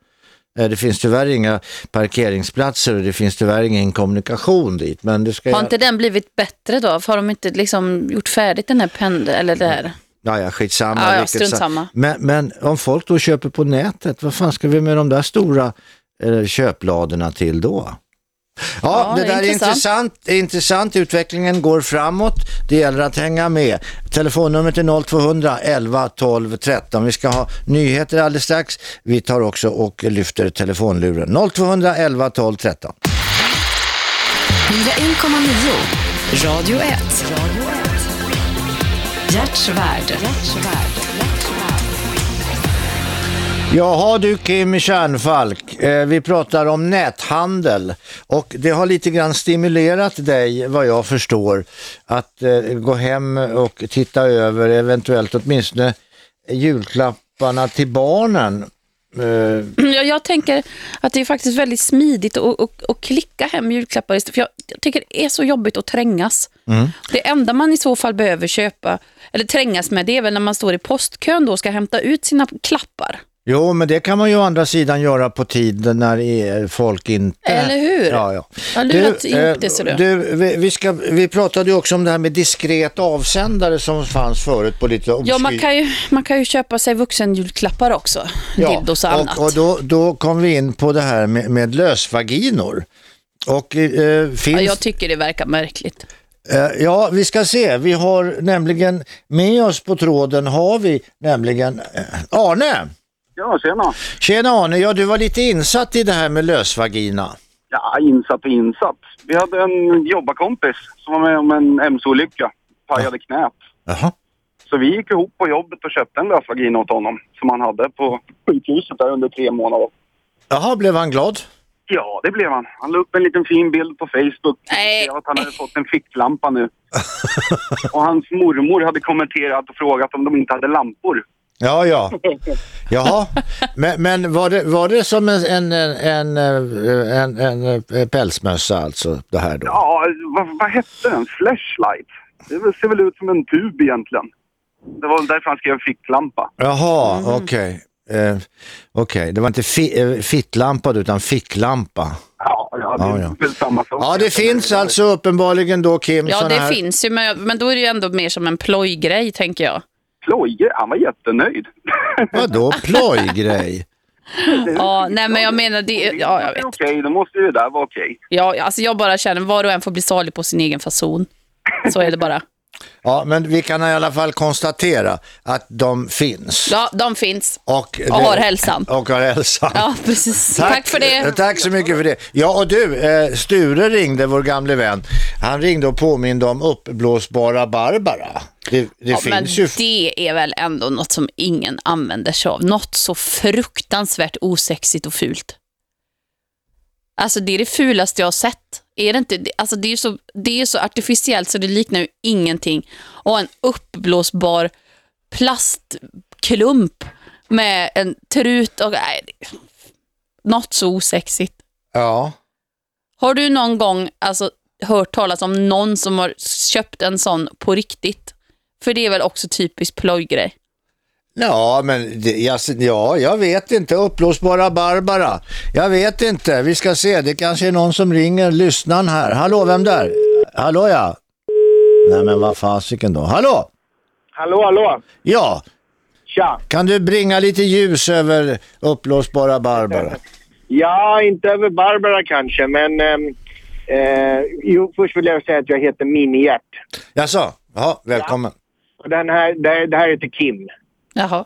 Eh, Det finns tyvärr inga parkeringsplatser och det finns tyvärr ingen kommunikation dit. Men det ska Har jag... inte den blivit bättre då? Har de inte liksom gjort färdigt den här pendeln, eller det här? Ja, ja, skitsamma. Ja, strunt samma. Men, men om folk då köper på nätet, vad fan ska vi med de där stora eh, köpladorna till då? Ja, Ja, det det är där är intressant. intressant. Är intressant. Utvecklingen går framåt. Det gäller att hänga med. Telefonnumret är 0200 11 12 13. Vi ska ha nyheter alldeles strax. Vi tar också och lyfter telefonluren. 0200 11 12 13. 101,9 Radio 1. Hjärtsvärd. Jaha du Kim Kärnfalk, eh, vi pratar om näthandel och det har lite grann stimulerat dig vad jag förstår att eh, gå hem och titta över eventuellt åtminstone julklapparna till barnen. Eh, Ja, jag tänker att det är faktiskt väldigt smidigt att, att, att klicka hem julklappar. För jag, jag tycker det är så jobbigt att trängas. mm. Det enda man i så fall behöver köpa, eller trängas med, det är väl när man står i postkön då och ska hämta ut sina klappar. Jo, men det kan man ju å andra sidan göra på tid när eh, folk inte... Eller hur? Ja, ja. Det, du. du vi, vi, ska, vi pratade ju också om det här med diskret avsändare som fanns förut på lite Ja, man kan, ju, man kan ju köpa sig vuxenjulklappar också. Dildos och annat. och, och då, då kom vi in på det här med, med lösvaginor. Och eh, finns... Ja, jag tycker det verkar märkligt. Eh, Ja, vi ska se. Vi har nämligen med oss på tråden har vi nämligen eh, Arne. Ja, tjena. Tjena Arne, ja du var lite insatt i det här med lösvagina. Ja, insatt och insatt. Vi hade en jobbarkompis som var med om en MC-olycka. Pajade knät. Jaha. Så vi gick ihop på jobbet och köpte en lösvagina åt honom som han hade på sjukhuset där under tre månader. Jaha, blev han glad? Ja, det blev han. Han la upp en liten fin bild på Facebook. Nej. Att han hade fått en ficklampa nu. och hans mormor hade kommenterat och frågat om de inte hade lampor. Ja, ja. Jaha, men, men var, det, var det som en, en, en, eh, en, en, en pälsmössa alltså det här då? Ja, vad, vad hette den? Flashlight? Det ser väl ut som en tub egentligen. Det var därför han skrev ficklampa. Jaha, okej. Eh, Okej, det var inte fi, eh, fittlampa utan ficklampa. Ja, ja, det Ja, är ja. väl samma sak. Ja, det finns alltså uppenbarligen då Kim Ja, det här... finns ju, men, men då är det ju ändå mer som en plojgrej, tänker jag. Plojgrej? Han var jättenöjd. Vadå plojgrej? Ja, nej men jag menar det, ja jag vet. Okej, då måste ju det där vara okej. Ja, alltså jag bara känner var och en får bli salig på sin egen fason. Så är det bara. Ja, men vi kan i alla fall konstatera att de finns. Ja, de finns. Och, Och har hälsan. Och har hälsan. Ja, precis. Tack, för det. Tack så mycket för det. Ja, och du, eh, Sture ringde, vår gamle vän. Han ringde och påminde om uppblåsbara Barbara. Det, det Ja, finns ju... det är väl ändå något som ingen använder sig av. Något så fruktansvärt osexigt och fult. Alltså det är det fulaste jag har sett. Är det inte? Alltså det är så, det är så artificiellt så det liknar ju ingenting. Och en uppblåsbar plastklump med en trut och... Nej, något så osexigt. Ja. Har du någon gång alltså, hört talas om någon som har köpt en sån på riktigt? För det är väl också typiskt plojgrej. Ja, men det, jag, ja, jag vet inte. Uppblåsbara Barbara. Jag vet inte. Vi ska se. Det kanske är någon som ringer lyssnaren här. Hallå, vem där? Hallå, ja. Nej, men vad fasiken då. Hallå? Hallå, hallå. Ja. Tja. Kan du bringa lite ljus över uppblåsbara Barbara? Ja, inte över Barbara kanske, men... ehm, eh, jo, först vill jag säga att jag heter Minihjärt. Jaså? Ja, välkommen. Och den här, det, här- det här heter Kim. Jaha.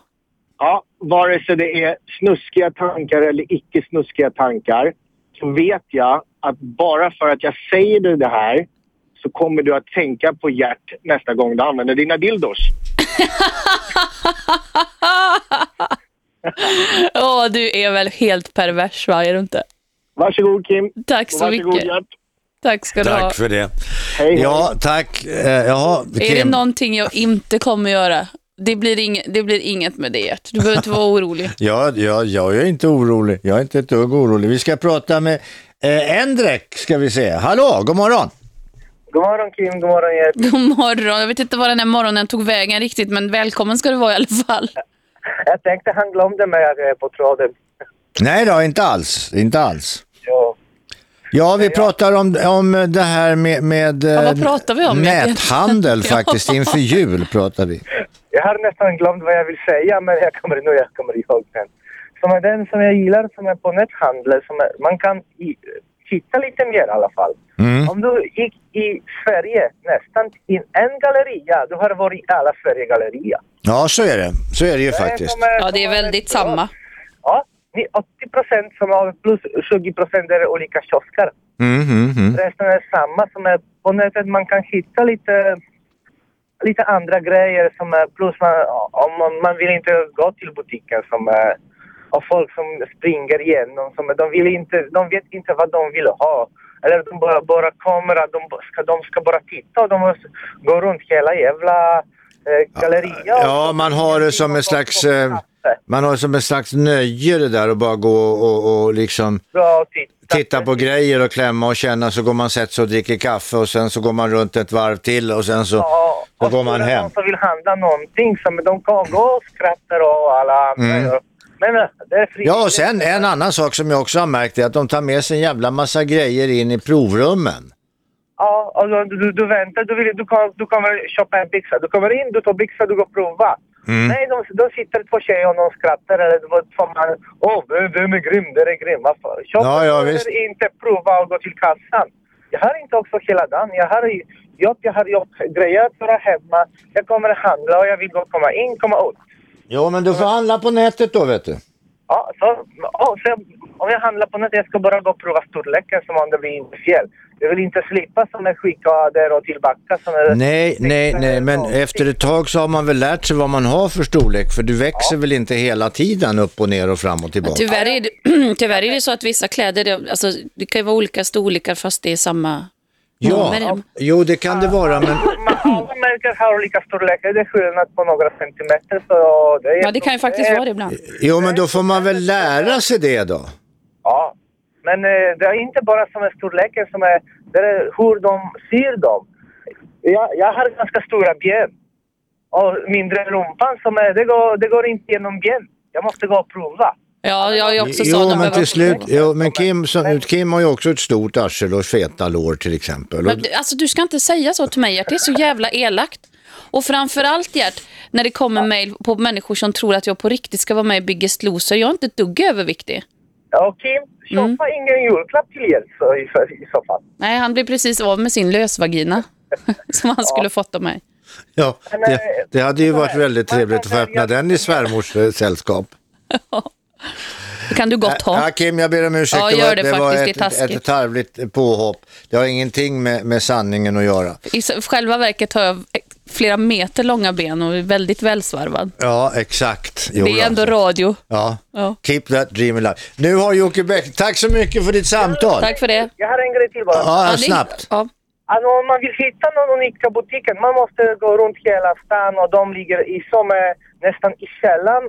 Ja, vare sig det är snuskiga tankar eller icke snuskiga tankar så vet jag att bara för att jag säger det här så kommer du att tänka på Gert nästa gång du använder dina dildos. Åh, du är väl helt pervers, va? Är du inte? Varsågod Kim. Tack så Varsågod, mycket. Gert. Tack ska du ha. Tack för det. hej. Ja, tack. Eh, jaha, Är det Kim. någonting jag inte kommer göra? Det blir, inget, det blir inget med det, Gert. Du behöver inte vara orolig. Ja, ja, jag är inte orolig. Jag är inte ett dugg orolig. Vi ska prata med eh, Endrek, ska vi se. Hallå, god morgon. God morgon Kim, god morgon Gert. God morgon. Jag vet inte var den här morgonen tog vägen riktigt, men välkommen ska du vara i alla fall. Jag tänkte han glömde mig eh, på tråden. Nej då, inte alls. Inte alls. Ja. Ja, vi pratar om, om det här med, med Ja, vad eh, pratar vi om näthandel faktiskt. Inför jul pratar vi. Jag har nästan glömt vad jag vill säga, men jag kommer nu, jag kommer ihåg den. Som är den som jag gillar, som är på näthandel, som är, man kan i, hitta lite mer i alla fall. Mm. Om du gick i Sverige, nästan i en galleria, du har varit i alla Sverige-galleria. Ja, så är det. Så är det ju Det är faktiskt. är- Ja, det är väldigt samma. Ja, ni 80 procent som har plus 20 procent är olika kiosker. Mm, mm, mm. Resten är samma som är på nätet. Man kan hitta lite, lite andra grejer som är plus man, om man, man vill inte gå till butiken som och folk som springer igenom. Som de, vill inte, de vet inte vad de vill ha. Eller de bara, bara kommer, de ska, de ska bara titta och de måste gå runt hela jävla eh, galleria. Ja, man har det som en slags... Eh, man har som en slags nöje det där att bara gå och, och liksom Bra, titta. titta på grejer och klämma och känna så går man sätter sig och dricker kaffe och sen så går man runt ett varv till och sen så, så går man hem. någon som vill handla någonting som de kan gå och skratta och alla andra Mm. Men eh, det är frivilligt. Ja, och sen en annan sak som jag också har märkt är att de tar med sig en jävla massa grejer in i provrummen. Ja, och du, du, väntar, du, vill, du, kom, du kommer köpa en byxa. Du kommer in, du tar byxa, du går och prova. Mm. Nej, de, de sitter två tjejer och de skrattar eller två man. Åh, vem vem är grym? Den är grym. Varför? Köp Ja, ja, visst. inte prova och gå till kassan. Jag har inte också hela dagen. Jag har, jobb, jag har jobb, grejer att göra hemma. Jag kommer att handla och jag vill gå komma in, komma ut. Jo, men du får handla på nätet då, vet du. Ja, så, ja, så om jag handlar på nätet, jag ska bara gå och prova storleken som om det blir inte fel. Jag vill inte slippa som är skicka där och tillbaka. Som är Nej, nej, nej, men efter ett tag så har man väl lärt sig vad man har för storlek, för du växer väl inte hela tiden upp och ner och fram och tillbaka? Tyvärr är, det, tyvärr är det så att vissa kläder, det- alltså, det kan ju vara olika storlekar fast det är samma Ja, nummer. jo det kan det vara, men Alla märken har olika storlekar. Det är skillnad på några centimeter. Så det är Ja, det kan ju faktiskt vara det ibland. jo, men då får man väl lära sig det då. Ja, men eh, det är inte bara som är storleken som är, det är hur de syr dem. Jag, jag har ganska stora ben. Och mindre rumpan som är, det går, det går inte genom ben. Jag måste gå och prova. Ja, jag är också så. Jo, men till slut, jo, men Kim, så, Kim har ju också ett stort arsel och feta lår till exempel. Men, alltså, du ska inte säga så till mig, Gert. Det är så jävla elakt. Och framförallt, Gert, när det kommer mejl på människor som tror att jag på riktigt ska vara med i Biggest Loser. Jag är inte ett dugg överviktig. Ja, Kim, köpa ingen julklapp till er så, i, i så fall. Nej, han blev precis av med sin lösvagina som han skulle fått av mig. ja, det, det hade ju varit väldigt trevligt att få öppna den i svärmors eh, sällskap. Det kan du gott ha. Ja, Kim, jag ber om ursäkt. Ja, gör det det var. Det ett, ett tarvligt påhopp. Det har ingenting med, med sanningen att göra. I själva verket har jag flera meter långa ben och är väldigt välsvarvad. Ja, exakt. Jo, det är då. ändå radio. Ja. Ja. Keep that dream alive. Nu har Jocke Bäck, tack så mycket för ditt samtal. Tack för det. Jag har en grej till bara. Ja, ja, snabbt. Ja. Alltså, om man vill hitta någon unika butiken, man måste gå runt hela stan och de ligger i som är nästan i källan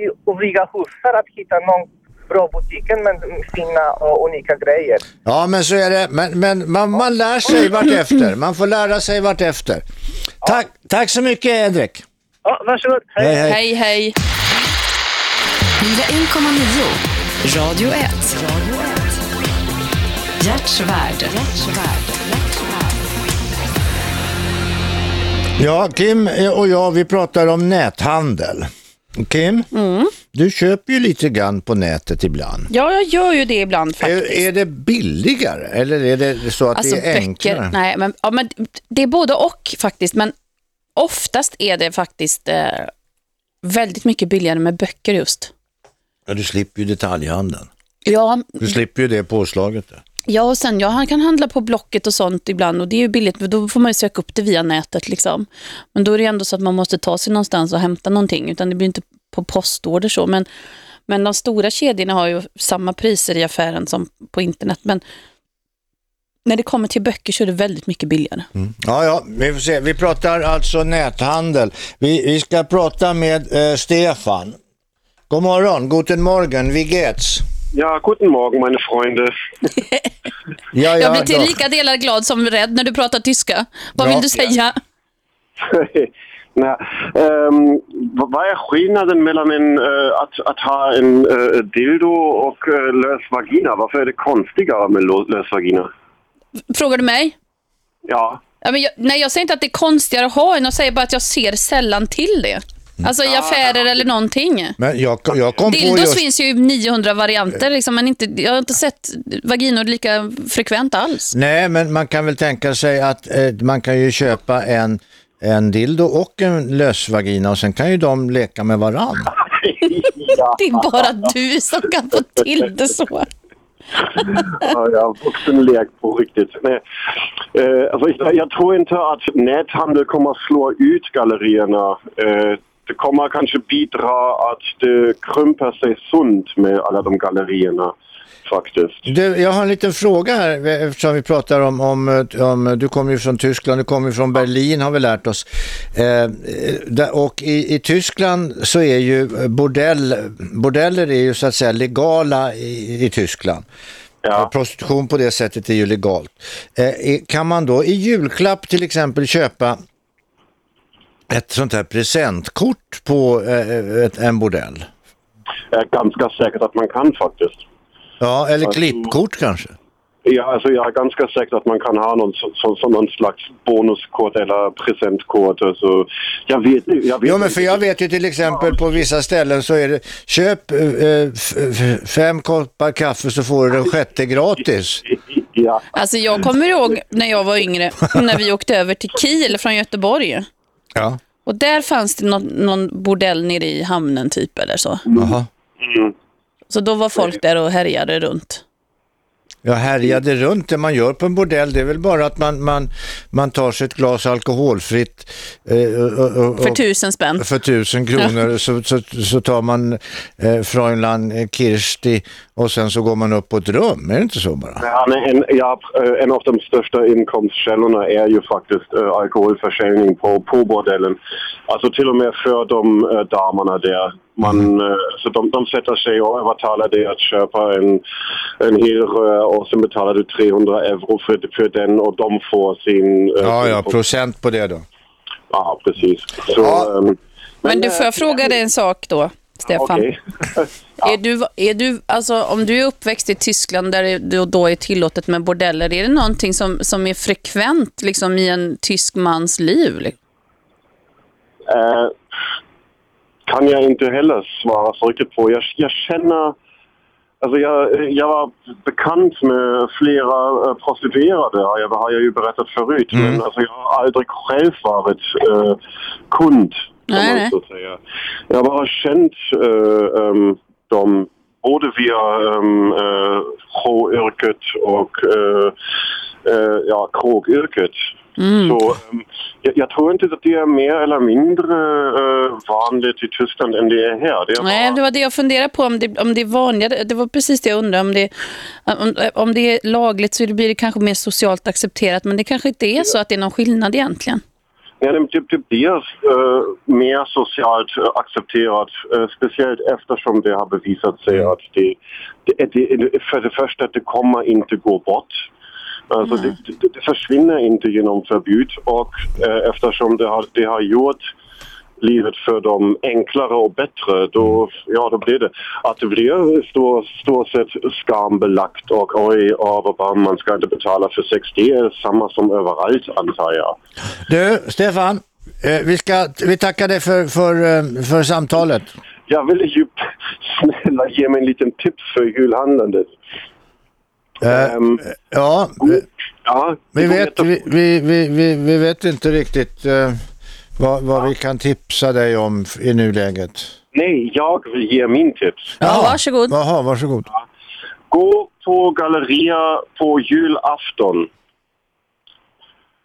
i olika hus för att hitta någon bra butiken med fina och unika grejer. Ja, men så är det. Men, men man, man lär sig vart efter. Man får lära sig vart efter. Tack, tack så mycket, Edrik. Ja, varsågod. Hej, hej. Hej, hej. 101,9 Radio 1. Hjärtsvärd. Ja, Kim och jag, vi pratar om näthandel. Kim, Mm. Du köper ju lite grann på nätet ibland. Ja, jag gör ju det ibland faktiskt. Är, är det billigare eller är det så att Alltså det är enklare? böcker, nej men, ja, men det är både och faktiskt, men oftast är det faktiskt eh, väldigt mycket billigare med böcker just. Ja, du slipper ju detaljhandeln. Ja, Du slipper ju det påslaget. Där. ja och sen jag kan handla på Blocket och sånt ibland och det är ju billigt, för då får man ju söka upp det via nätet liksom. Men då är det ändå så att man måste ta sig någonstans och hämta någonting, utan det blir inte på postorder så. Men, men de stora kedjorna har ju samma priser i affären som på internet, men när det kommer till böcker så är det väldigt mycket billigare. Ja, ja, vi får se. Vi pratar alltså näthandel. Vi, vi ska prata med eh, Stefan. God morgon, guten morgen, wie geht's? Ja, guten Morgen, meine Freunde. Ja, Jag blir till lika delar glad som rädd när du pratar tyska. Vad Ja. vill du säga? Na, ähm, vad är skillnaden mellan en, äh, att, att ha en äh, dildo och äh, lös vagina? Varför är det konstigare med lös vagina? Frågar du mig? Ja. Ja, men jag, nej, jag säger inte att det är konstigare att ha en. Jag säger bara att jag ser sällan till det. Alltså i affärer eller någonting. Men jag, jag kom på Dildos just... finns ju i 900 varianter, liksom, men inte, jag har inte sett vaginor lika frekvent alls. Nej, men man kan väl tänka sig att eh, man kan ju köpa en, en dildo och en lösvagina och sen kan ju de leka med varann. Det är bara du som kan få till det så. ja, ja, vuxenlek på riktigt. Nej. Eh, alltså, jag, jag tror inte att näthandel kommer att slå ut gallerierna. Eh, det kommer kanske bidra att det krymper sig sunt med alla de gallerierna faktiskt. Du, jag har en liten fråga här eftersom vi pratar om, om, om du kommer ju från Tyskland, du kommer ju från Berlin har vi lärt oss. Eh, och i, i Tyskland så är ju bordell, bordeller är ju så att säga legala i, i Tyskland. Ja. Prostitution på det sättet är ju legalt. Eh, kan man då i julklapp till exempel köpa ett sånt här presentkort på eh, ett, en bordell? Ganska säker att man kan faktiskt. Ja, eller Alltså- klippkort kanske? Ja, alltså jag är ganska säker att man kan ha någon, så, så, så, någon slags bonuskort eller presentkort. Alltså, jag vet inte. Jag vet Jo, men för jag vet ju till exempel på vissa ställen så är det köp eh, f- fem koppar kaffe så får du den sjätte gratis. Ja. Alltså jag kommer ihåg när jag var yngre, när vi åkte över till Kiel från Göteborg. Ja. Och där fanns det någon, någon bordell nere i hamnen typ eller så. Jaha. Så då var folk där och härjade runt. Jag härjade runt. Det man gör på en bordell det är väl bara att man, man, man tar sig ett glas alkoholfritt eh, och, och, För tusen spänn. för tusen kronor så, så, så tar man eh, Fräulein Kirsti och sen så går man upp på ett rum. Är det inte så bara? Ja, men en, ja, eh, en av de största inkomstkällorna är ju faktiskt äh, alkoholförsäljning på, på bordellen. Alltså till och med för de äh, damerna där. Man, äh, så de, de sätter sig och övertalar dig att köpa en, en hel rör och sen betalar du 300 euro för, för den och de får sin... äh, Ja, ja, procent på det då. Ja, precis. Så, ehm, Men du, får jag fråga dig en sak då, Stefan? Okej. Är du, är du, alltså, om du är uppväxt i Tyskland där det då- är tillåtet med bordeller, är det någonting som, som är frekvent liksom, i en tysk mans liv? Eh, kan jag inte heller svara så riktigt på. Jag, jag känner... Alltså jag, jag var bekant med flera eh, prostituerade, jag, har jag ju berättat förut. Men alltså jag har aldrig själv varit eh, kund, kan Nej, man så säga. Jag har bara känt eh, ehm, dem både via uh, yrket och eh, ja, krogyrket. Mm. Så ehm, jag, jag tror inte att det är mer eller mindre eh, vanligt i Tyskland än det är här. Det är Nej, det var det jag funderade på, om det, om det är vanligare. Det var precis det jag undrade. Om det, om, om det är lagligt så blir det kanske mer socialt accepterat, men det kanske inte är så att det är någon skillnad egentligen. Ja, det, blir eh, mer socialt eh, accepterat, eh, speciellt eftersom det har bevisat sig att det, det, det, för det första att det kommer inte gå bort. Alltså det, det, det försvinner inte genom förbud och eh, eftersom det har, det har gjort livet för dem enklare och bättre, då, ja, då blir det att det blir i stor, stort sett skambelagt och oj, bra, man ska inte betala för sex. Det är samma som överallt antar jag. Du, Stefan, eh, vi, ska, vi tackar dig för, för, eh, för samtalet. Jag vill ju snälla ge mig en liten tips för julhandlandet. Ehm, ja, ja, vi vet, jätte- vi, vi, vi, vi, vi vet inte riktigt eh, vad, vad vi kan tipsa dig om i nuläget. Nej, jag vill ge min tips. Ja, varsågod. Jaha, varsågod. Gå på galleria på julafton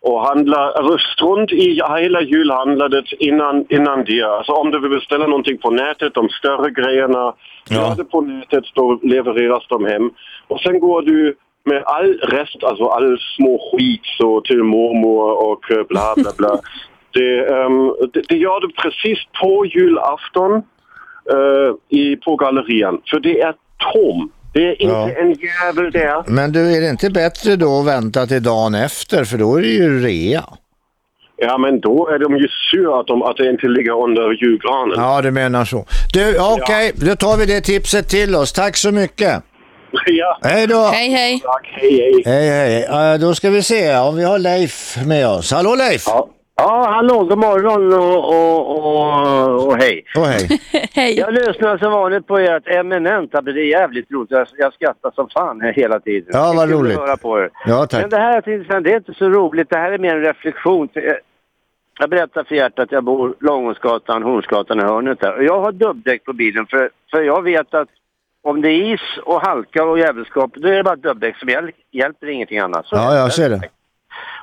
och handla, alltså strunt i hela julhandlandet innan, innan det. Alltså om du vill beställa någonting på nätet, de större grejerna, gör det på nätet, då levereras de hem. Och sen går du med all rest, alltså all små skit så till mormor och bla bla bla. det, ehm, det, det gör du precis på julafton eh, i, på gallerian. För det är tom. Det är inte Ja. en jävel där. Men du, är det inte bättre då att vänta till dagen efter för då är det ju rea? Ja, men då är de ju sura att, de, att det inte ligger under julgranen. Ja, du menar så. Du, okej, då tar vi det tipset till oss. Tack så mycket. Ja. Hej då. Hej, hej. Tack, hej, hej. Hej, hej. Eh, då ska vi se om vi har Leif med oss. Hallå Leif! Ja, ja hallå, god morgon och, och, och, och hej. Och hej. hej. Jag lyssnar som vanligt på ert eminenta, det är jävligt roligt. Jag, jag skrattar som fan hela tiden. Ja, vad roligt. Att höra på er. Ja, tack. Men det här det är inte så roligt. Det här är mer en reflektion. Jag- Jag berättar för hjärtat att jag bor Långåsgatan, Hornsgatan i hörnet där. Och jag har dubbdäck på bilen för, för jag vet att om det är is och halka och jävelskap, då är det bara dubbdäck som hjäl- hjälper, ingenting annat. Så Ja, jag ser det.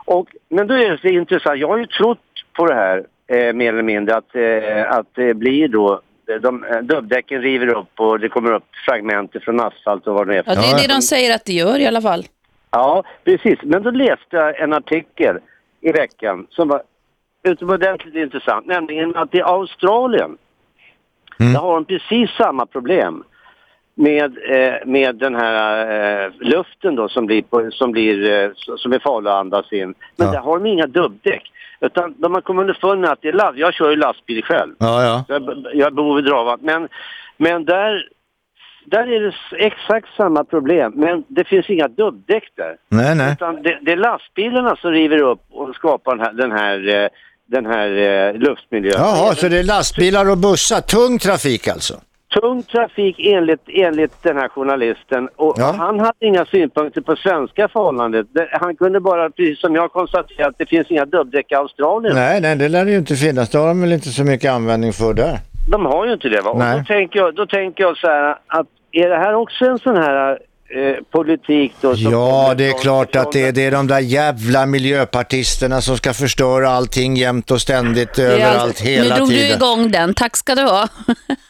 och, men då är det så intressant. Jag har ju trott på det här eh, mer eller mindre att, eh, att det blir då de, eh, dubbdäcken river upp och det kommer upp fragment från asfalt och vad det är. Ja, det är det de säger att det gör i alla fall. Ja, precis. Men då läste jag en artikel i veckan som var utomordentligt intressant, nämligen att i Australien där har de precis samma problem med, eh, med den här eh, luften då som blir, på, som blir eh, som är farlig att andas in. Men där har de inga dubbdäck. Utan de har kommit underfund med att det är last, jag kör ju lastbil själv. Ja, ja. Jag, jag bor vid Drava. Men, men där, där är det exakt samma problem. Men det finns inga dubbdäck där. Nej, nej. Utan det, det är lastbilarna som river upp och skapar den här, den här, eh, den här eh, luftmiljön. Jaha, så det är lastbilar och bussar. Tung trafik alltså? Tung trafik enligt, enligt den här journalisten. Och han hade inga synpunkter på svenska förhållandet. Det- Han kunde bara, precis som jag konstatera att det finns inga dubbdäck i Australien. Nej, nej, det lär det ju inte finnas. Det har de väl inte så mycket användning för där. De har ju inte det va? Och Nej. då tänker, jag, då tänker jag så här att är det här också en sån här eh, politik då? Som Ja, det är klart att det är, det är de där jävla miljöpartisterna som ska förstöra allting jämt och ständigt överallt nu hela drog du tiden. igång den. Tack ska du ha.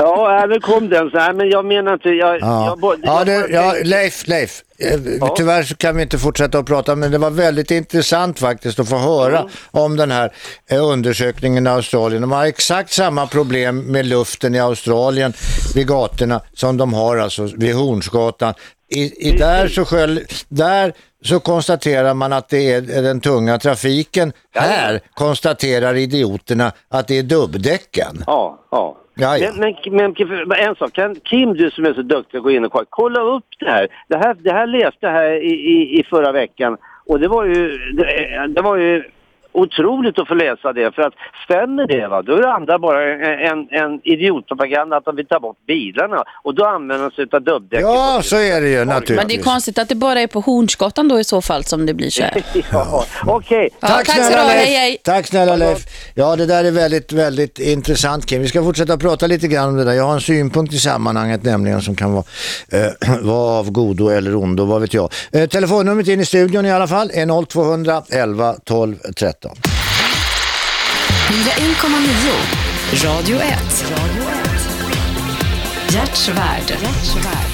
Ja, här kom den. Så här, men jag menar inte... Jag, Ja, jag, bara- ja, jag det, ja Leif, Leif. eh, Tyvärr så kan vi inte fortsätta att prata men det var väldigt intressant faktiskt att få höra om den här eh, undersökningen i Australien. De har exakt samma problem med luften i Australien vid gatorna som de har alltså vid Hornsgatan. I, i där, så sköl, där så konstaterar man att det är den tunga trafiken. Här konstaterar idioterna att det är dubbdäcken. Ja, ja. Ja, ja. Men, men, men en sak, kan Kim du som är så duktig gå in och kolla, kolla upp det här. Det här, det här läste jag här i, i, i förra veckan och det var ju, det, det var ju otroligt att få läsa det för att stämmer det va, då är det andra bara en, en, idiotpropaganda att de vill ta bort bilarna och då använder de sig av dubbdäck. Ja, så är det ju Men det är naturligtvis. konstigt att det bara är på Hornsgatan då i så fall som det blir så här. ja, okej. Ja, Tack, tack ska snälla Leif. hej, hej. Tack snälla Leif. Ja, det där är väldigt, väldigt intressant Kim. Vi ska fortsätta prata lite grann om det där. Jag har en synpunkt i sammanhanget nämligen som kan vara, eh, vara av godo eller ondo, vad vet jag. Eh, telefonnumret in i studion i alla fall är 0200 11 12 13. 101,9. Radio 1. Hjärtsvärd.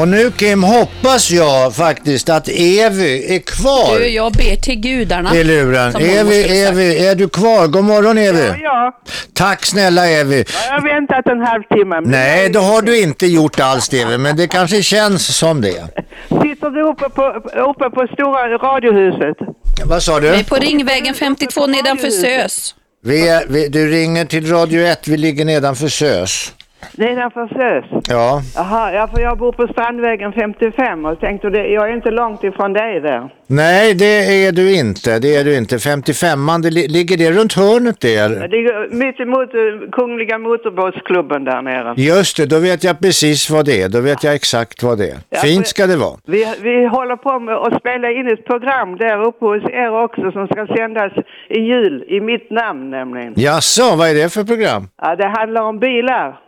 Och nu Kim hoppas jag faktiskt att Evi är kvar Du, jag ber till gudarna. i luren. sagt. Evi, är du kvar? God morgon Evi. Ja, Tack snälla Evi. jag har väntat en halvtimme. Nej, det har du inte gjort alls Evi, men det kanske känns som det. Sitter du uppe på, uppe på stora radiohuset? Vad sa Vi du? är på Ringvägen 52 nedanför Sös. Vi är, vi, du ringer till Radio 1, vi ligger nedanför Sös. Nedanför Sös? Ja. Jaha, ja, för jag bor på Strandvägen 55 och tänkte det, jag är inte långt ifrån dig där. Nej, det är du inte. Det är du inte. 55an, det li, ligger det runt hörnet Det där? ligger mitt emot eh, Kungliga Motorbåtsklubben där nere. Just det, då vet jag precis vad det är. Då vet jag exakt vad det är. Ja, Fint ska det vara. Vi, vi håller på med att spela in ett program där uppe hos er också som ska sändas i jul, i mitt namn nämligen. Jaså, vad är det för program? Ja, det handlar om bilar.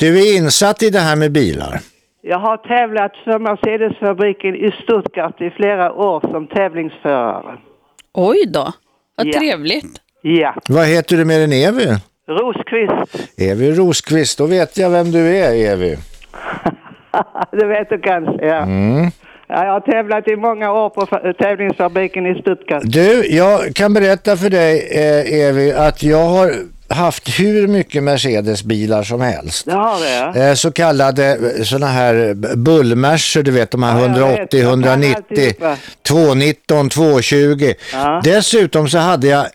Du är insatt i det här med bilar. Jag har tävlat för Mercedesfabriken i Stuttgart i flera år som tävlingsförare. Oj då, vad Ja. trevligt. Ja, Vad heter du med den Evi? Rosqvist. Evi Rosqvist, då vet jag vem du är Evi. det vet du kanske, ja. Mm. ja. Jag har tävlat i många år på fa- tävlingsfabriken i Stuttgart. Du, jag kan berätta för dig eh, Evi att jag har haft hur mycket Mercedes-bilar som helst. Det har det, ja. Eh, så kallade sådana här bullmerser, du vet de här Ja, jag 180, vet. Jag kan 190, alltihopa. 219, 220. Ja. Dessutom så hade jag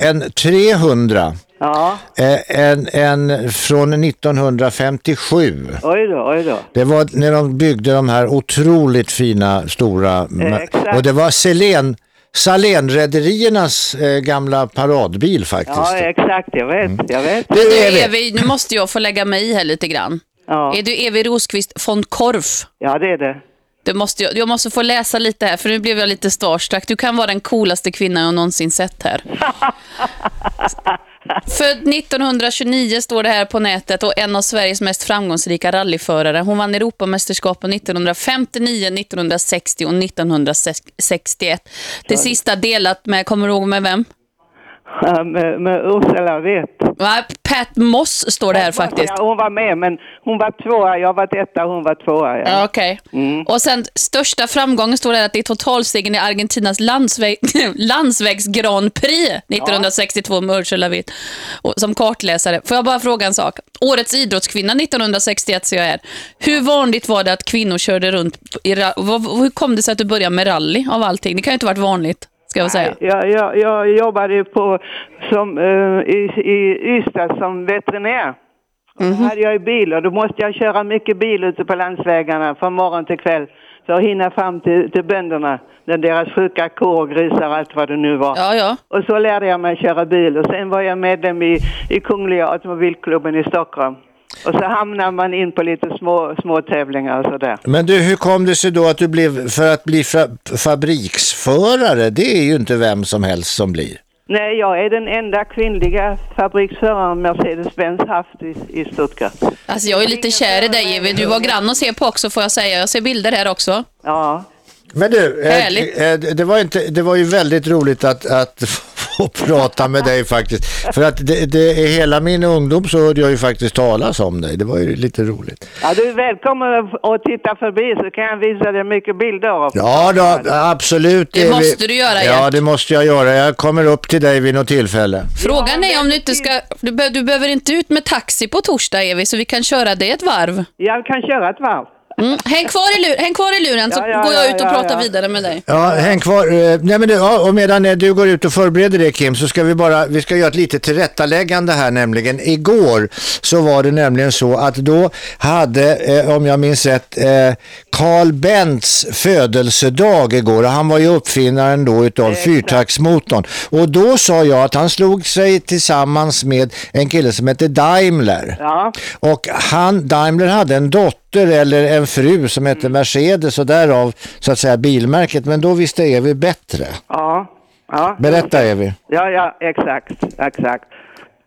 en 300, Ja, eh, en, en från 1957. oj då, oj då. Det var när de byggde de här otroligt fina stora exakt. och det var Selen Salénrederiernas eh, gamla paradbil faktiskt. Ja, exakt, jag vet, jag vet. Det Du, är vi. Evi, nu måste jag få lägga mig i här lite grann. Ja. Är du Evi Rosqvist von Korf? Ja, det är det. Du måste, jag, jag måste få läsa lite här, för nu blev jag lite starstruck. Du kan vara den coolaste kvinnan jag någonsin sett här. Född 1929 står det här på nätet och en av Sveriges mest framgångsrika rallyförare. Hon vann Europamästerskapen 1959, 1960 och 1961. Det sista delat med, kommer du ihåg med vem? Ja, med, med Ursula vet. Nej, Pat Moss står det här faktiskt. Ja, hon var med, men hon var tvåa, jag var etta, hon var tvåa. Ja, Ja. Okej. Och sen största framgången står det att det är totalsegern i Argentinas landsväg, landsvägs Grand Prix 1962 med Ursula Witt och, som kartläsare. Får jag bara fråga en sak? Årets idrottskvinna 1961 ser jag här. Hur vanligt var det att kvinnor körde runt i Hur kom det sig att du började med rally av allting? Det kan ju inte ha varit vanligt, ska jag säga. Jag, jag, jag jobbade på, som, eh, i, i Ystad som veterinär. Och Mhm. Då hade jag ju bil och då måste jag köra mycket bil ute på landsvägarna från morgon till kväll för att hinna fram till, till bönderna. När deras sjuka kor, grisar och allt vad det nu var. Ja, ja. Och så lärde jag mig köra bil och sen var jag medlem i, i Kungliga Automobilklubben i Stockholm. Och så hamnar man in på lite små, små tävlingar och sådär. Men du, hur kom det sig då att du blev, för att bli fa fabriksförare, det är ju inte vem som helst som blir. Nej, jag är den enda kvinnliga fabriksföraren Mercedes-Benz haft i, i Stuttgart. Alltså jag är lite kär i dig Evy. Du var grann att se på också får jag säga. Jag ser bilder här också. Ja. Men du, eh, eh, det, var inte, det var ju väldigt roligt att, att få prata med dig faktiskt. För att det, det, hela min ungdom så hörde jag ju faktiskt talas om dig. Det var ju lite roligt. Ja, du är välkommen att titta förbi så kan jag visa dig mycket bilder. av- Ja, då, absolut. Det vi- måste du göra, Ja, det måste jag göra. Jag kommer upp till dig vid något tillfälle. Frågan är om du inte ska... Du, be, du behöver inte ut med taxi på torsdag Evy så vi kan köra det ett varv. Jag kan köra ett varv. Mm. Häng, kvar i lur, häng kvar i luren så Ja, ja, går jag ja, ut och ja, pratar ja. vidare med dig. Ja, häng kvar. Eh, Nej, men du, ja, och medan eh, du går ut och förbereder det Kim så ska vi bara, vi ska göra ett litet tillrättaläggande här nämligen. Igår så var det nämligen så att då hade, eh, om jag minns rätt, eh, Carl Bendts födelsedag igår och han var ju uppfinnaren då utav fyrtaktsmotorn. Och då sa jag att han slog sig tillsammans med en kille som heter Daimler. Ja. Och han, Daimler hade en dotter eller en fru som hette Mercedes och därav så att säga bilmärket. Men då visste Evi bättre. Ja. ja. Berätta Evi. Ja, ja, exakt, exakt.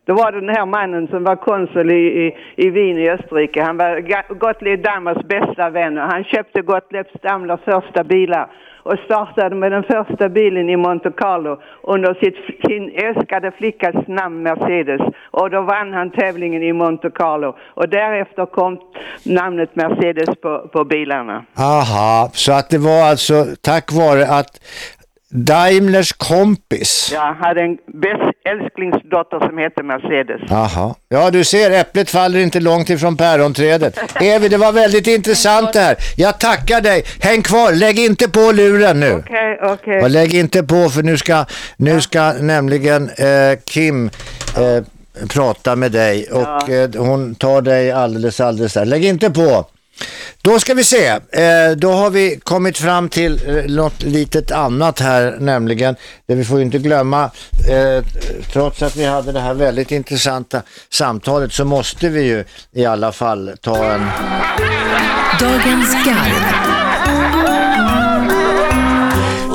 Då var det den här mannen som var konsul i, i, i Wien i Österrike. Han var Gottlieb Daimlers bästa vän och han köpte Gottlieb Daimlers första bilar och startade med den första bilen i Monte Carlo under sitt, sin älskade flickas namn Mercedes. Och då vann han tävlingen i Monte Carlo. Och därefter kom namnet Mercedes på, på bilarna. Aha, så att det var alltså tack vare att Daimlers kompis. Jag hade en bäst älsklingsdotter som hette Mercedes. Aha. Ja, du ser, äpplet faller inte långt ifrån päronträdet. Evi, det var väldigt intressant det här. Jag tackar dig. Häng kvar, lägg inte på luren nu. Okej, okej. Och lägg inte på för nu ska, nu ska nämligen eh, Kim eh, prata med dig och eh, hon tar dig alldeles, alldeles där. Lägg inte på. Då ska vi se, eh, då har vi kommit fram till eh, något litet annat här, nämligen, det vi får ju inte glömma, eh, trots att vi hade det här väldigt intressanta samtalet så måste vi ju i alla fall ta en... Dagens garv.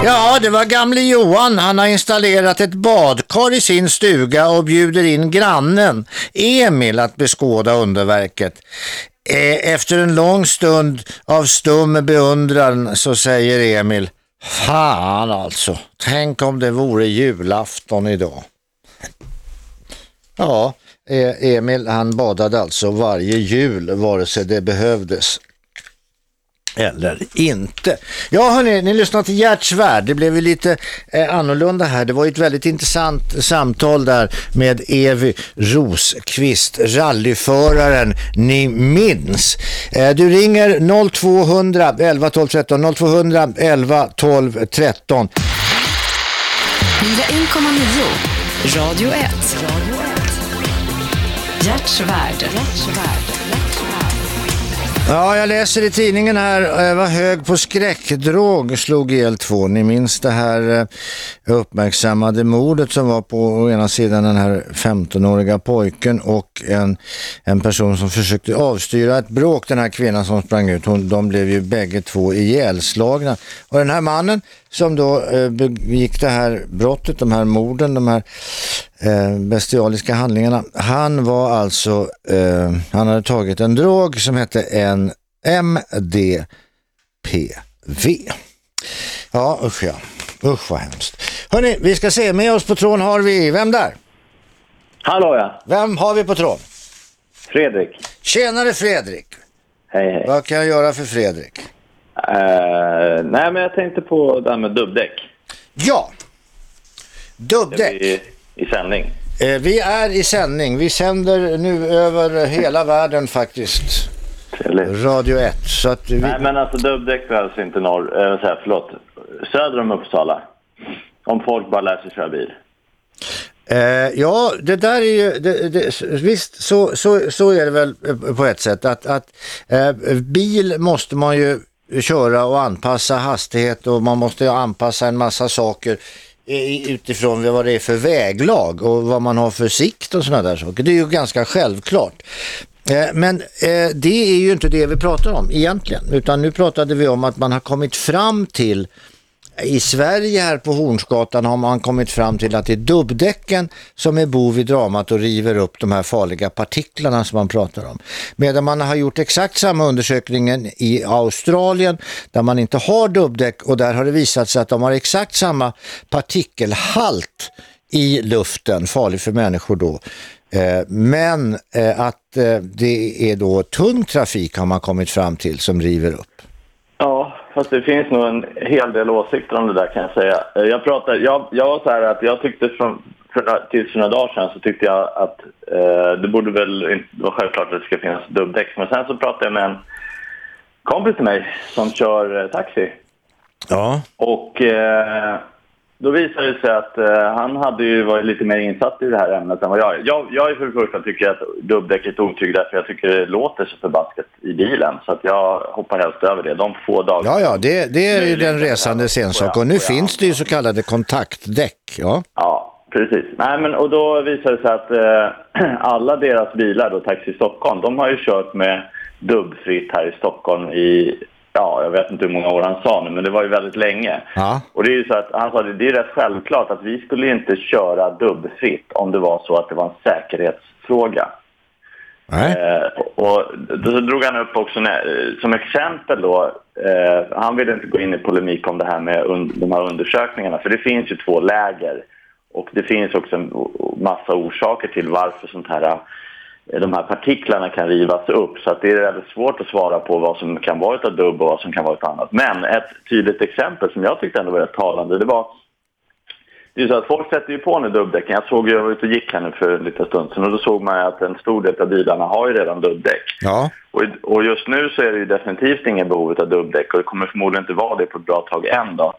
Ja, det var gamle Johan. Han har installerat ett badkar i sin stuga och bjuder in grannen Emil att beskåda underverket. Eh, Efter en lång stund av stum beundran så säger Emil Fan alltså, tänk om det vore julafton idag. Ja, e- Emil han badade alltså varje jul vare sig det behövdes eller inte. Ja hörni, ni lyssnar till Gerts värld. Det blev ju lite eh, annorlunda här. Det var ju ett väldigt intressant samtal där med Evi Rosqvist, rallyföraren ni minns. Eh, du ringer 0200 11 12 13, 0200 11 12 13. 101,9. Radio 1. Gerts värld. Ja, jag läser i tidningen här, eh, var hög på skräckdrog, slog ihjäl två. Ni minns det här eh, uppmärksammade mordet som var på å ena sidan den här 15-åriga pojken och en, en person som försökte avstyra ett bråk. Den här kvinnan som sprang ut, hon, de blev ju bägge två ihjälslagna. Och den här mannen som då eh, begick det här brottet, de här morden, de här eh, bestialiska handlingarna. Han var alltså, eh, han hade tagit en drog som hette en MDPV. Ja, usch ja. Usch vad hemskt. Hörni, vi ska se, med oss på tråden har vi, vem där? Hallå ja. Vem har vi på tråden? Fredrik. Tjenare Fredrik. Hej hej. Vad kan jag göra för Fredrik? Eh, nej men jag tänkte på det här med dubbdäck. Ja. Dubbdäck. I, I sändning. Eh, vi är i sändning. Vi sänder nu över hela världen faktiskt. Radio 1. Så att vi... Nej men alltså dubbdäck behövs inte norr, eh, så här, förlåt, söder om Uppsala. Om folk bara lär sig köra bil. Eh, ja, det där är ju, det, det, visst så, så, så är det väl på ett sätt att, att eh, bil måste man ju köra och anpassa hastighet och man måste anpassa en massa saker utifrån vad det är för väglag och vad man har för sikt och sådana där saker. Det är ju ganska självklart. Eh, men eh, det är ju inte det vi pratar om egentligen, utan nu pratade vi om att man har kommit fram till i Sverige här på Hornsgatan har man kommit fram till att det är dubbdäcken som är bov i dramat och river upp de här farliga partiklarna som man pratar om. Medan man har gjort exakt samma undersökningen i Australien där man inte har dubbdäck och där har det visat sig att de har exakt samma partikelhalt i luften, farlig för människor då. Eh, men eh, att eh, det är då tung trafik har man kommit fram till som river upp. Ja, fast det finns nog en hel del åsikter om det där kan jag säga. Jag, pratar, jag, jag var så här att jag tyckte från, för, tills för några dagar sedan så tyckte jag att eh, det borde väl inte vara självklart att det ska finnas dubbdäck. Men sen så pratade jag med en kompis till mig som kör eh, taxi. Ja. Och eh, då visade det sig att eh, han hade ju varit lite mer insatt i det här ämnet än vad jag är. Jag, jag är för det första tycker att dubbdäck är ett otyg därför jag tycker det låter så förbaskat i bilen. Så att jag hoppar helst över det. De få dagar Ja, ja, det, det är ju den resandes ensak och nu finns det ju så kallade kontaktdäck. Ja. Ja, precis. Nej, men, och då visade det sig att eh, alla deras bilar, då Taxi Stockholm, de har ju kört med dubbfritt här i Stockholm i, ja, jag vet inte hur många år han sa nu, men det var ju väldigt länge. Ja. Och det är ju så att han sa det, det är rätt självklart att vi skulle inte köra dubbfritt om det var så att det var en säkerhetsfråga. Eh, och då drog han upp också när, som exempel då, eh, han ville inte gå in i polemik om det här med un, de här undersökningarna, för det finns ju två läger. Och det finns också en massa orsaker till varför sånt här, eh, de här partiklarna kan rivas upp. Så det är väldigt svårt att svara på vad som kan vara av dubb och vad som kan vara ett annat. Men ett tydligt exempel som jag tyckte ändå var rätt talande, det var det är så att folk sätter ju på nu dubbdäcken. Jag såg ju, jag var ute och gick här nu för en liten stund sedan och då såg man att en stor del av bilarna har ju redan dubbdäck. Ja. Och, och just nu så är det ju definitivt ingen behov av dubbdäck och det kommer förmodligen inte vara det på ett bra tag än då.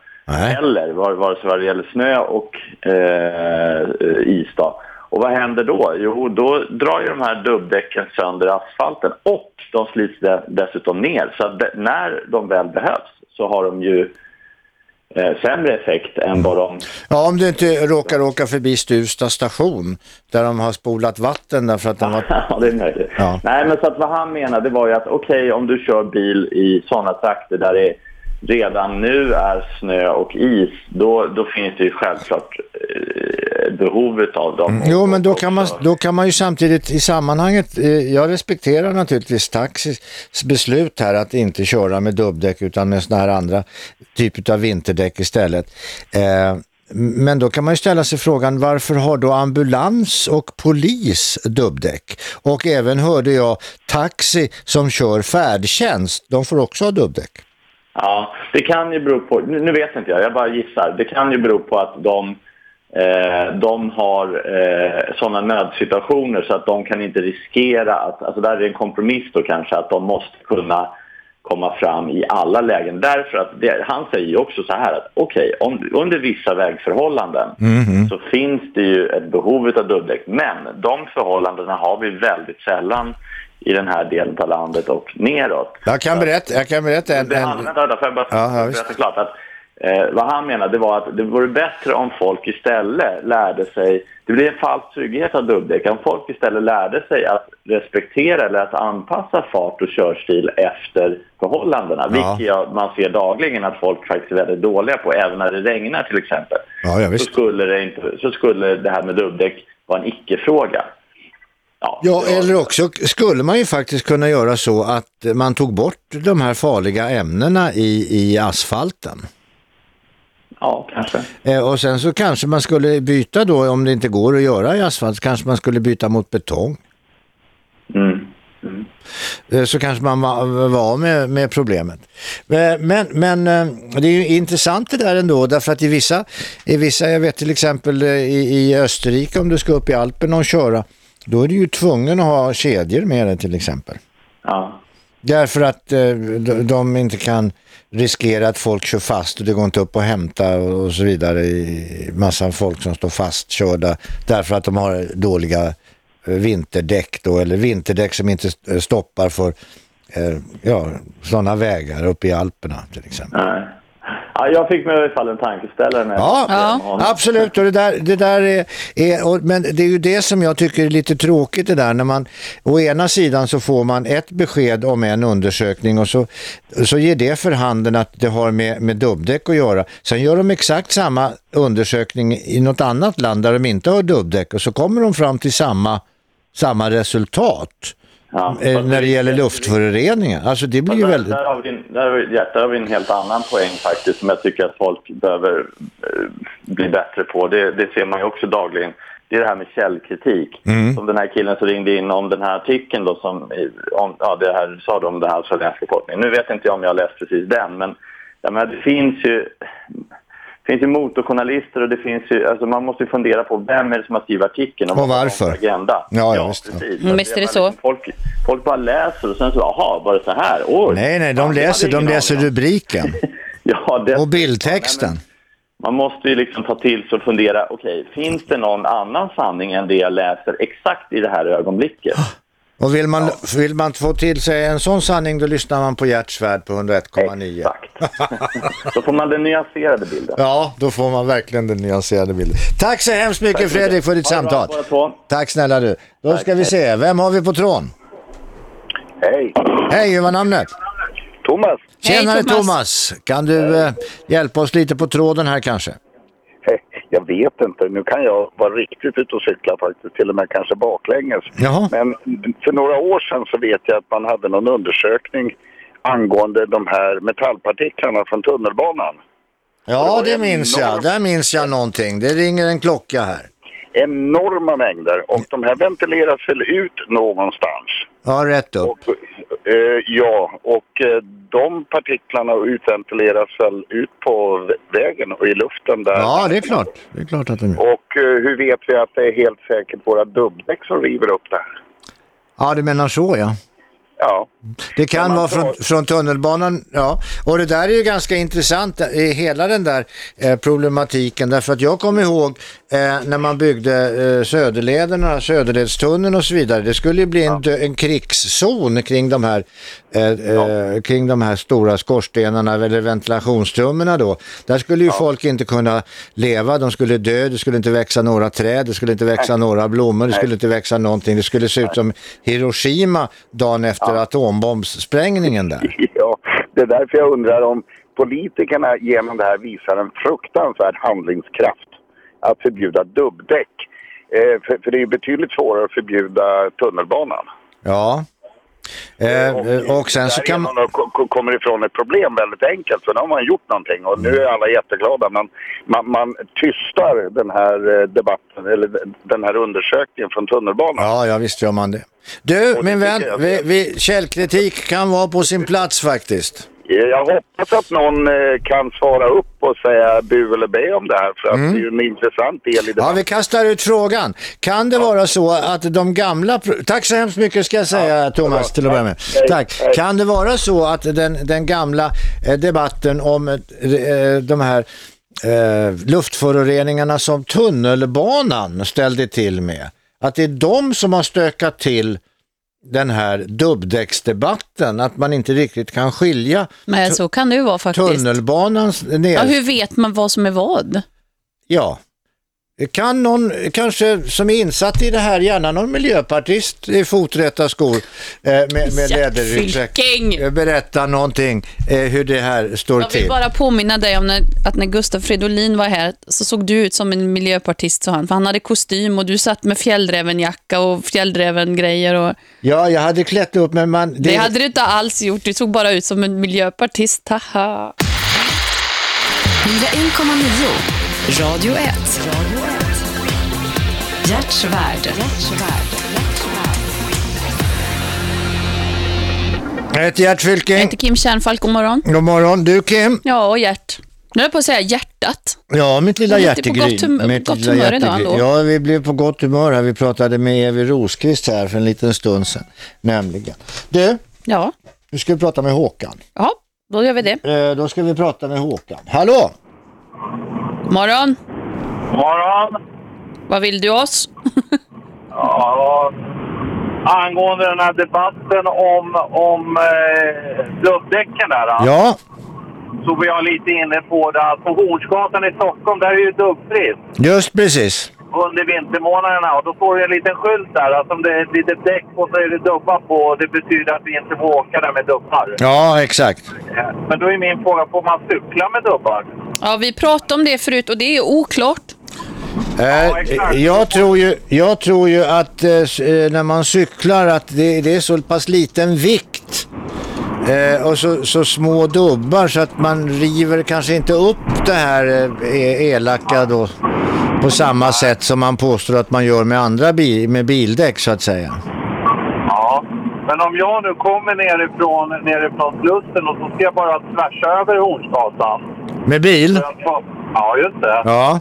Eller var- vare sig vad det gäller snö och eh, is då. Och vad händer då? Jo, då drar ju de här dubbdäcken sönder asfalten och de slits de- dessutom ner. Så när de väl behövs så har de ju eh, sämre effekt än vad de Ja, om du inte råkar åka förbi Stuvsta station där de har spolat vatten därför att de var... Ja, det är möjligt. Ja. Nej, men så att vad han menade var ju att okej, om du kör bil i sådana trakter där det redan nu är snö och is, då, då finns det ju självklart eh, behovet av dem. Jo, men då kan, man, då kan man ju samtidigt i sammanhanget, eh, jag respekterar naturligtvis Taxis beslut här att inte köra med dubbdäck utan med såna här andra typer av vinterdäck istället. Eh, men då kan man ju ställa sig frågan varför har då ambulans och polis dubbdäck? Och även hörde jag taxi som kör färdtjänst, de får också ha dubbdäck. Ja, det kan ju bero på, nu nu vet inte jag, jag bara gissar. Det kan ju bero på att de, eh, de har eh, sådana nödsituationer så att de kan inte riskera att, alltså där är det en kompromiss då kanske, att de måste kunna komma fram i alla lägen. Därför att det, han säger ju också så här att okej, om under vissa vägförhållanden så finns det ju ett behov av dubbdäck. Men de förhållandena har vi väldigt sällan i den här delen av landet och neråt. Jag kan berätta, jag kan berätta en... Det vänta, får jag bara Ja, berätta klart att eh, vad han menade var att det vore bättre om folk istället lärde sig, det blir en falsk trygghet av dubbdäck, om folk istället lärde sig att respektera eller att anpassa fart och körstil efter förhållandena, Ja. vilket jag, man ser dagligen att folk faktiskt är väldigt dåliga på, även när det regnar till exempel. Ja, ja, så, skulle det inte, så skulle det här med dubbdäck vara en icke-fråga. Ja, eller också skulle man ju faktiskt kunna göra så att man tog bort de här farliga ämnena i, i asfalten. Ja, kanske. Eh, och sen så kanske man skulle byta då, om det inte går att göra i asfalt, kanske man skulle byta mot betong. Mm. Eh, Så kanske man var, var med, med problemet. Eh, Men, men eh, det är ju intressant det där ändå, därför att i vissa, i vissa jag vet till exempel i, i Österrike om du ska upp i Alperna och köra, då är du ju tvungen att ha kedjor med dig till exempel. Ja. Därför att de, de inte kan riskera att folk kör fast och det går inte upp och hämta och, så vidare i massan folk som står fastkörda därför att de har dåliga eh, vinterdäck då eller vinterdäck som inte stoppar för eh, ja, sådana vägar uppe i Alperna till exempel. Nej. Ja, jag fick mig i alla fall en tankeställare. När Ja, Ja. absolut. Och det där, det där är, är och, men det är ju det som jag tycker är lite tråkigt det där när man å ena sidan så får man ett besked om en undersökning och så, så ger det för handen att det har med, med dubbdäck att göra. Sen gör de exakt samma undersökning i något annat land där de inte har dubbdäck och så kommer de fram till samma, samma resultat. Eh, när det gäller luftföroreningar. Alltså det blir där, väldigt... där, har vi en, där, har vi- ja, en helt annan poäng faktiskt som jag tycker att folk behöver eh, bli bättre på. Det, det ser man ju också dagligen. Det är det här med källkritik. Mm. Som den här killen som ringde in om den här artikeln då som, om, ja det här du sa då om den här australienska forskningen. Nu vet inte jag om jag har läst precis den men jag menar, det finns ju finns ju motorjournalister och det finns ju, alltså man måste ju fundera på vem är det som har skrivit artikeln Och de varför? för agenda. Ja, ja, visst. precis. Mm, visst är det så. Folk, folk bara läser och sen så, jaha, var det så här? Oj. Nej, nej, Ja, de läser, de läser rubriken Ja, det, och bildtexten. man måste ju liksom ta till sig och fundera, okej, finns det någon annan sanning än det jag läser exakt i det här ögonblicket? Och vill man, vill man få till sig en sån sanning då lyssnar man på Gerts värld på 101,9. Då får man den nyanserade bilden. Ja, då får man verkligen den nyanserade bilden. Tack så hemskt mycket Tack Fredrik för ditt Ha det bra, samtal. Tack snälla du. Då ska vi se, vem har vi på tråden? Hej. Hej, hur var namnet? Thomas. Tjenare Thomas. Kan du eh, hjälpa oss lite på tråden här kanske? Jag vet inte. Nu kan jag vara riktigt ute och cykla faktiskt. Till och med kanske baklänges. Jaha. Men för några år sedan så vet jag att man hade någon undersökning angående de här metallpartiklarna från tunnelbanan. Ja, det minns jag. Där minns jag någonting. Det ringer en klocka här. Enorma mängder. Och de här ventileras väl ut någonstans. Ja, rätt upp. Eh, ja, och eh, de partiklarna utventileras väl ut på vä- vägen och i luften där. Ja, det är klart. Det är klart att de gör. Och eh, hur vet vi att det är helt säkert våra dubbdäck som river upp det här? Ja, du menar så ja. Ja. Det kan vara från, från tunnelbanan, ja. Och det där är ju ganska intressant, eh, hela den där eh, problematiken. Därför att jag kommer ihåg eh, när man byggde eh, Söderlederna, Söderledstunneln och så vidare. Det skulle ju bli en, dö- en krigszon kring de här eh, eh, kring de här stora skorstenarna eller ventilationstrummorna då. Där skulle ju folk inte kunna leva, de skulle dö, det skulle inte växa några träd, det skulle inte växa Nej. några blommor, det Nej. skulle inte växa någonting. Det skulle se ut som Hiroshima dagen efter atombombssprängningen där. Ja, det är därför jag undrar om politikerna genom det här visar en fruktansvärd handlingskraft att förbjuda dubbdäck. Eh, för, för det är ju betydligt svårare att förbjuda tunnelbanan. Ja. Eh, eh, och sen så kan man... man... ko- kommer ifrån ett problem väldigt enkelt, för nu har man gjort någonting och nu är alla jätteglada. Men man, man tystar den här eh, debatten, eller den här undersökningen från tunnelbanan. Ja, ja visst gör man det. Du, min vän, vi, vi, källkritik kan vara på sin plats faktiskt. Jag hoppas att någon eh, kan svara upp och säga bu eller bä om det här, för att Mm. det är en intressant del i Ja, debatten. vi kastar ut frågan. Kan det vara så att de gamla... Tack så hemskt mycket ska jag säga Thomas till att börja med. Hej, Tack. hej. Kan det vara så att den, den gamla eh, debatten om eh, de här eh, luftföroreningarna som tunnelbanan ställde till med, att det är de som har stökat till den här dubbdäcksdebatten, att man inte riktigt kan skilja tu- så kan det vara faktiskt. tunnelbanans ner... Ja, hur vet man vad som är vad? Ja. Kan någon, kanske som är insatt i det här, gärna någon miljöpartist i foträtta skor eh, med, med läderryggsäck, berätta någonting eh, hur det här står Jag vill till. bara påminna dig om när, att när Gustaf Fridolin var här så såg du ut som en miljöpartist, sa han. För han hade kostym och du satt med fjällrävenjacka och fjällrävengrejer. Och... Ja, jag hade klätt upp men man... Det... hade du inte alls gjort. Du såg bara ut som en miljöpartist. Haha. 101,9 Radio 1. Gerts värld. Jag heter Gert Fylking. Jag heter Kim Kärnfalk, god morgon. God morgon. Du Kim? Ja, och Gert. Nu är jag på att säga hjärtat. Ja, mitt lilla hjärtegry. gott hum- Mitt gott lilla humör idag ändå. Ja, vi blev på gott humör här. Vi pratade med Evi Rosqvist här för en liten stund sedan. Nämligen. Du? Ja. Nu ska vi prata med Håkan. Ja, då gör vi det. Eh, då ska vi prata med Håkan. Hallå? Morgon. morgon. Vad vill du oss? Ja, angående den här debatten om, om eh, dubbdäcken där. Ja, Så var jag lite inne på det att på Hornsgatan i Stockholm, där är ju dubbfritt just precis. Under vintermånaderna. Och då får du en liten skylt där att om det är ett litet däck och så är det dubbar på. Och det betyder att vi inte får åka där med dubbar. Ja, exakt. Men då är min fråga, får man cykla med dubbar? Ja, vi pratade om det förut och det är oklart. Eh, jag, tror ju, jag tror ju att eh, eh, när man cyklar att det, det är så pass liten vikt eh, och så, så små dubbar så att man river kanske inte upp det här eh, e- elaka då på samma sätt som man påstår att man gör med andra bil, med bildäck så att säga. Ja. Men om jag nu kommer nerifrån, nerifrån Slussen och så ska jag bara tvärsa över Hornsgatan. Med bil? Ja, just det. Ja.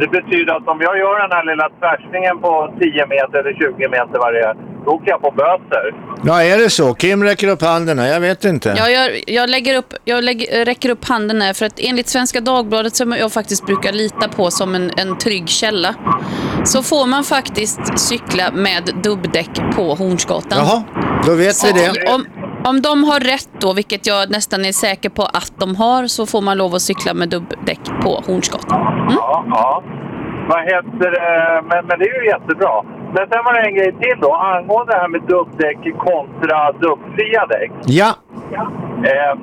Det betyder att om jag gör den här lilla tvärsningen på 10 meter eller 20 meter vad det är, då åker jag på böter. Ja, är det så? Kim räcker upp handen här, jag vet inte. Ja, jag, jag, lägger upp, jag lägger, räcker upp handen här för att enligt Svenska Dagbladet som jag faktiskt brukar lita på som en, en trygg källa så får man faktiskt cykla med dubbdäck på Hornsgatan. Jaha, då vet Så vi det. Om, om de har rätt då, vilket jag nästan är säker på att de har, så får man lov att cykla med dubbdäck på Hornsgatan. Ja, ja. Vad heter det? Men, men det är ju jättebra. Men sen var det en grej till då, angående det här med dubbdäck kontra dubbfria däck. Ja. Eh,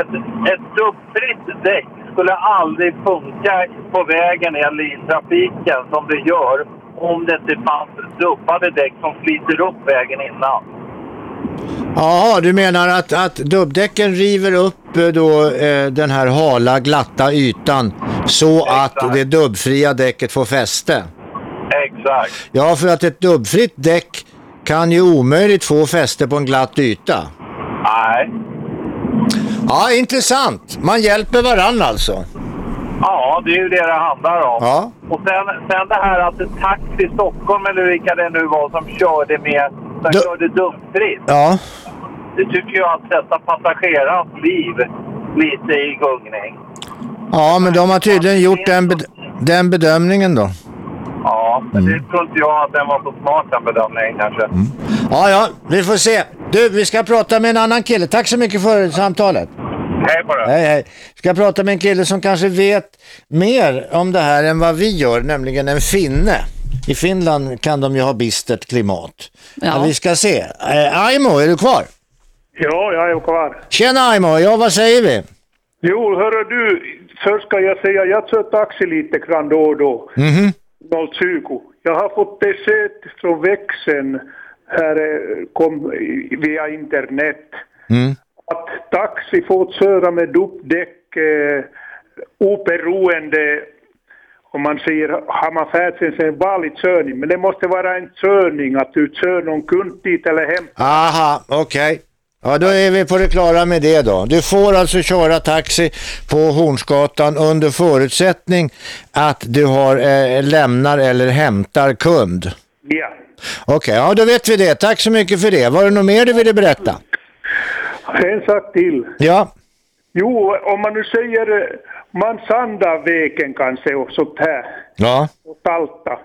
ett, ett dubbfritt däck skulle aldrig funka på vägen eller i trafiken som det gör om det inte fanns dubbade däck som sliter upp vägen innan. Jaha, du menar att, att dubbdäcken river upp eh, då eh, den här hala glatta ytan så att det dubbfria däcket får fäste? Exakt. Ja, för att ett dubbfritt däck kan ju omöjligt få fäste på en glatt yta. Nej. Ja, intressant. Man hjälper varann alltså. Ja, det är ju det det handlar om. Ja. Och sen, sen det här att Taxi Stockholm eller vilka det nu var som körde med, som Du- körde dubbfritt. Ja. Det tycker jag att sätta passagerarens liv lite i gungning. Ja, men de har tydligen gjort den, bed den bedömningen då. Ja, men Mm. det tror inte jag att den var så smart den bedömningen kanske. Ja, ja, vi får se. Du, vi ska prata med en annan kille. Tack så mycket för samtalet. Hej på dig. Hej, hej. Ska prata med en kille som kanske vet mer om det här än vad vi gör, nämligen en finne. I Finland kan de ju ha bistert klimat. Ja. vi ska se. Eh, Aimo, är du kvar? Ja, jag är kvar. Tjena Aimo, ja vad säger vi? Jo, hörru du, först ska jag säga, jag kör taxi lite grann då och då. Mhm. 020. Jag har fått besked från växeln här eh, kom via internet Mm. att taxi får köra med dubbdäck eh, oberoende om man säger, har man färdtjänst en vanlig körning, men det måste vara en körning, att du kör någon kund dit eller hem. Aha, okej. Ja, då är vi på det klara med det då. Du får alltså köra taxi på Hornsgatan under förutsättning att du har eh, lämnar eller hämtar kund. Ja. Okej, ja då vet vi det. Tack så mycket för det. Var det något mer du ville berätta? En sak till. Ja. Jo, om man nu säger eh, man sandar vägen kanske och sånt här Ja. och salta.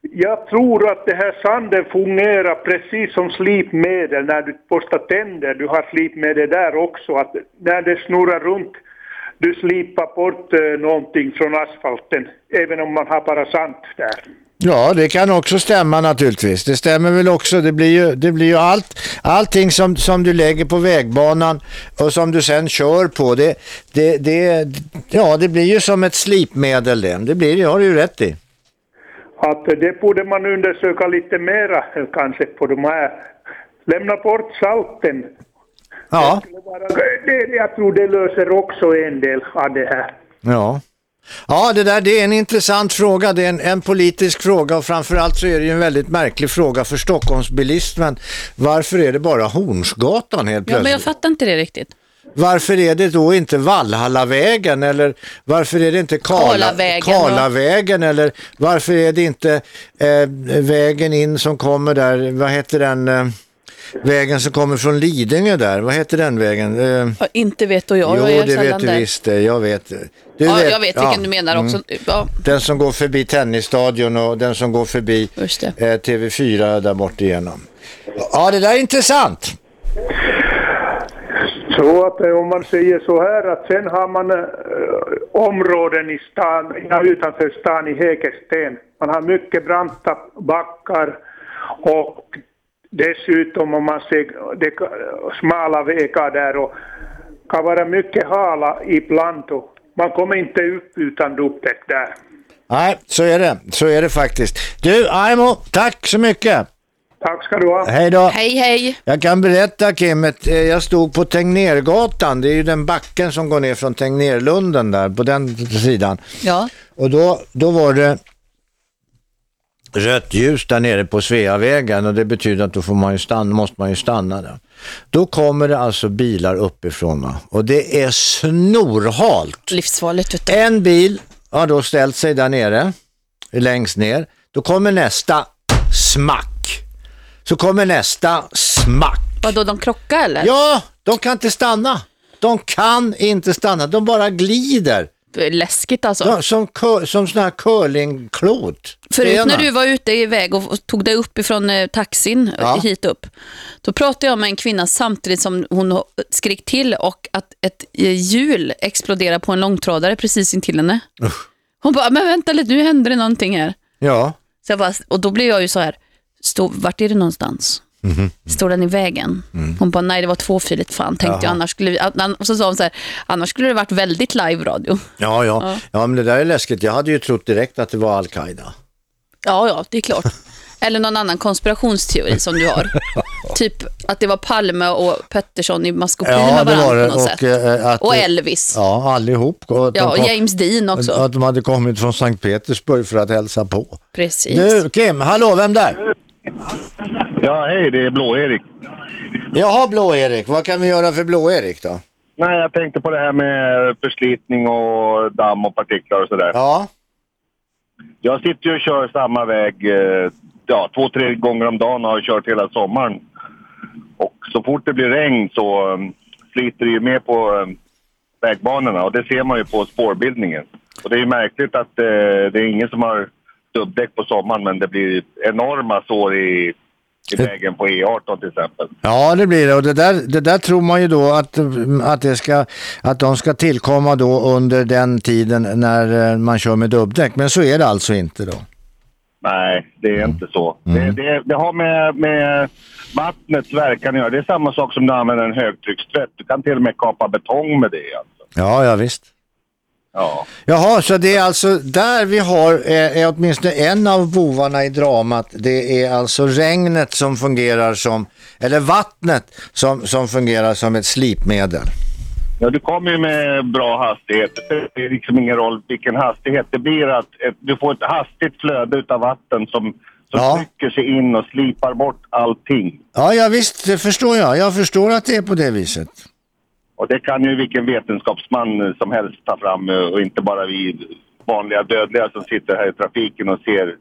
Jag tror att det här sanden fungerar precis som slipmedel när du borstar tänder. Du har slipmedel där också. Att när det snurrar runt, du slipar bort eh, någonting från asfalten. Även om man har bara sand där. Ja, det kan också stämma naturligtvis. Det stämmer väl också. Det blir ju, det blir ju allt, allting som, som du lägger på vägbanan och som du sen kör på. Det, det, det, ja, det blir ju som ett slipmedel det. Det blir det, har du ju rätt i. Att det borde man undersöka lite mera kanske på de här. Lämna bort salten. Ja. Det, jag tror det löser också en del av det här. Ja. Ja, det där det är en intressant fråga. Det är en, en politisk fråga och framförallt så är det ju en väldigt märklig fråga för Stockholmsbilismen. Varför är det bara Hornsgatan helt Ja, plötsligt? men jag fattar inte det riktigt. Varför är det då inte Vallhallavägen eller varför är det inte Karla, Karlavägen, Karlavägen eller varför är det inte eh, vägen in som kommer där, vad heter den eh, vägen som kommer från Lidingö där, vad heter den vägen? Eh, Ja, inte vet och jag. jo, jag det vet du där. visst jag vet. Du ja, jag vet vilken ja, du menar också. mm. Ja. Den som går förbi tennisstadion och den som går förbi eh, TV4 där bort igenom. Ja, det där är intressant. Så att eh, om man säger så här att sen har man eh, områden i stan, utanför stan i Hägersten. Man har mycket branta backar och dessutom om man ser det ka- smala vägar där och kan vara mycket hala ibland och man kommer inte upp utan dubbdäck där. Nej, så är det. Så är det faktiskt. Du, Aimo, tack så mycket. Tack ska du ha. Hej då. Hej, hej. Jag kan berätta Kim, att, eh, jag stod på Tegnérgatan, det är ju den backen som går ner från Tegnérlunden där, på den sidan. Ja. Och då, då var det rött ljus där nere på Sveavägen och det betyder att då får man ju stanna, måste man ju stanna där. Då kommer det alltså bilar uppifrån och det är snorhalt. Livsfarligt. En bil har då ställt sig där nere, längst ner. Då kommer nästa smack. Så kommer nästa smack. Vadå, de krockar eller? Ja, de kan inte stanna. De kan inte stanna, de bara glider. Läskigt alltså. Ja, som, som sån här curlingklot. Förut när du var ute iväg och och tog dig upp ifrån eh, taxin Ja. hit upp, då pratade jag med en kvinna samtidigt som hon ho- skrek till och att ett eh, hjul exploderade på en långtradare precis intill henne. Hon bara, men vänta lite, nu händer det någonting här. Ja. Så bara, och då blev jag ju så här, stå, vart är det någonstans? Mhm. Står den i vägen? Hon bara, nej det var tvåfiligt fan, tänkte Jaha. jag. Annars skulle, vi- an- och så sa hon så här, annars skulle det varit väldigt live-radio. Ja, ja. Ja. ja, men det där är läskigt. Jag hade ju trott direkt att det var Al-Qaida. Ja, ja, det är klart. Eller någon annan konspirationsteori som du har. typ att det var Palme och Pettersson i maskopi med Ja, det varandra var det. på något Och, sätt. eh, att, Och Elvis. Ja, allihop. Och att Ja, och kom- James Dean också. Att de hade kommit från Sankt Petersburg för att hälsa på. Precis. Nu, Kim, hallå, vem där? Ja, hej, det är Blå-Erik. Jaha, Blå-Erik. Vad kan vi göra för Blå-Erik då? Nej, jag tänkte på det här med förslitning och damm och partiklar och sådär. Ja. Jag sitter ju och kör samma väg eh, ja, två, tre gånger om dagen och har kört hela sommaren. Och så fort det blir regn så um, sliter det ju med på um, vägbanorna och det ser man ju på spårbildningen. Och det är ju märkligt att eh, det är ingen som har dubbdäck på sommaren men det blir enorma sår i, i vägen på E18 till exempel. Ja, det blir det. Och det där, det där tror man ju då att, att, det ska, att de ska tillkomma då under den tiden när eh, man kör med dubbdäck. Men så är det alltså inte då. Nej, det är inte så. Det, det, det har med, med vattnets verkan att göra. Det är samma sak som när du använder en högtryckstvätt. Du kan till och med kapa betong med det. Alltså. Ja, ja visst. Ja. Jaha, så det är alltså där vi har eh, är åtminstone en av bovarna i dramat. Det är alltså regnet som fungerar som, eller vattnet som, som fungerar som ett slipmedel. Ja, du kommer ju med bra hastighet. Det är liksom ingen roll vilken hastighet. Det blir att ett, du får ett hastigt flöde utav vatten som, som trycker sig in och slipar bort allting. Ja, ja visst, det förstår jag. Jag förstår att det är på det viset. Och det kan ju vilken vetenskapsman som helst ta fram eh, och inte bara vi vanliga dödliga som sitter här i trafiken och ser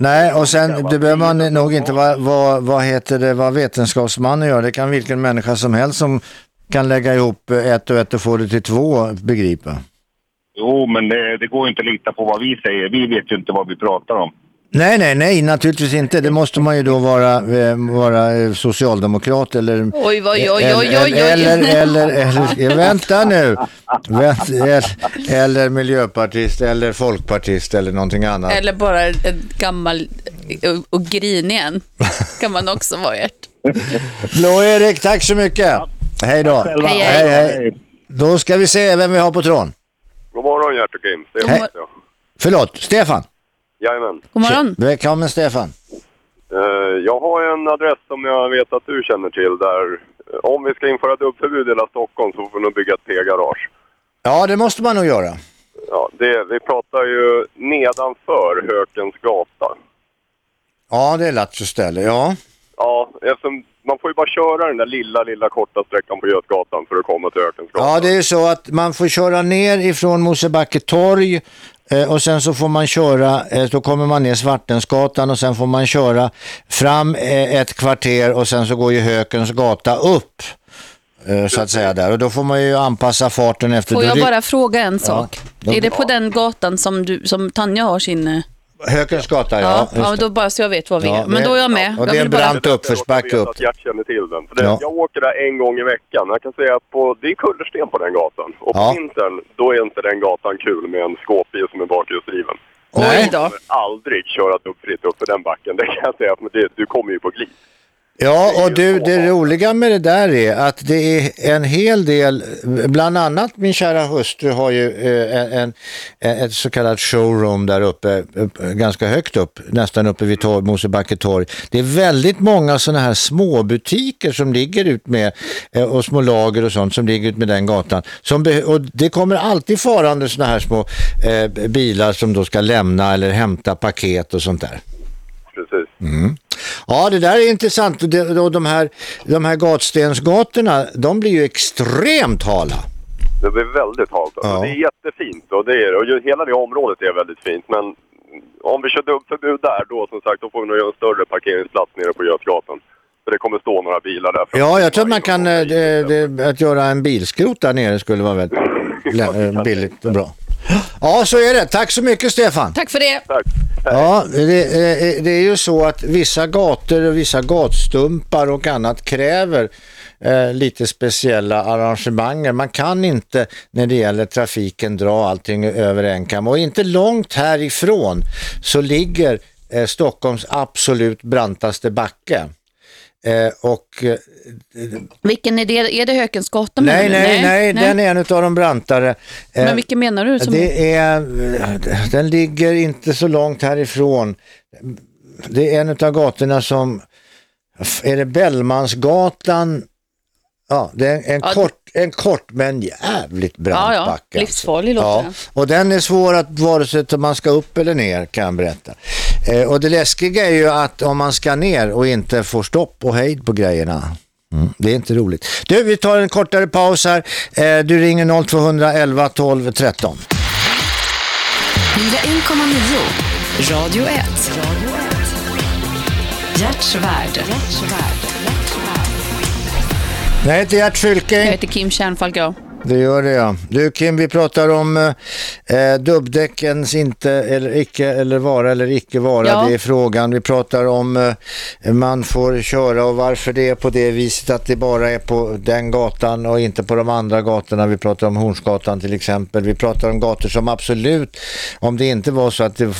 Nej, och sen det behöver man nog inte vad, vad, vad heter det, vad vetenskapsmannen gör. Det kan vilken människa som helst som kan lägga ihop ett och ett och få det till två begripa. Jo, men det, det går inte att lita på vad vi säger. Vi vet ju inte vad vi pratar om. Nej, nej, nej, naturligtvis inte. Det måste man ju då vara, eh, vara eh, socialdemokrat eller... Oj, oj, oj, oj, oj, oj. Eller, eller, eller, eller vänta nu. Eller, eller miljöpartist eller folkpartist eller någonting annat. Eller bara en gammal och, grinig en. Kan man också vara ert. Blå-Erik, tack så mycket. Hej då. Hej, hej. hej. Då ska vi se vem vi har på tråden. God morgon Gert och Kim. Förlåt, Stefan. Jajamän. God morgon. Välkommen Stefan. Eh, jag har en adress som jag vet att du känner till där eh, om vi ska införa dubbförbud i hela Stockholm så får vi nog bygga ett P-garage. Ja, det måste man nog göra. Ja, det, vi pratar ju nedanför Hökens gata. Ja, det är Lattjo ställe, ja. Ja, eftersom man får ju bara köra den där lilla, lilla korta sträckan på Götgatan för att komma till Hökens gata. Ja, det är ju så att man får köra ner ifrån Mosebacke torg eh, och sen så får man köra, eh, då kommer man ner Svartensgatan och sen får man köra fram eh, ett kvarter och sen så går ju Hökens gata upp. eh, Så att säga där och då får man ju anpassa farten efter Får jag bara fråga en sak? då- Är det på den gatan som, du, som Tanja har sin... Hökens gata, Ja, ja. ja, då bara så jag vet var vi Ja, är. Men det- då är jag med. och Jag det är en bara- brant uppförsbacke upp. Att Gert känner till den. För det, Ja. Jag åker där en gång i veckan. Jag kan säga att på, det är kullersten på den gatan. Och på Ja. vintern, då är inte den gatan kul med en skåpbil som är bakhjulsdriven. Nej. då. Du kommer aldrig köra dubbfritt upp för den backen, det kan jag säga. Men det, du kommer ju på glid. Ja, och du, det roliga med det där är att det är en hel del, bland annat min kära hustru har ju eh, en, en, ett så kallat showroom där uppe, upp, ganska högt upp, nästan uppe vid torg, Mosebacke torg. Det är väldigt många sådana här småbutiker som ligger ut med, eh, och små lager och sånt som ligger ut med den gatan. Som och det kommer alltid farande sådana här små eh, bilar som då ska lämna eller hämta paket och sånt där. Precis. Mm. Ja, det där är intressant. Och och de här, de här gatstensgatorna, de blir ju extremt hala. Det blir väldigt halt. Alltså. Ja. Det är jättefint och det är. Och hela det området är väldigt fint. Men om vi kör dubbförbud där då som sagt, då får vi nog göra en större parkeringsplats nere på Götgatan. För det kommer stå några bilar där. Ja, jag tror att man kan, eh, det, att göra en bilskrot där nere skulle vara väldigt eh, billigt och bra. Ja, så är det. Tack så mycket Stefan. Tack för det. Tack. Ja, det, det är ju så att vissa gator och vissa gatstumpar och annat kräver eh, lite speciella arrangemang. Man kan inte när det gäller trafiken dra allting över en kam. Och inte långt härifrån så ligger eh, Stockholms absolut brantaste backe. Eh, och eh, Vilken är det? Är det Hökensgatan? nej, nej, nej, den är en av de brantare. Eh, Men vilken menar du? Som det är, den ligger inte så långt härifrån. Det är en av gatorna som, är det Bellmansgatan? Ja, det är en, en Ja, kort, en kort men jävligt brant Ja, ja. backe. alltså. Livsfarlig låter Ja, den. och den är svår att vare sig att man ska upp eller ner kan jag berätta. Eh, och det läskiga är ju att om man ska ner och inte får stopp och hejd på grejerna. Mm, det är inte roligt. Du, vi tar en kortare paus här. Eh, du ringer 0211 12 13. 101,9 Radio 1. Hjärtsvärd. Jag heter Gert Jag Fylking. heter Kim Kärnfalk, ja. Det gör det ja. Du Kim, vi pratar om eh, dubbdäckens inte eller icke eller vara eller icke vara. Ja. Det är frågan. Vi pratar om eh, man får köra och varför det är på det viset att det bara är på den gatan och inte på de andra gatorna. Vi pratar om Hornsgatan till exempel. Vi pratar om gator som absolut, om det inte var så att det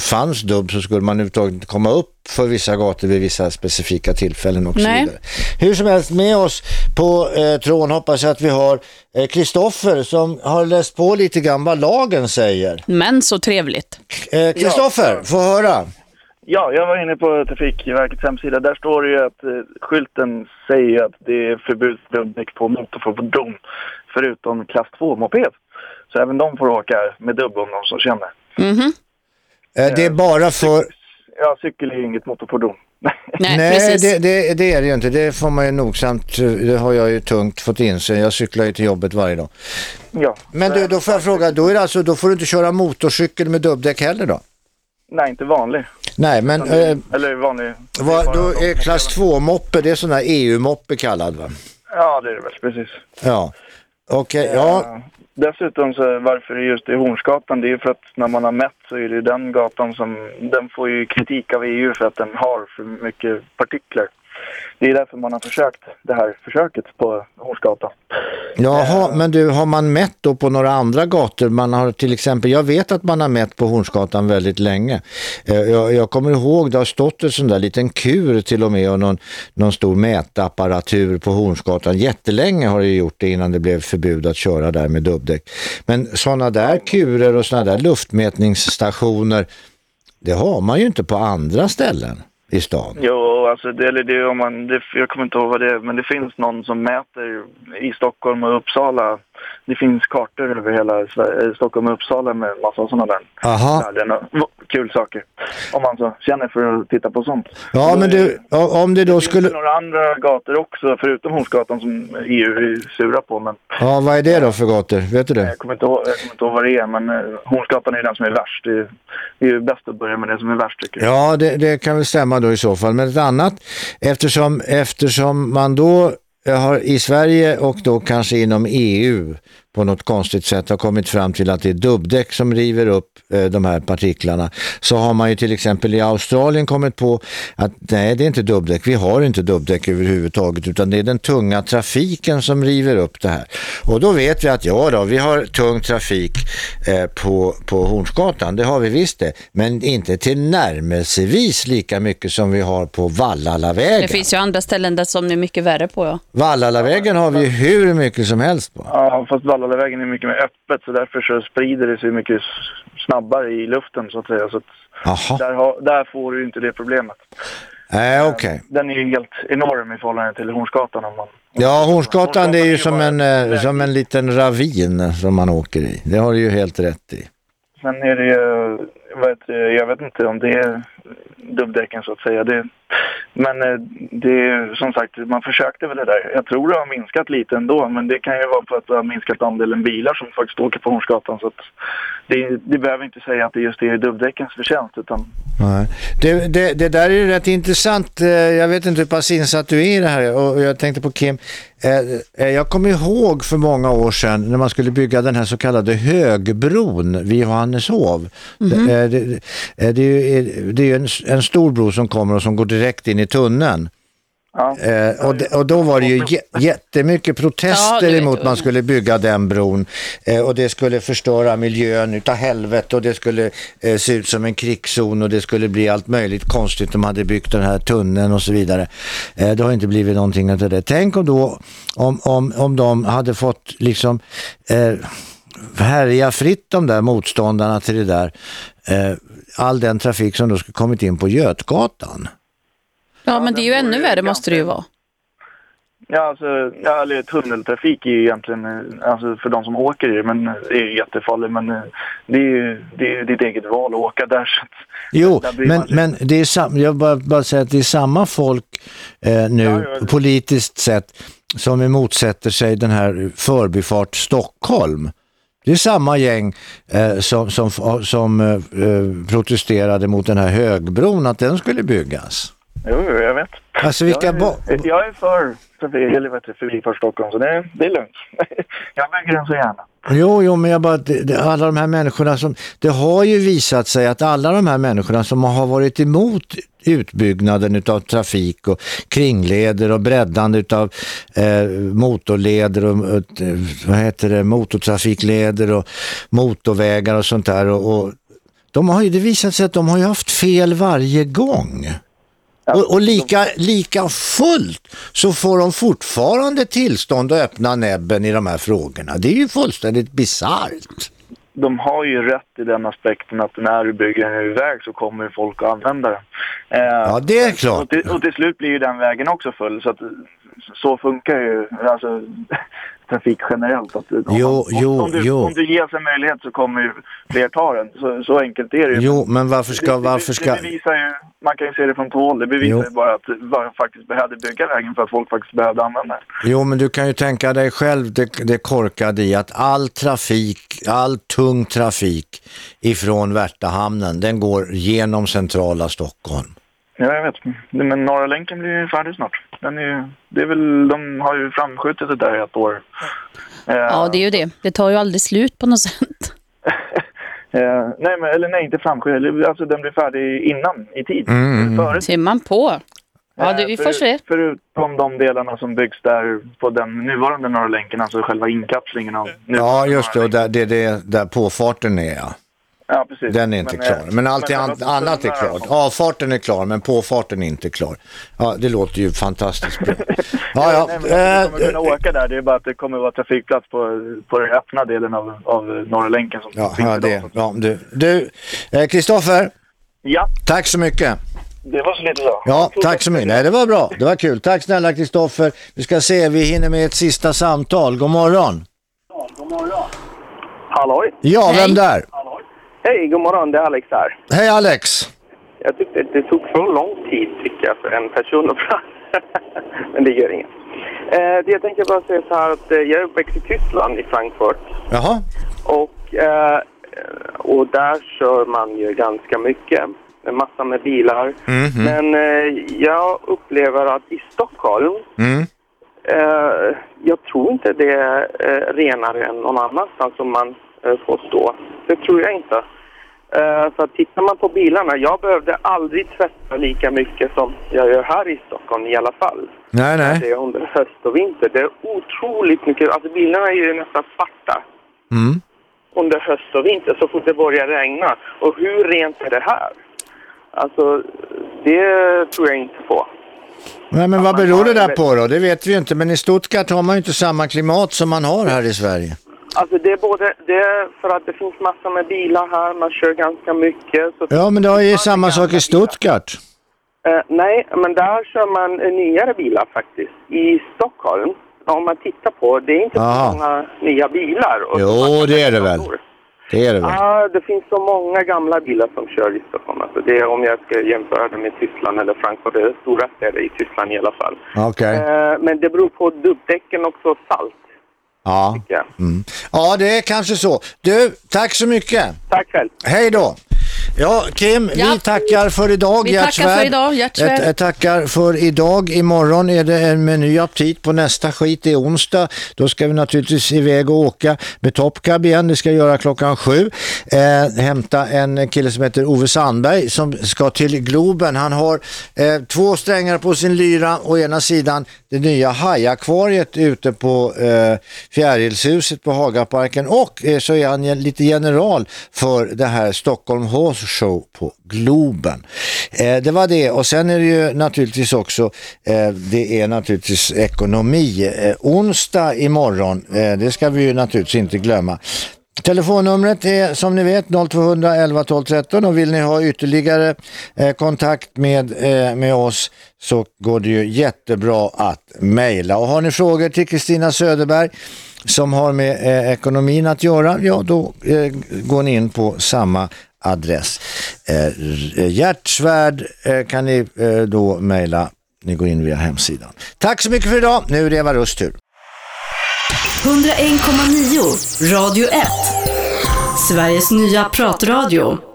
fanns dubb så skulle man överhuvudtaget inte komma upp för vissa gator vid vissa specifika tillfällen och så Nej. vidare. Hur som helst med oss på eh, tråden hoppas jag att vi har eh, Kristoffer som har läst på lite grann vad lagen säger. Men så trevligt. Eh, Kristoffer, få höra. Ja, jag var inne på Trafikverkets hemsida. Där står det ju att eh, skylten säger att det är förbud för dubbdäck på motorfordon förutom klass 2-moped. Så även de får åka med dubb om de så känner. Mhm. Eh, det är bara för... Ja, cykel är ju inget motorfordon. Nej, Nej, det, det, det är det ju inte. Det får man ju nogsamt, eh, det har jag ju tungt fått in sig. Jag cyklar ju till jobbet varje dag. Ja. Men du, då får jag fråga, då, är det alltså, då får du inte köra motorcykel med dubbdäck heller då? Nej, inte vanlig. Nej, men eh, Eller vanlig. vad, då är klass 2-moppe, det är sån här EU-moppe kallad va? Ja, det är det väl. Precis. Ja, okej, ja. Dessutom så varför det just är Hornsgatan, det är ju för att när man har mätt så är det den gatan som, den får ju kritik av EU för att den har för mycket partiklar. Det är därför man har försökt det här försöket på Hornsgatan. Jaha, men du, har man mätt då på några andra gator? Man har till exempel, jag vet att man har mätt på Hornsgatan väldigt länge. Eh, jag, jag kommer ihåg, det har stått en sån där liten kur till och med och någon, någon stor mätapparatur på Hornsgatan. Jättelänge har det gjort det innan det blev förbud att köra där med dubbdäck. Men sådana där kurer och sådana där luftmätningsstationer, det har man ju inte på andra ställen i stan. Jo, alltså det, eller det om man, det, jag kommer inte ihåg vad det är, men det finns någon som mäter i Stockholm och Uppsala. Det finns kartor över hela Sverige, eh, Stockholm och Uppsala med massa sådana där Aha. kul saker. Om man så känner för att titta på sånt. Ja, men du, om det då Det skulle... några andra gator också, förutom Hornsgatan som EU är sura på. Men Ja, vad är det då för gator? Vet du det? jag kommer inte ihåg, jag kommer inte ihåg vad det är, men eh, Hornsgatan är den som är värst. Det är, det är ju bäst att börja med det som är värst tycker jag. Ja, det, det kan väl stämma då i så fall. Men ett annat, eftersom, eftersom man då jag har i Sverige och då kanske inom EU på något konstigt sätt har kommit fram till att det är dubbdäck som river upp eh, de här partiklarna så har man ju till exempel i Australien kommit på att nej det är inte dubbdäck, vi har inte dubbdäck överhuvudtaget utan det är den tunga trafiken som river upp det här. Och då vet vi att ja då, vi har tung trafik eh, på, på Hornsgatan, det har vi visst det, men inte till närmelsevis lika mycket som vi har på Vallalavägen. Det finns ju andra ställen där som är mycket värre på. Ja. Vallalavägen har vi ju hur mycket som helst på. Ja, fast Vallalavägen är mycket mer öppet så därför så sprider det sig mycket snabbare i luften så att säga. Så att där, har, där får du inte det problemet. Nej, okej. Den är ju helt enorm i förhållande till Hornsgatan om man Ja, Hornsgatan det är ju som en, eh, som en liten ravin som man åker i. Det har du ju helt rätt i. Sen är det ju, jag vet inte om det är dubbdäcken så att säga. Det, men eh, det är som sagt, man försökte väl det där. Jag tror det har minskat lite ändå, men det kan ju vara för att det har minskat andelen bilar som faktiskt åker på Hornsgatan. Så att det, det behöver inte säga att det just är dubbdäckens förtjänst, utan Nej. Det, det, det där är ju rätt intressant. Eh, Jag vet inte hur pass insatt du är i det här och jag tänkte på Kim. Eh, eh, Jag kommer ihåg för många år sedan när man skulle bygga den här så kallade högbron vid Johanneshov. Det, eh, det, det är ju det är ju en, en stor bro som kommer och som går direkt in i tunneln. Eh, och, det, och då var det ju jä- jättemycket Ja, protester vet emot jag. man skulle bygga den bron eh, och det skulle förstöra miljön utav helvete och det skulle eh, se ut som en krigszon och det skulle bli allt möjligt konstigt de hade byggt den här tunneln och så vidare. Det har inte blivit någonting av det. Tänk om då om, om, om de hade fått liksom eh, härja fritt de där motståndarna till det där eh, all den trafik som då skulle kommit in på Götgatan. Ja, men det är ju ännu värre måste det ju vara. Ja, alltså, ja, eller tunneltrafik är ju egentligen, eh, alltså för de som åker i det, men det är ju jättefarligt. Men eh, det är ju det är ju ditt eget val att åka där. Så att, Jo, där men, men det är sam, jag bara, bara säger att det är samma folk eh, nu politiskt sett som motsätter sig den här förbifart Stockholm. Det är samma gäng eh, som, som, som eh, eh, protesterade mot den här högbron, att den skulle byggas. Jo, jag vet. Alltså vilka jag, är, jag är för eller vet du, förbifart Stockholm, så det, det är lugnt. jag bygger den så gärna. Jo, jo, men jag bara, alla de här människorna som, det har ju visat sig att alla de här människorna som har varit emot utbyggnaden utav trafik och kringleder och breddande utav eh, motorleder och eh, vad heter det, motortrafikleder och motorvägar och sånt där och, och de har ju, det visat sig att de har ju haft fel varje gång. Och, och lika, lika fullt så får de fortfarande tillstånd att öppna näbben i de här frågorna. Det är ju fullständigt bisarrt. De har ju rätt i den aspekten att när du bygger en väg så kommer folk att använda den. Eh, Ja, det är klart. Och till, och till slut blir ju den vägen också full. Så, att, så funkar ju alltså, trafik generellt. Att, om, Jo, om, jo, om, du, jo. om du ges en möjlighet så kommer ju fler ta den. Så, så enkelt är det ju. Jo, men varför ska, Det- varför det, ska... det bevisar ju, man kan ju se det från två håll. Det bevisar Jo. ju bara att man faktiskt behövde bygga vägen för att folk faktiskt behövde använda den. Jo, men du kan ju tänka dig själv det, det korkade i att all trafik, all tung trafik ifrån Värtahamnen, den går genom centrala Stockholm. Ja, jag vet. Men Norra länken blir ju färdig snart. Den är ju, det är väl, de har ju framskjutit det där i ett år. Eh, Ja, det är ju det. Det tar ju aldrig slut på något sätt. eh, nej, men, eller nej, inte framskjutit. Alltså den blir färdig innan i tid. Före Ser man på. Ja, det, vi får För- se. Förutom de delarna som byggs där på den nuvarande Norra länken, alltså själva inkapslingen av... Ja, just det. Och där, det är det där påfarten är, ja. Ja, precis. Den är inte Men, klar. eh, Men allt men an- alla annat är klart. Avfarten är klar, men påfarten är inte klar. Ja, det låter ju fantastiskt bra. Ja, ja. Nej, men man kommer Eh, kunna åka där. Det är bara att det kommer vara trafikplats på, på den öppna delen av, av Norra länken. Som Ja, ja, det. Ja, du, du eh, Kristoffer. Ja. Tack så mycket. Det var så lite så. Ja, tack så mycket. Nej, det var bra. Det var kul. Tack snälla Kristoffer. Vi ska se, vi hinner med ett sista samtal. God morgon. Halloj! Ja, vem där? Hej, god morgon. Det är Alex här. Hej Alex. Jag tyckte att det tog för lång tid tycker jag för en person att prata. Men det gör inget. Eh, det jag tänkte bara säga så här att eh, jag är uppväxt i Tyskland, i Frankfurt. Jaha. Och, eh, och där kör man ju ganska mycket. En massa med bilar. Mhm. Men eh, jag upplever att i Stockholm Mm. Eh, jag tror inte det är eh, renare än någon annanstans som man eh, får stå. Det tror jag inte. Eh, för att tittar man på bilarna, jag behövde aldrig tvätta lika mycket som jag gör här i Stockholm i alla fall. Nej, nej. Det är under höst och vinter. Det är otroligt mycket, alltså bilarna är ju nästan svarta Mm. under höst och vinter så fort det börjar regna. Och hur rent är det här? Alltså, det tror jag inte på. Nej, men vad beror det där på då? Det vet vi ju inte. Men i Stuttgart har man ju inte samma klimat som man har här i Sverige. Alltså det är både, det är för att det finns massor med bilar här, man kör ganska mycket. Så Ja, men det är ju samma sak i Stuttgart. Eh, nej, men där kör man nyare bilar faktiskt. I Stockholm, om man tittar på, det är inte så många nya bilar. Jo, det är det väl. Det är det väl. Ja, det finns så många gamla bilar som kör i Stockholm. Alltså det är om jag ska jämföra det med Tyskland eller Frankfurt, det är stora städer i Tyskland i alla fall. Okej. Eh, men det beror på dubbdäcken och så salt. Ja. Mm. Ja, det är kanske så. Du, tack så mycket. Tack själv. Hej då. Ja, Kim, Ja. vi tackar för idag. Vi tackar för idag, Gert ett tackar för idag. Imorgon är det en med ny aptit på nästa skit. Det är onsdag. Då ska vi naturligtvis iväg och åka med Top Cab igen. Det ska jag göra klockan sju. Eh, hämta en kille som heter Ove Sandberg som ska till Globen. Han har eh, två strängar på sin lyra. Å ena sidan det nya hajakvariet ute på eh, Fjärilshuset på Hagaparken och eh, så är han lite general för det här Stockholm Horse Show på Globen. Eh, det var det och sen är det ju naturligtvis också eh, det är naturligtvis ekonomi. Eh, onsdag imorgon, eh, det ska vi ju naturligtvis inte glömma. Telefonnumret är som ni vet 0200 11 12 13 och vill ni ha ytterligare eh, kontakt med, eh, med oss så går det ju jättebra att mejla. Och har ni frågor till Kristina Söderberg som har med eh, ekonomin att göra, ja då eh, går ni in på samma adress. Eh, Hjärtsvärd eh, kan ni eh, då mejla, ni går in via hemsidan. Tack så mycket för idag, nu är det Eva Rust tur. 101,9 Radio 1. Sveriges nya pratradio.